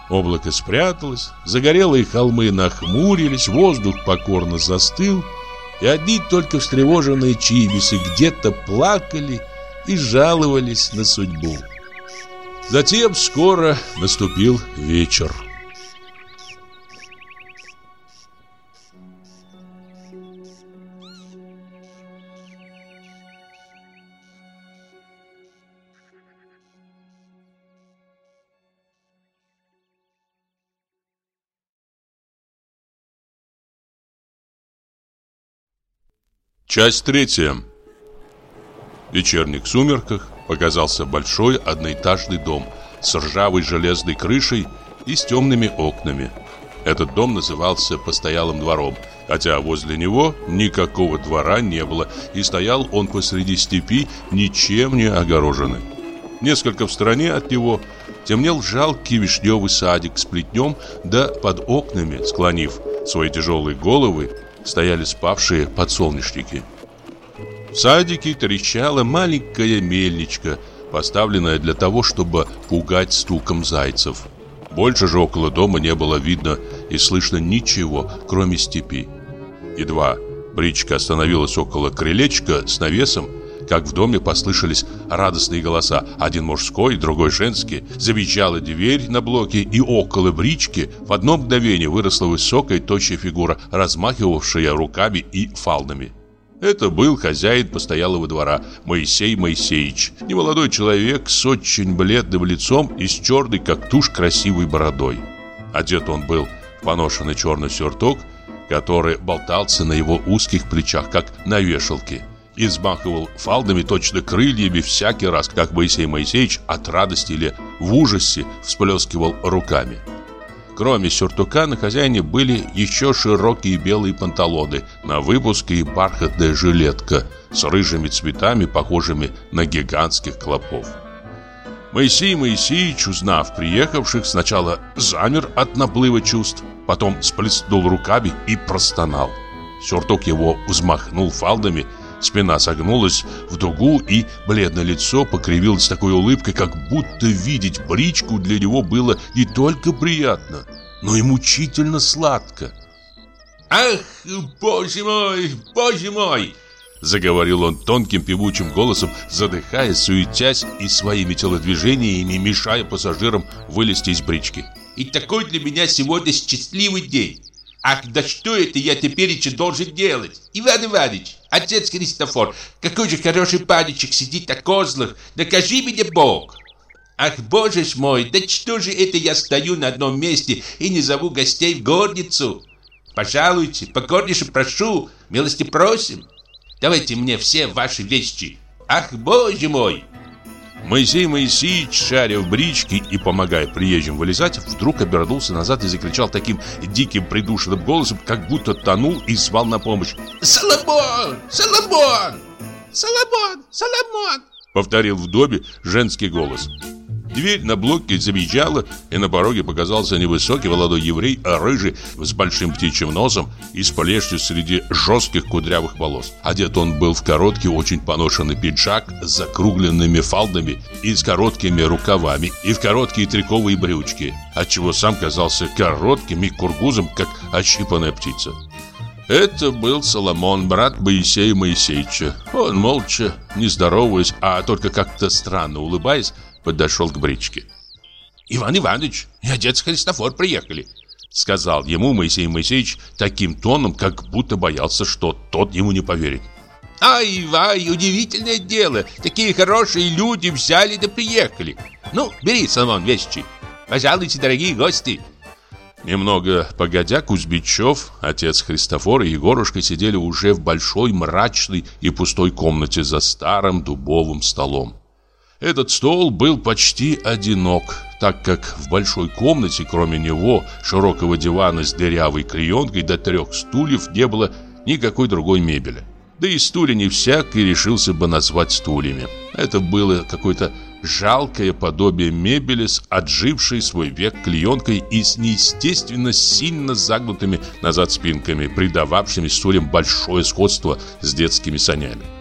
Облако спряталось, загорелые холмы нахмурились, воздух покорно застыл, и одни только встревоженные чибисы где-то плакали и жаловались на судьбу. Затем скоро наступил вечер. Часть третья. Вечерних сумерках показался большой одноэтажный дом с ржавой железной крышей и с темными окнами. Этот дом назывался постоялым двором, хотя возле него никакого двора не было, и стоял он посреди степи, ничем не огороженный. Несколько в стороне от него темнел жалкий вишневый садик с плетнем, да под окнами, склонив свои тяжелые головы, стояли спавшие подсолнечники. В садике трещала маленькая мельничка, поставленная для того, чтобы пугать стуком зайцев. Больше же около дома не было видно и слышно ничего, кроме степи. Едва бричка остановилась около крылечка с навесом, как в доме послышались радостные голоса, один мужской, другой женский. Завизжала дверь на блоке, и около брички в одно мгновение выросла высокая тощая фигура, размахивавшая руками и фалдами. Это был хозяин постоялого двора Моисей Моисеевич, немолодой человек с очень бледным лицом и с черной, как тушь, красивой бородой. Одет он был в поношенный черный сюртук, который болтался на его узких плечах, как на вешалке, и взмахивал фалдами, точно крыльями, всякий раз, как Моисей Моисеевич от радости или в ужасе всплескивал руками. Кроме сюртука на хозяине были еще широкие белые панталоны на выпуск и бархатная жилетка с рыжими цветами, похожими на гигантских клопов. Моисей Моисеевич, узнав приехавших, сначала замер от наплыва чувств, потом сплеснул руками и простонал. Сюртук его взмахнул фалдами, спина согнулась в дугу, и бледное лицо покривилось такой улыбкой, как будто видеть бричку для него было не только приятно, но и мучительно сладко. «Ах, боже мой, боже мой!» Заговорил он тонким певучим голосом, задыхаясь, суетясь и своими телодвижениями мешая пассажирам вылезти из брички. «И такой для меня сегодня счастливый день! Ах, да что это я теперь должен делать? Иван Иванович, отец Христофор, какой же хороший паничек сидит на козлах, накажи меня Бог!» Ах, боже мой, да что же это я стою на одном месте и не зову гостей в горницу? Пожалуйте, покорнейше прошу, милости просим. Давайте мне все ваши вещи. Ах, боже мой! Моисей Моисеевич, шаря в бричке и помогая приезжим вылезать, вдруг обернулся назад и закричал таким диким придушенным голосом, как будто тонул и звал на помощь. «Соломон! Соломон! Соломон! Соломон!» Повторил в доме женский голос. Дверь на блоке завизжала, и на пороге показался невысокий молодой еврей, а рыжий, с большим птичьим носом и с полежью среди жестких кудрявых волос. Одет он был в короткий, очень поношенный пиджак с закругленными фалдами и с короткими рукавами, и в короткие триковые брючки, отчего сам казался коротким и кургузом, как ощипанная птица. Это был Соломон, брат Моисея Моисеевича. Он молча, не здороваясь, а только как-то странно улыбаясь, подошел к бричке. «Иван Иванович и отец Христофор приехали», сказал ему Моисей Моисеевич таким тоном, как будто боялся, что тот ему не поверит. «Ай, вай, удивительное дело! Такие хорошие люди взяли да приехали! Ну, бери, Соломон, вещи! Пожалуйте, дорогие гости!» Немного погодя, Кузьмичев, отец Христофор и Егорушка сидели уже в большой мрачной и пустой комнате за старым дубовым столом. Этот стол был почти одинок, так как в большой комнате, кроме него, широкого дивана с дырявой клеенкой до трех стульев не было никакой другой мебели. Да и стулья не всякий решился бы назвать стульями. Это было какое-то жалкое подобие мебели с отжившей свой век клеенкой и с неестественно сильно загнутыми назад спинками, придававшими стульям большое сходство с детскими санями.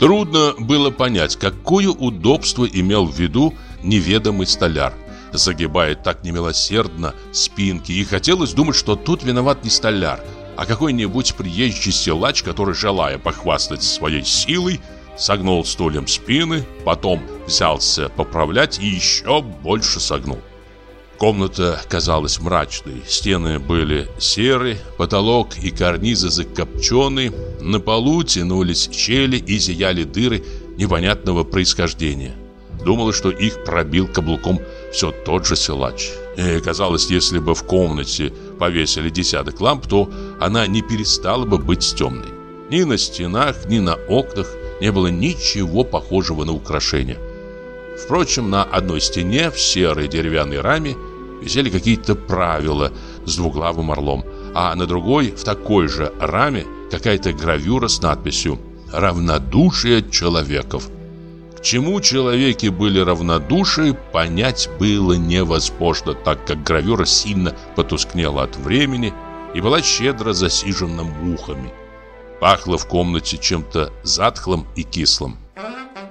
Трудно было понять, какое удобство имел в виду неведомый столяр, загибая так немилосердно спинки, и хотелось думать, что тут виноват не столяр, а какой-нибудь приезжий силач, который, желая похвастать своей силой, согнул стульям спины, потом взялся поправлять и еще больше согнул. Комната казалась мрачной, стены были серые, потолок и карнизы закопчены, на полу тянулись щели и зияли дыры непонятного происхождения. Думала, что их пробил каблуком все тот же силач. И казалось, если бы в комнате повесили десяток ламп, то она не перестала бы быть темной. Ни на стенах, ни на окнах не было ничего похожего на украшение. Впрочем, на одной стене в серой деревянной раме висели какие-то правила с двуглавым орлом, а на другой, в такой же раме, какая-то гравюра с надписью «Равнодушие человеков». К чему человеки были равнодушны, понять было невозможно, так как гравюра сильно потускнела от времени и была щедро засижена мухами. Пахло в комнате чем-то затхлым и кислым.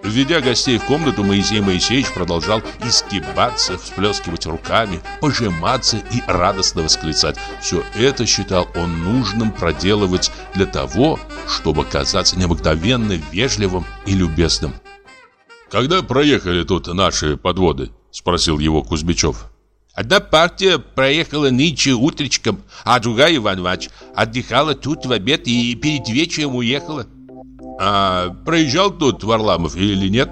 Введя гостей в комнату, Моисей Моисеевич продолжал изгибаться, всплескивать руками, пожиматься и радостно восклицать. Все это считал он нужным проделывать для того, чтобы казаться необыкновенно вежливым и любезным. «Когда проехали тут наши подводы?» – спросил его Кузьмичев. Одна партия проехала нынче утречком, а другая, Иван Иванович, отдыхала тут в обед и перед вечером уехала. А проезжал тут Варламов или нет?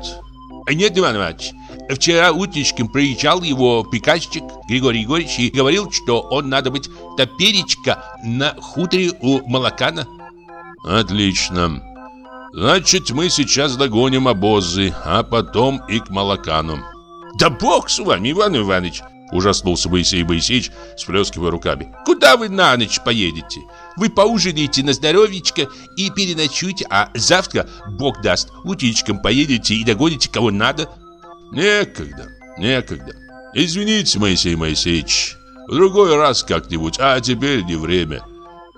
Нет, Иван Иванович. Вчера утречком приезжал его приказчик Григорий Егорович и говорил, что он надо быть топеречка на хуторе у Молокана. Отлично. Значит, мы сейчас догоним обозы, а потом и к Молокану. Да бог с вами, Иван Иванович! Ужаснулся Моисей Моисеевич, сплескивая руками. Куда вы на ночь поедете? Вы поужинаете на здоровечко и переночуете, а завтра, бог даст, утечком поедете и догоните кого надо. Некогда, некогда. Извините, Моисей Моисеевич, в другой раз как-нибудь, а теперь не время.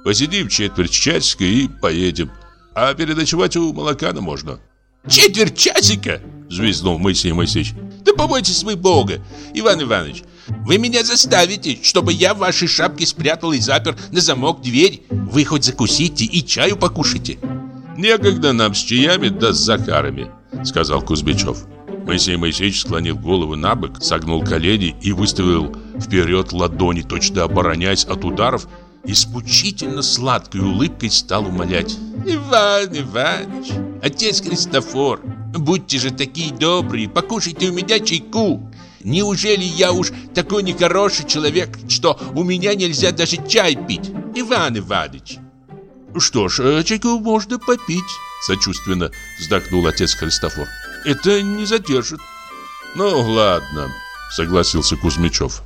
Посидим четверть часика и поедем. А переночевать у Молокана можно. Четверть часика? Взвизнул Моисей Моисеевич. Да побойтесь вы Бога, Иван Иванович. Вы меня заставите, чтобы я в вашей шапке спрятал и запер на замок дверь. Вы хоть закусите и чаю покушайте. Некогда нам с чаями да с Захарами, сказал Кузьмичев. Моисей Моисеевич склонил голову на бок, согнул колени и выставил вперед ладони, точно обороняясь от ударов, и с мучительно сладкой улыбкой стал умолять. «Иван Иванович, отец Христофор, будьте же такие добрые, покушайте у меня чайку. Неужели я уж такой нехороший человек, что у меня нельзя даже чай пить? Иван Иванович!» «Что ж, э, чайку можно попить», — сочувственно вздохнул отец Христофор. «Это не задержит». «Ну, ладно», — согласился Кузьмичев.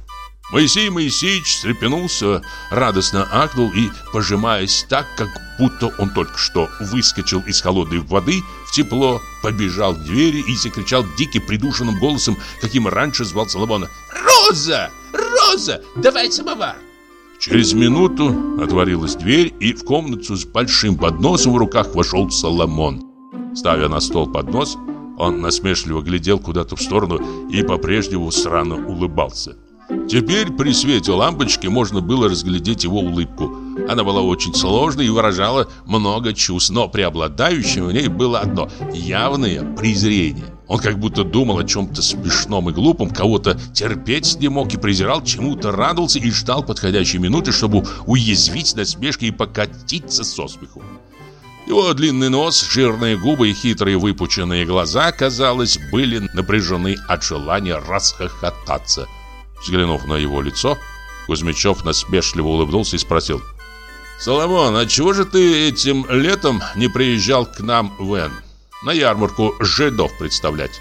Моисей Моисеевич встрепенулся, радостно акнул и, пожимаясь так, как будто он только что выскочил из холодной воды в тепло, побежал к двери и закричал диким придушенным голосом, каким раньше звал Соломона. «Роза! Роза! Давай самовар!» Через минуту отворилась дверь, и в комнату с большим подносом в руках вошел Соломон. Ставя на стол поднос, он насмешливо глядел куда-то в сторону и по-прежнему странно улыбался. Теперь при свете лампочки можно было разглядеть его улыбку. Она была очень сложной и выражала много чувств, но преобладающим в ней было одно – явное презрение. Он как будто думал о чем-то смешном и глупом, кого-то терпеть не мог и презирал, чему-то радовался и ждал подходящей минуты, чтобы уязвить насмешкой и покатиться со смеху. Его длинный нос, жирные губы и хитрые выпученные глаза, казалось, были напряжены от желания расхохотаться – Взглянув на его лицо, Кузьмичев насмешливо улыбнулся и спросил. «Соломон, а чего же ты этим летом не приезжал к нам в Н? На ярмарку жидов представлять?»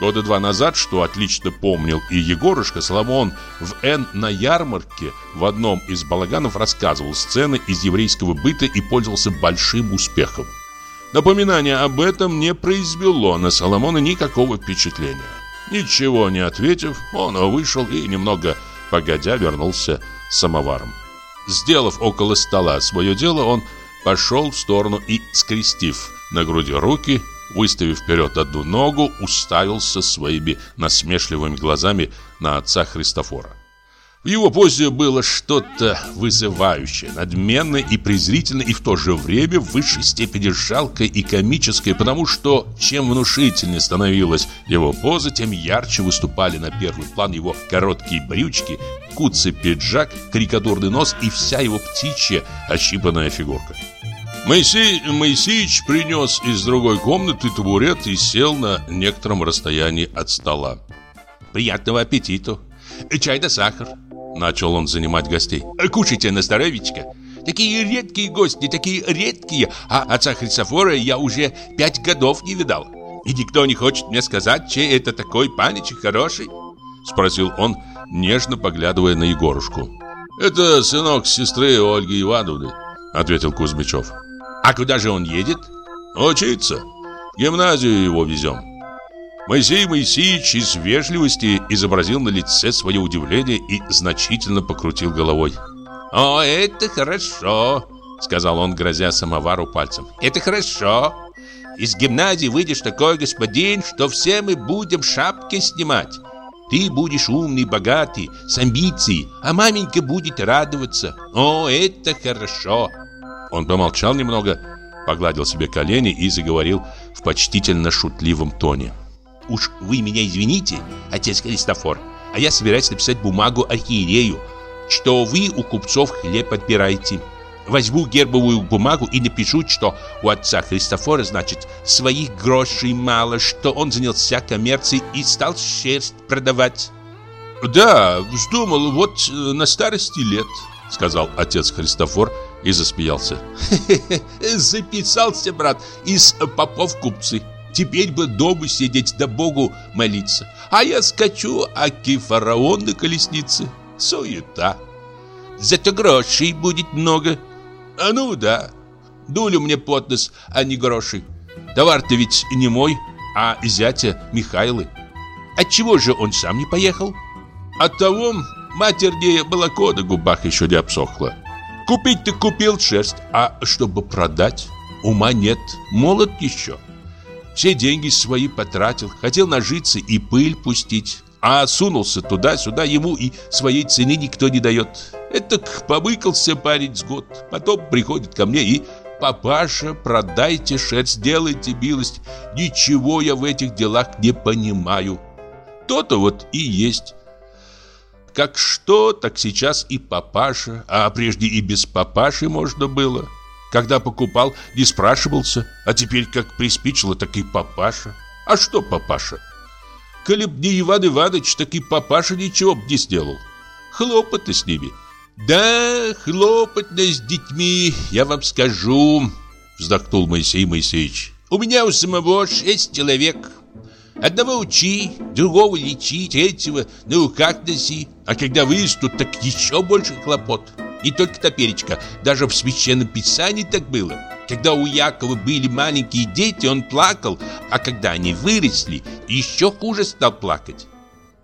Года два назад, что отлично помнил и Егорушка, Соломон в Н на ярмарке в одном из балаганов рассказывал сцены из еврейского быта и пользовался большим успехом. Напоминание об этом не произвело на Соломона никакого впечатления. Ничего не ответив, он вышел и немного погодя вернулся с самоваром. Сделав около стола свое дело, он пошел в сторону и, скрестив на груди руки, выставив вперед одну ногу, уставился своими насмешливыми глазами на отца Христофора. В его позе было что-то вызывающее, надменное и презрительное, и в то же время в высшей степени жалкое и комическое, потому что чем внушительнее становилась его поза, тем ярче выступали на первый план его короткие брючки, куцый пиджак, карикатурный нос и вся его птичья ощипанная фигурка. Моисей Моисеевич принес из другой комнаты табурет и сел на некотором расстоянии от стола. «Приятного аппетита! Чай да сахар!» Начал он занимать гостей. «Кушайте на здоровечко. Такие редкие гости, такие редкие, а отца Христофора я уже пять годов не видал. И никто не хочет мне сказать, чей это такой паничек хороший?» Спросил он, нежно поглядывая на Егорушку. «Это сынок сестры Ольги Ивановны», — ответил Кузьмичев. «А куда же он едет?» «Учиться. Гимназию его везем». Моисей Моисеевич из вежливости изобразил на лице свое удивление и значительно покрутил головой. «О, это хорошо», — сказал он, грозя самовару пальцем. «Это хорошо. Из гимназии выйдешь такой господин, что все мы будем шапки снимать. Ты будешь умный, богатый, с амбицией, а маменька будет радоваться. О, это хорошо!» Он помолчал немного, погладил себе колени и заговорил в почтительно шутливом тоне. Уж вы меня извините, отец Христофор, а я собираюсь написать бумагу архиерею, что вы у купцов хлеб отбираете. Возьму гербовую бумагу и напишу, что у отца Христофора, значит, своих грошей мало, что он занялся коммерцией и стал шерсть продавать. «Да, вздумал, вот э, на старости лет», — сказал отец Христофор и засмеялся. «Записался, брат, из попов купцы». Теперь бы дома сидеть да Богу молиться. А я скачу, аки фараон на колеснице. Суета. Зато грошей будет много. А ну да. Дулю мне под нос, а не гроши. Товар-то ведь не мой, а зятя Михайлы. Отчего же он сам не поехал? От того матернее молоко на губах еще не обсохло. Купить ты купил шерсть, а чтобы продать, ума нет, молод еще. Все деньги свои потратил, хотел нажиться и пыль пустить. А сунулся туда-сюда, ему и своей цены никто не дает. Это побыкался парень с год. Потом приходит ко мне и «Папаша, продайте шерсть, делайте милость. Ничего я в этих делах не понимаю». То-то вот и есть. Как что, так сейчас и папаша, а прежде и без папаши можно было. Когда покупал, не спрашивался, а теперь как приспичило, так и папаша. А что папаша? Коли б не Иван Иванович, так и папаша ничего б не сделал. Хлопоты с ними. Да, хлопотно с детьми, я вам скажу, вздохнул Моисей Моисеевич. У меня у самого шесть человек. Одного учи, другого лечи, третьего на руках носи. А когда вырастут, так еще больше хлопот. Не только топеречка, даже в Священном Писании так было. Когда у Якова были маленькие дети, он плакал, а когда они выросли, еще хуже стал плакать.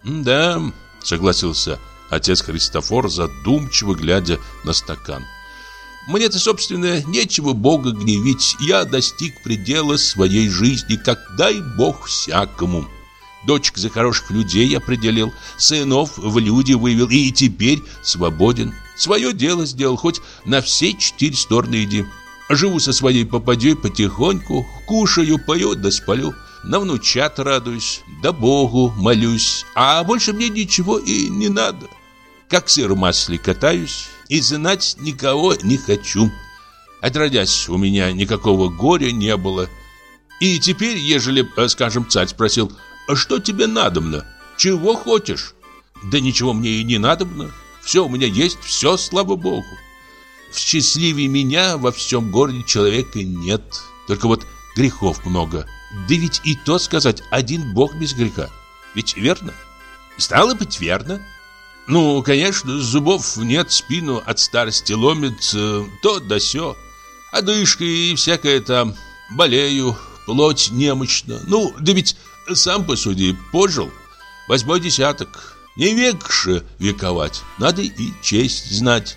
«Да», — согласился отец Христофор, задумчиво глядя на стакан. «Мне-то, собственно, нечего Бога гневить. Я достиг предела своей жизни, как дай Бог всякому». Дочек за хороших людей определил, сынов в люди вывел и теперь свободен. Свое дело сделал, хоть на все четыре стороны иди. Живу со своей попадей потихоньку, кушаю, пою да сплю. На внучат радуюсь, да Богу молюсь, а больше мне ничего и не надо. Как сыр в масле катаюсь и знать никого не хочу. Отродясь, у меня никакого горя не было. И теперь, ежели, э, скажем, царь спросил, «А что тебе надобно? Чего хочешь? Да ничего мне и не надобно. Все у меня есть, все, слава богу. В счастливее меня во всем городе человека нет. Только вот грехов много. Да ведь и то сказать, один бог без греха. Ведь верно? Стало быть, верно. Ну, конечно, зубов нет, спину от старости ломит, то да сё. Одышка и всякое там, болею, плоть немощна. Ну, да ведь сам посуди, пожил. Восьмой десяток. Не век же вековать, надо и честь знать.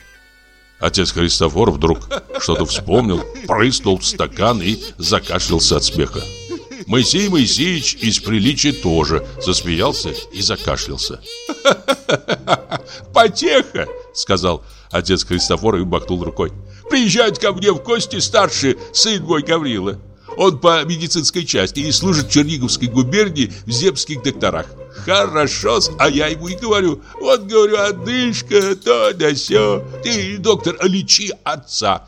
Отец Христофор вдруг что-то вспомнил, прыснул в стакан и закашлялся от смеха. Моисей Моисеевич из приличия тоже засмеялся и закашлялся. «Потеха!» — сказал отец Христофор и махнул рукой. «Приезжает ко мне в гости старший сын мой Гаврила. Он по медицинской части и служит в Черниговской губернии в земских докторах. Хорошо, а я ему и говорю, вот, говорю, одышка, то да сё. Ты, доктор, лечи отца.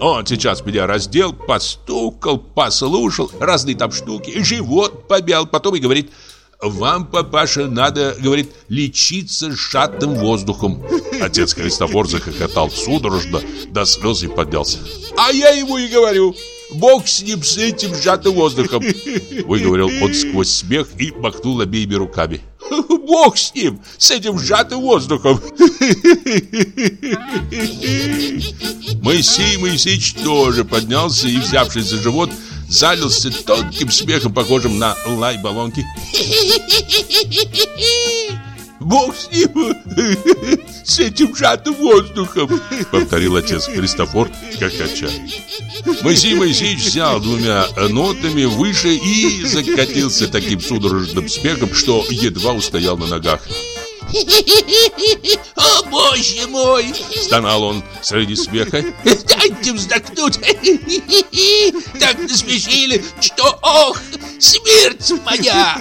Он сейчас меня раздел, постукал, послушал, разные там штуки, живот побял, потом и говорит, вам, папаша, надо, говорит, лечиться сжатым воздухом. Отец Христофор захохотал судорожно, до слез и поднялся. А я ему и говорю, Бог с ним, с этим сжатым воздухом. Выговорил он сквозь смех и махнул обеими руками. Бог с ним, с этим сжатым воздухом. Моисей Моисеевич тоже поднялся и, взявшись за живот, залился тонким смехом, похожим на лай баллонки. Бог с ним, с этим сжатым воздухом, повторил отец Христофор, хохоча. Моисей Моисеевич взял двумя нотами выше и закатился таким судорожным смехом, что едва устоял на ногах. О, боже мой! Стонал он среди смеха. Дайте вздохнуть! Так насмешили, что ох, смерть моя!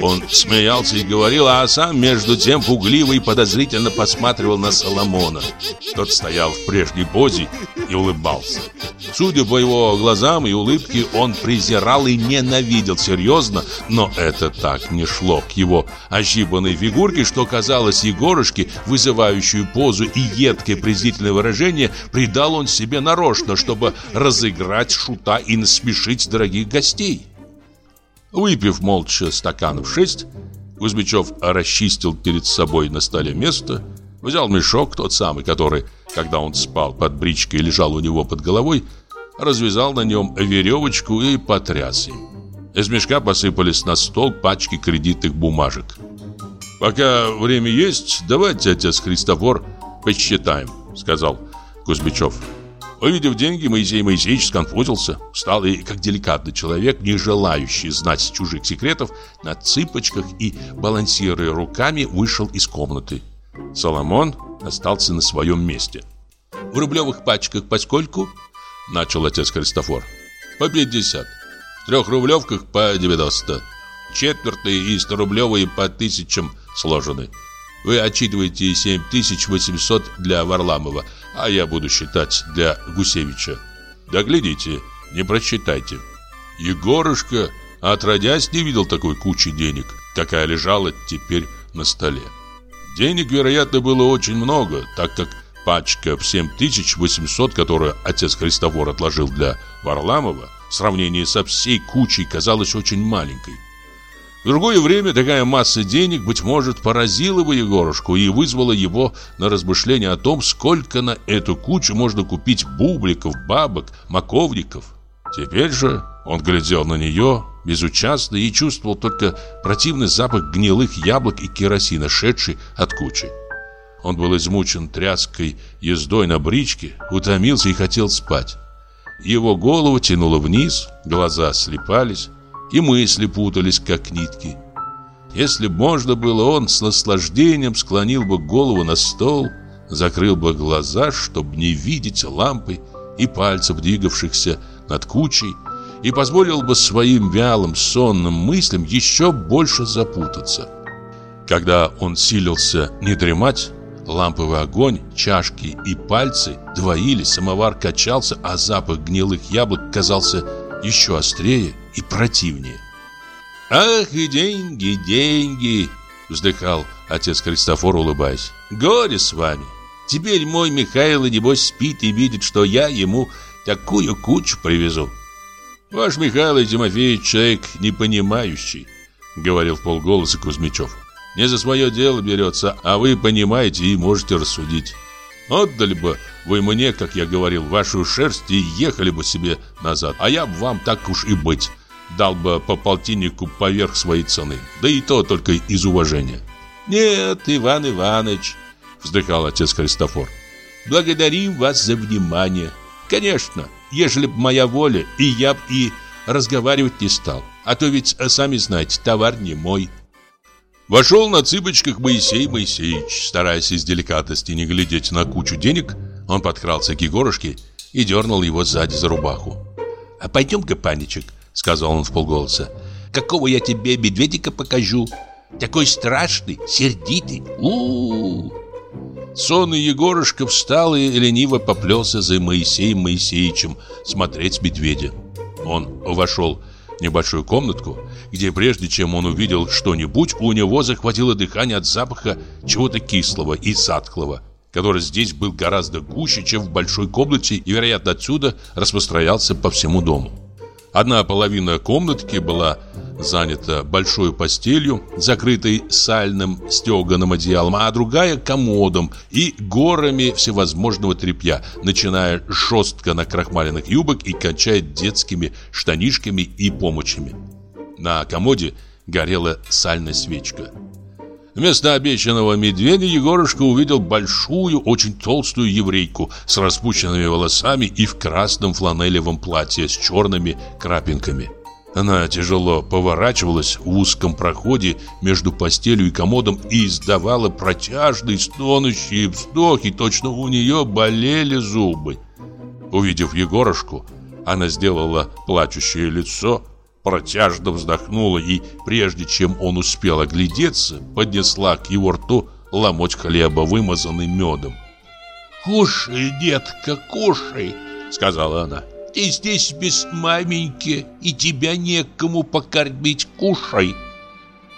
Он смеялся и говорил, а сам между тем пугливо и подозрительно посматривал на Соломона. Тот стоял в прежней позе и улыбался. Судя по его глазам и улыбке, он презирал и ненавидел серьезно, но это так не шло к его ощипанной фигурке, что казалось Егорушке, вызывающую позу и едкое презрительное выражение, придал он себе нарочно, чтобы разыграть шута и насмешить дорогих гостей. Выпив молча стаканов шесть, Кузьмичев расчистил перед собой на столе место, взял мешок, тот самый, который, когда он спал под бричкой лежал у него под головой, развязал на нем веревочку и потряс им. Из мешка посыпались на стол пачки кредитных бумажек. «Пока время есть, давайте, отец Христофор, посчитаем», — сказал Кузьмичев. Увидев деньги, Моисей Моисеевич сконфузился, встал и, как деликатный человек, не желающий знать чужих секретов, на цыпочках и, балансируя руками, вышел из комнаты. Соломон остался на своем месте. «В рублевых пачках поскольку?» – начал отец Христофор. «По 50. В трехрублевках по 90. Четвертые и сторублевые по тысячам сложены. Вы отчитываете 7800 для Варламова, а я буду считать для Гусевича. Да глядите, не просчитайте. Егорушка, отродясь, не видел такой кучи денег, какая лежала теперь на столе. Денег, вероятно, было очень много, так как пачка в 7800, которую отец Христофор отложил для Варламова, в сравнении со всей кучей казалась очень маленькой. В другое время такая масса денег, быть может, поразила бы Егорушку и вызвала его на размышление о том, сколько на эту кучу можно купить бубликов, бабок, маковников. Теперь же он глядел на нее безучастно и чувствовал только противный запах гнилых яблок и керосина, шедший от кучи. Он был измучен тряской ездой на бричке, утомился и хотел спать. Его голову тянуло вниз, глаза слепались, и мысли путались, как нитки. Если б можно было, он с наслаждением склонил бы голову на стол, закрыл бы глаза, чтобы не видеть лампы и пальцев, двигавшихся над кучей, и позволил бы своим вялым сонным мыслям еще больше запутаться. Когда он силился не дремать, ламповый огонь, чашки и пальцы двоились, самовар качался, а запах гнилых яблок казался еще острее и противнее. «Ах, и деньги, деньги!» — вздыхал отец Христофор, улыбаясь. «Горе с вами! Теперь мой Михаил, небось, спит и видит, что я ему такую кучу привезу». «Ваш Михаил Тимофеевич человек непонимающий», — говорил в полголоса Кузьмичев. «Не за свое дело берется, а вы понимаете и можете рассудить. Отдали бы вы мне, как я говорил, вашу шерсть и ехали бы себе назад, а я вам так уж и быть, дал бы по полтиннику поверх своей цены, да и то только из уважения». «Нет, Иван Иванович», — вздыхал отец Христофор, — «благодарим вас за внимание. Конечно, ежели б моя воля, и я б и разговаривать не стал, а то ведь, сами знаете, товар не мой». Вошел на цыпочках Моисей Моисеевич, стараясь из деликатности не глядеть на кучу денег, он подкрался к Егорушке и дернул его сзади за рубаху. «А пойдем-ка, паничек», — сказал он в полголоса, — «какого я тебе медведика покажу? Такой страшный, сердитый, у, -у, -у. Сонный Егорушка встал и лениво поплелся за Моисеем Моисеевичем смотреть медведя. Он вошел небольшую комнатку, где прежде чем он увидел что-нибудь, у него захватило дыхание от запаха чего-то кислого и садклого, который здесь был гораздо гуще, чем в большой комнате и, вероятно, отсюда распространялся по всему дому. Одна половина комнатки была занята большой постелью, закрытой сальным стеганым одеялом, а другая комодом и горами всевозможного тряпья, начиная жестко на крахмаленных юбок и кончая детскими штанишками и помощами. На комоде горела сальная свечка. Вместо обещанного медведя Егорушка увидел большую, очень толстую еврейку с распущенными волосами и в красном фланелевом платье с черными крапинками. Она тяжело поворачивалась в узком проходе между постелью и комодом и издавала протяжные стонущие вздохи, точно у нее болели зубы. Увидев Егорушку, она сделала плачущее лицо, протяжно вздохнула и, прежде чем он успел оглядеться, поднесла к его рту ломоть хлеба, вымазанный медом. «Кушай, детка, кушай!» — сказала она. «Ты здесь без маменьки, и тебя некому покормить. Кушай!»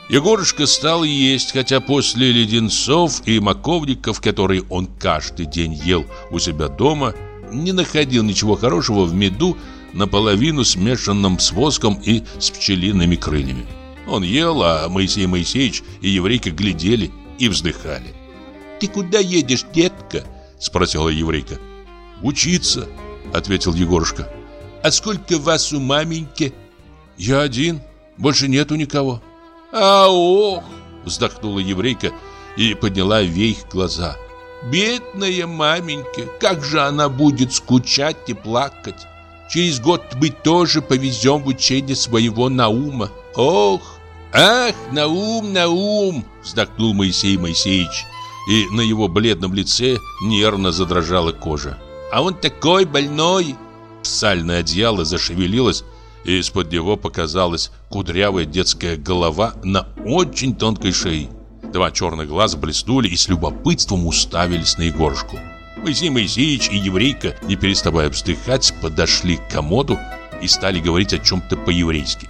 Егорушка стал есть, хотя после леденцов и маковников, которые он каждый день ел у себя дома, не находил ничего хорошего в меду, наполовину смешанном с воском и с пчелиными крыльями. Он ел, а Моисей Моисеевич и еврейка глядели и вздыхали. «Ты куда едешь, детка?» – спросила еврейка. «Учиться», – ответил Егорушка. «А сколько вас у маменьки?» «Я один, больше нету никого». «А ох!» – вздохнула еврейка и подняла вверх глаза. «Бедная маменька, как же она будет скучать и плакать!» Через год мы тоже повезем в учение своего Наума. Ох, ах, Наум, Наум, вздохнул Моисей Моисеевич, и на его бледном лице нервно задрожала кожа. А он такой больной. Сальное одеяло зашевелилось, и из-под него показалась кудрявая детская голова на очень тонкой шее. Два черных глаза блеснули и с любопытством уставились на Егорушку. Моисей Моисеевич и еврейка, не переставая вздыхать, подошли к комоду и стали говорить о чем-то по-еврейски.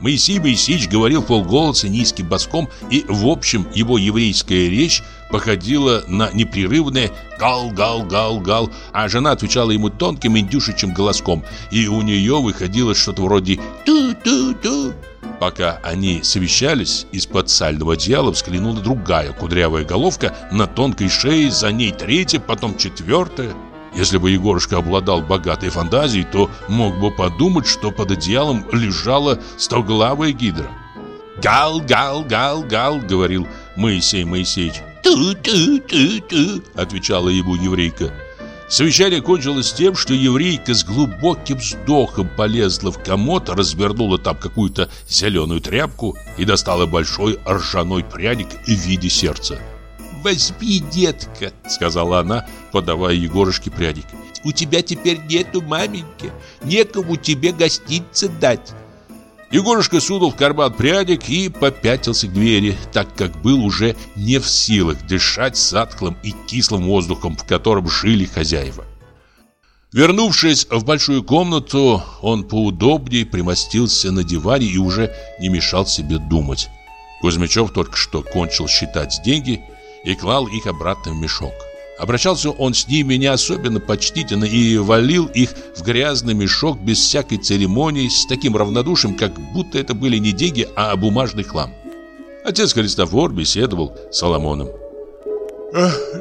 Моисей Моисеевич говорил полголоса низким баском, и, в общем, его еврейская речь походила на непрерывное «гал-гал-гал-гал», а жена отвечала ему тонким индюшечьим голоском, и у нее выходило что-то вроде «ту-ту-ту». Пока они совещались, из-под сального одеяла взглянула другая кудрявая головка на тонкой шее, за ней третья, потом четвертая. Если бы Егорушка обладал богатой фантазией, то мог бы подумать, что под одеялом лежала стоглавая гидра. «Гал, гал, гал, гал», — говорил Моисей Моисеевич. «Ту-ту-ту-ту», — отвечала ему еврейка. Совещание кончилось тем, что еврейка с глубоким вздохом полезла в комод, развернула там какую-то зеленую тряпку и достала большой ржаной пряник в виде сердца. «Возьми, детка», — сказала она, подавая Егорушке пряник. «У тебя теперь нету маменьки, некому тебе гостинцы дать». Егорушка сунул в карман пряник и попятился к двери, так как был уже не в силах дышать садклым и кислым воздухом, в котором жили хозяева. Вернувшись в большую комнату, он поудобнее примостился на диване и уже не мешал себе думать. Кузьмичев только что кончил считать деньги и клал их обратно в мешок. Обращался он с ними не особенно почтительно и валил их в грязный мешок без всякой церемонии, с таким равнодушием, как будто это были не деньги, а бумажный хлам. Отец Христофор беседовал с Соломоном.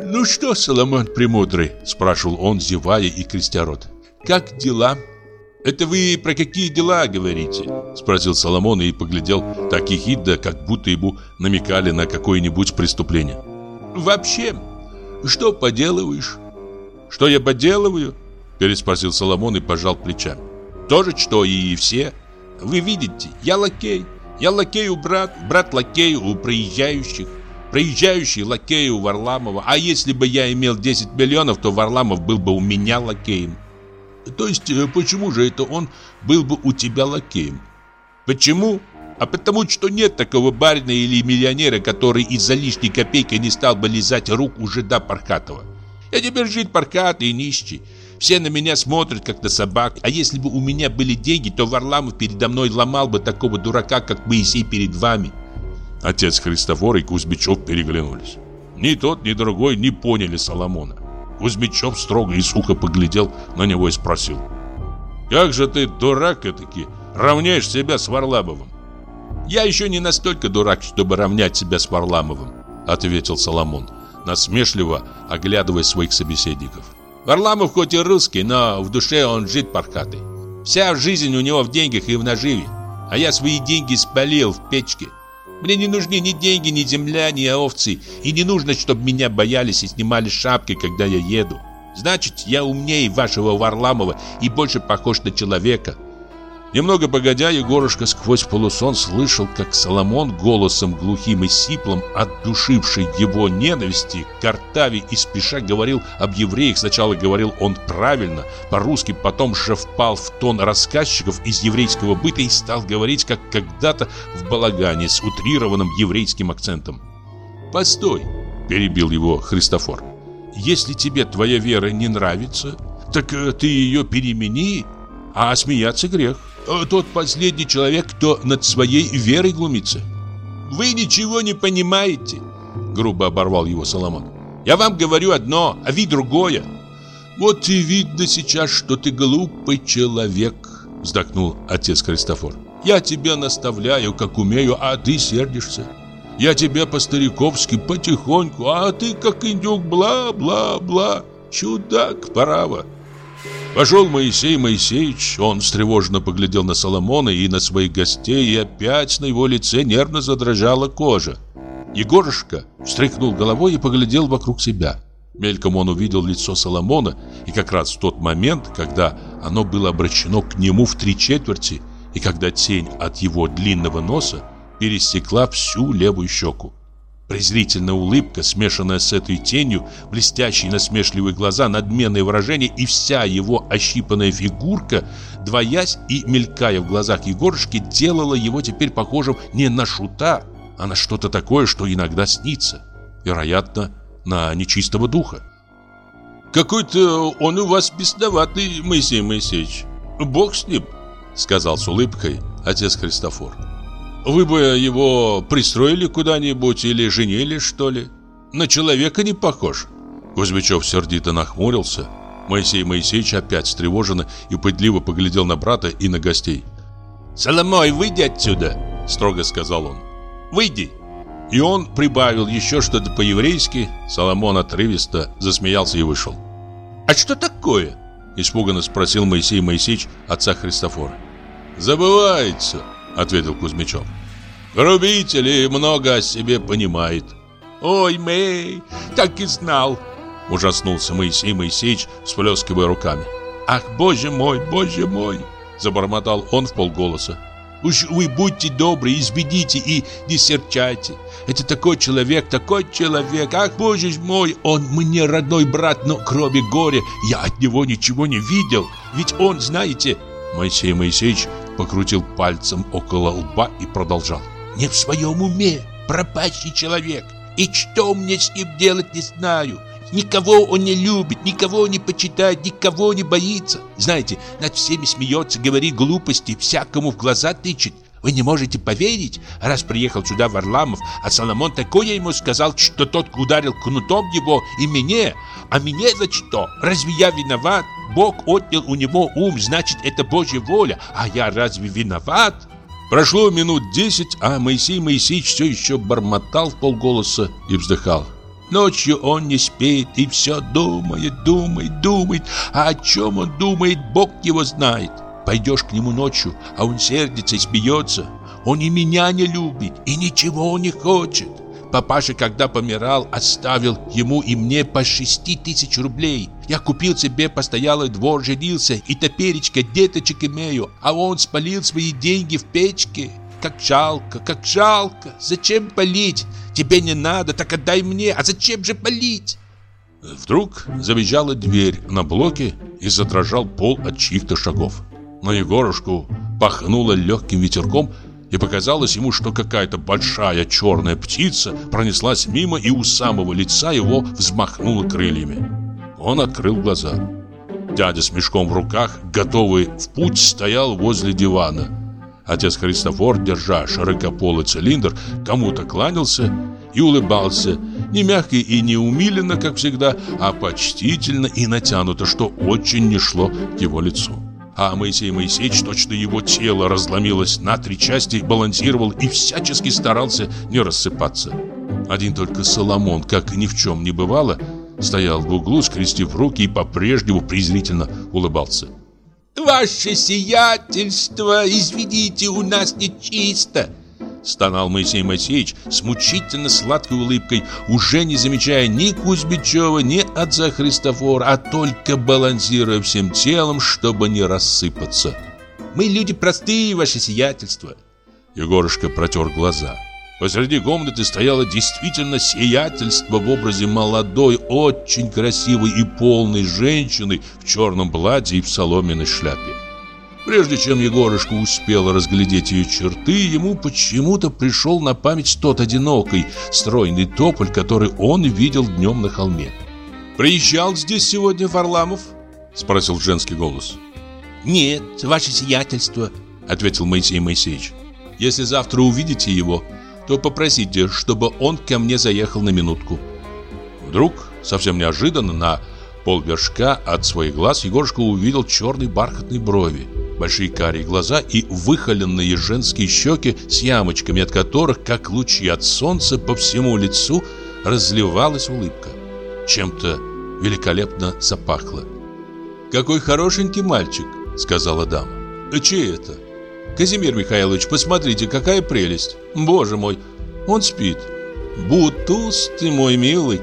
«Ну что, Соломон Премудрый?» – спрашивал он, зевая и крестя рот. «Как дела?» «Это вы про какие дела говорите?» – спросил Соломон и поглядел так ехидно, как будто ему намекали на какое-нибудь преступление. «Вообще, что поделываешь?» «Что я поделываю?» Переспросил Соломон и пожал плечами. «То же, что и все. Вы видите, я лакей. Я лакей у брат, брат лакей у проезжающих. Проезжающий лакей у Варламова. А если бы я имел 10 миллионов, то Варламов был бы у меня лакеем». «То есть, э, почему же это он был бы у тебя лакеем?» «Почему?» А потому что нет такого барина или миллионера, который из-за лишней копейки не стал бы лизать рук уже до Паркатова. Я теперь жить паркатый и нищий. Все на меня смотрят, как на собак. А если бы у меня были деньги, то Варламов передо мной ломал бы такого дурака, как Моисей перед вами. Отец Христофор и Кузьмичев переглянулись. Ни тот, ни другой не поняли Соломона. Кузьмичев строго и сухо поглядел на него и спросил. «Как же ты, дурак таки равняешь себя с Варламовым?» «Я еще не настолько дурак, чтобы равнять себя с Варламовым», ответил Соломон, насмешливо оглядывая своих собеседников. «Варламов хоть и русский, но в душе он жид паркатый. Вся жизнь у него в деньгах и в наживе, а я свои деньги спалил в печке. Мне не нужны ни деньги, ни земля, ни овцы. И не нужно, чтобы меня боялись и снимали шапки, когда я еду. Значит, я умнее вашего Варламова и больше похож на человека. Немного погодя, Егорушка сквозь полусон слышал, как Соломон голосом глухим и сиплым, отдушивший его ненависти, картави и спеша говорил об евреях. Сначала говорил он правильно, по-русски, потом же впал в тон рассказчиков из еврейского быта и стал говорить, как когда-то в балагане с утрированным еврейским акцентом. «Постой!» – перебил его Христофор. «Если тебе твоя вера не нравится, так э, ты ее перемени, а смеяться грех». Э, тот последний человек, кто над своей верой глумится. Вы ничего не понимаете, грубо оборвал его Соломон. Я вам говорю одно, а вы другое. Вот и видно сейчас, что ты глупый человек, вздохнул отец Христофор. Я тебя наставляю, как умею, а ты сердишься. Я тебя по-стариковски, потихоньку, а ты как индюк, бла-бла-бла. Чудак, право. Пошел Моисей Моисеевич, он встревоженно поглядел на Соломона и на своих гостей, и опять на его лице нервно задрожала кожа. Егорушка встряхнул головой и поглядел вокруг себя. Мельком он увидел лицо Соломона, и как раз в тот момент, когда оно было обращено к нему в три четверти, и когда тень от его длинного носа пересекла всю левую щеку. Презрительная улыбка, смешанная с этой тенью, блестящие насмешливые глаза, надменное выражение и вся его ощипанная фигурка, двоясь и мелькая в глазах Егорушки, делала его теперь похожим не на шута, а на что-то такое, что иногда снится. Вероятно, на нечистого духа. «Какой-то он у вас бесноватый, Моисей Моисеевич. Бог с ним», — сказал с улыбкой отец Христофор. Вы бы его пристроили куда-нибудь или женили, что ли? На человека не похож. Кузьмичев сердито нахмурился. Моисей Моисеевич опять встревоженно и пытливо поглядел на брата и на гостей. «Соломой, выйди отсюда!» – строго сказал он. «Выйди!» И он прибавил еще что-то по-еврейски. Соломон отрывисто засмеялся и вышел. «А что такое?» – испуганно спросил Моисей Моисеевич отца Христофора. «Забывается!» Ответил Кузьмичев. Грубитель и много о себе понимает. Ой, Мэй, так и знал. Ужаснулся Моисей Моисеевич, сплескивая руками. Ах, боже мой, боже мой, забормотал он в полголоса. Уж вы будьте добры, избедите и не серчайте. Это такой человек, такой человек. Ах, боже мой, он мне родной брат, но кроме горя я от него ничего не видел. Ведь он, знаете, Моисей Моисеевич покрутил пальцем около лба и продолжал. «Не в своем уме, пропащий человек, и что мне с ним делать не знаю. Никого он не любит, никого не почитает, никого не боится. Знаете, над всеми смеется, говорит глупости, всякому в глаза тычет. Вы не можете поверить, раз приехал сюда Варламов, а Соломон такое ему сказал, что тот ударил кнутом его и мне. А мне за что? Разве я виноват? Бог отнял у него ум, значит, это Божья воля. А я разве виноват? Прошло минут десять, а Моисей Моисеевич все еще бормотал в полголоса и вздыхал. Ночью он не спит и все думает, думает, думает. А о чем он думает, Бог его знает. Пойдешь к нему ночью, а он сердится и смеется. Он и меня не любит, и ничего не хочет. Папаша, когда помирал, оставил ему и мне по шести тысяч рублей. Я купил себе постоялый двор, женился, и топеречка деточек имею, а он спалил свои деньги в печке. Как жалко, как жалко. Зачем полить? Тебе не надо, так отдай мне. А зачем же полить? Вдруг завизжала дверь на блоке и задрожал пол от чьих-то шагов. На Егорушку пахнуло легким ветерком, и показалось ему, что какая-то большая черная птица пронеслась мимо и у самого лица его взмахнула крыльями. Он открыл глаза. Дядя с мешком в руках, готовый в путь, стоял возле дивана. Отец Христофор, держа широкополый цилиндр, кому-то кланялся и улыбался, не мягко и не умиленно, как всегда, а почтительно и натянуто, что очень не шло к его лицу. А Моисей Моисеевич, точно его тело разломилось на три части, балансировал и всячески старался не рассыпаться. Один только Соломон, как ни в чем не бывало, стоял в углу, скрестив руки и по-прежнему презрительно улыбался. «Ваше сиятельство, извините, у нас нечисто!» Стонал Моисей Моисеевич с мучительно сладкой улыбкой, уже не замечая ни Кузьмичева, ни отца Христофора, а только балансируя всем телом, чтобы не рассыпаться. «Мы люди простые, ваше сиятельство!» Егорушка протер глаза. Посреди комнаты стояло действительно сиятельство в образе молодой, очень красивой и полной женщины в черном платье и в соломенной шляпе. Прежде чем Егорушка успел разглядеть ее черты, ему почему-то пришел на память тот одинокий, стройный тополь, который он видел днем на холме. «Приезжал здесь сегодня Варламов?» – спросил женский голос. «Нет, ваше сиятельство», – ответил Моисей Моисеевич. «Если завтра увидите его, то попросите, чтобы он ко мне заехал на минутку». Вдруг, совсем неожиданно, на полвершка от своих глаз Егорушка увидел черные бархатные брови большие карие глаза и выхоленные женские щеки с ямочками, от которых, как лучи от солнца, по всему лицу разливалась улыбка. Чем-то великолепно запахло. «Какой хорошенький мальчик», — сказала дама. «А чей это?» «Казимир Михайлович, посмотрите, какая прелесть! Боже мой, он спит! Бутуз ты мой милый!»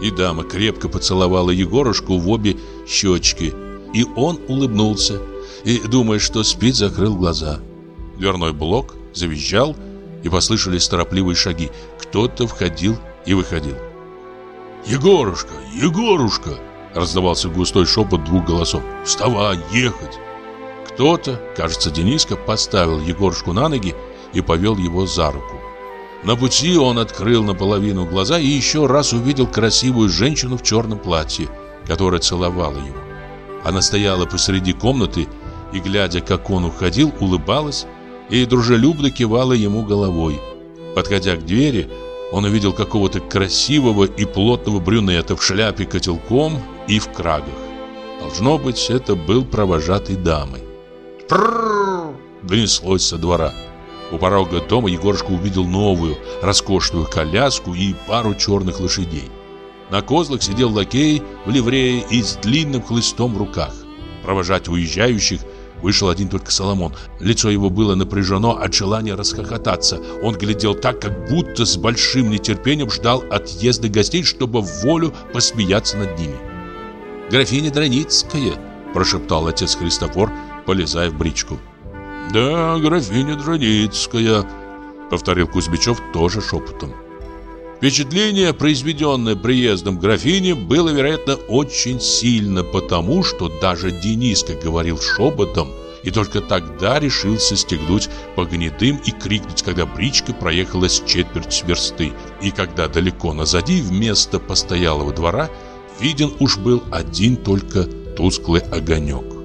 И дама крепко поцеловала Егорушку в обе щечки, и он улыбнулся и, думая, что спит, закрыл глаза. Дверной блок завизжал, и послышались торопливые шаги. Кто-то входил и выходил. «Егорушка! Егорушка!» Раздавался густой шепот двух голосов. «Вставай, ехать!» Кто-то, кажется, Дениска, поставил Егорушку на ноги и повел его за руку. На пути он открыл наполовину глаза и еще раз увидел красивую женщину в черном платье, которая целовала его. Она стояла посреди комнаты и, глядя, как он уходил, улыбалась и дружелюбно кивала ему головой. Подходя к двери, он увидел какого-то красивого и плотного брюнета в шляпе котелком и в крагах. Должно быть, это был провожатый дамы. «Пррррр!» — донеслось со двора. У порога дома Егорушка увидел новую, роскошную коляску и пару черных лошадей. На козлах сидел лакей в ливрее и с длинным хлыстом в руках. Провожать уезжающих Вышел один только Соломон. Лицо его было напряжено от желания расхохотаться. Он глядел так, как будто с большим нетерпением ждал отъезда гостей, чтобы в волю посмеяться над ними. «Графиня Драницкая», – прошептал отец Христофор, полезая в бричку. «Да, графиня Драницкая», – повторил Кузьмичев тоже шепотом. Впечатление, произведенное приездом графини, было, вероятно, очень сильно, потому что даже Дениска говорил шепотом и только тогда решился стегнуть по гнедым и крикнуть, когда бричка проехала с четверть версты, и когда далеко назади вместо постоялого двора виден уж был один только тусклый огонек.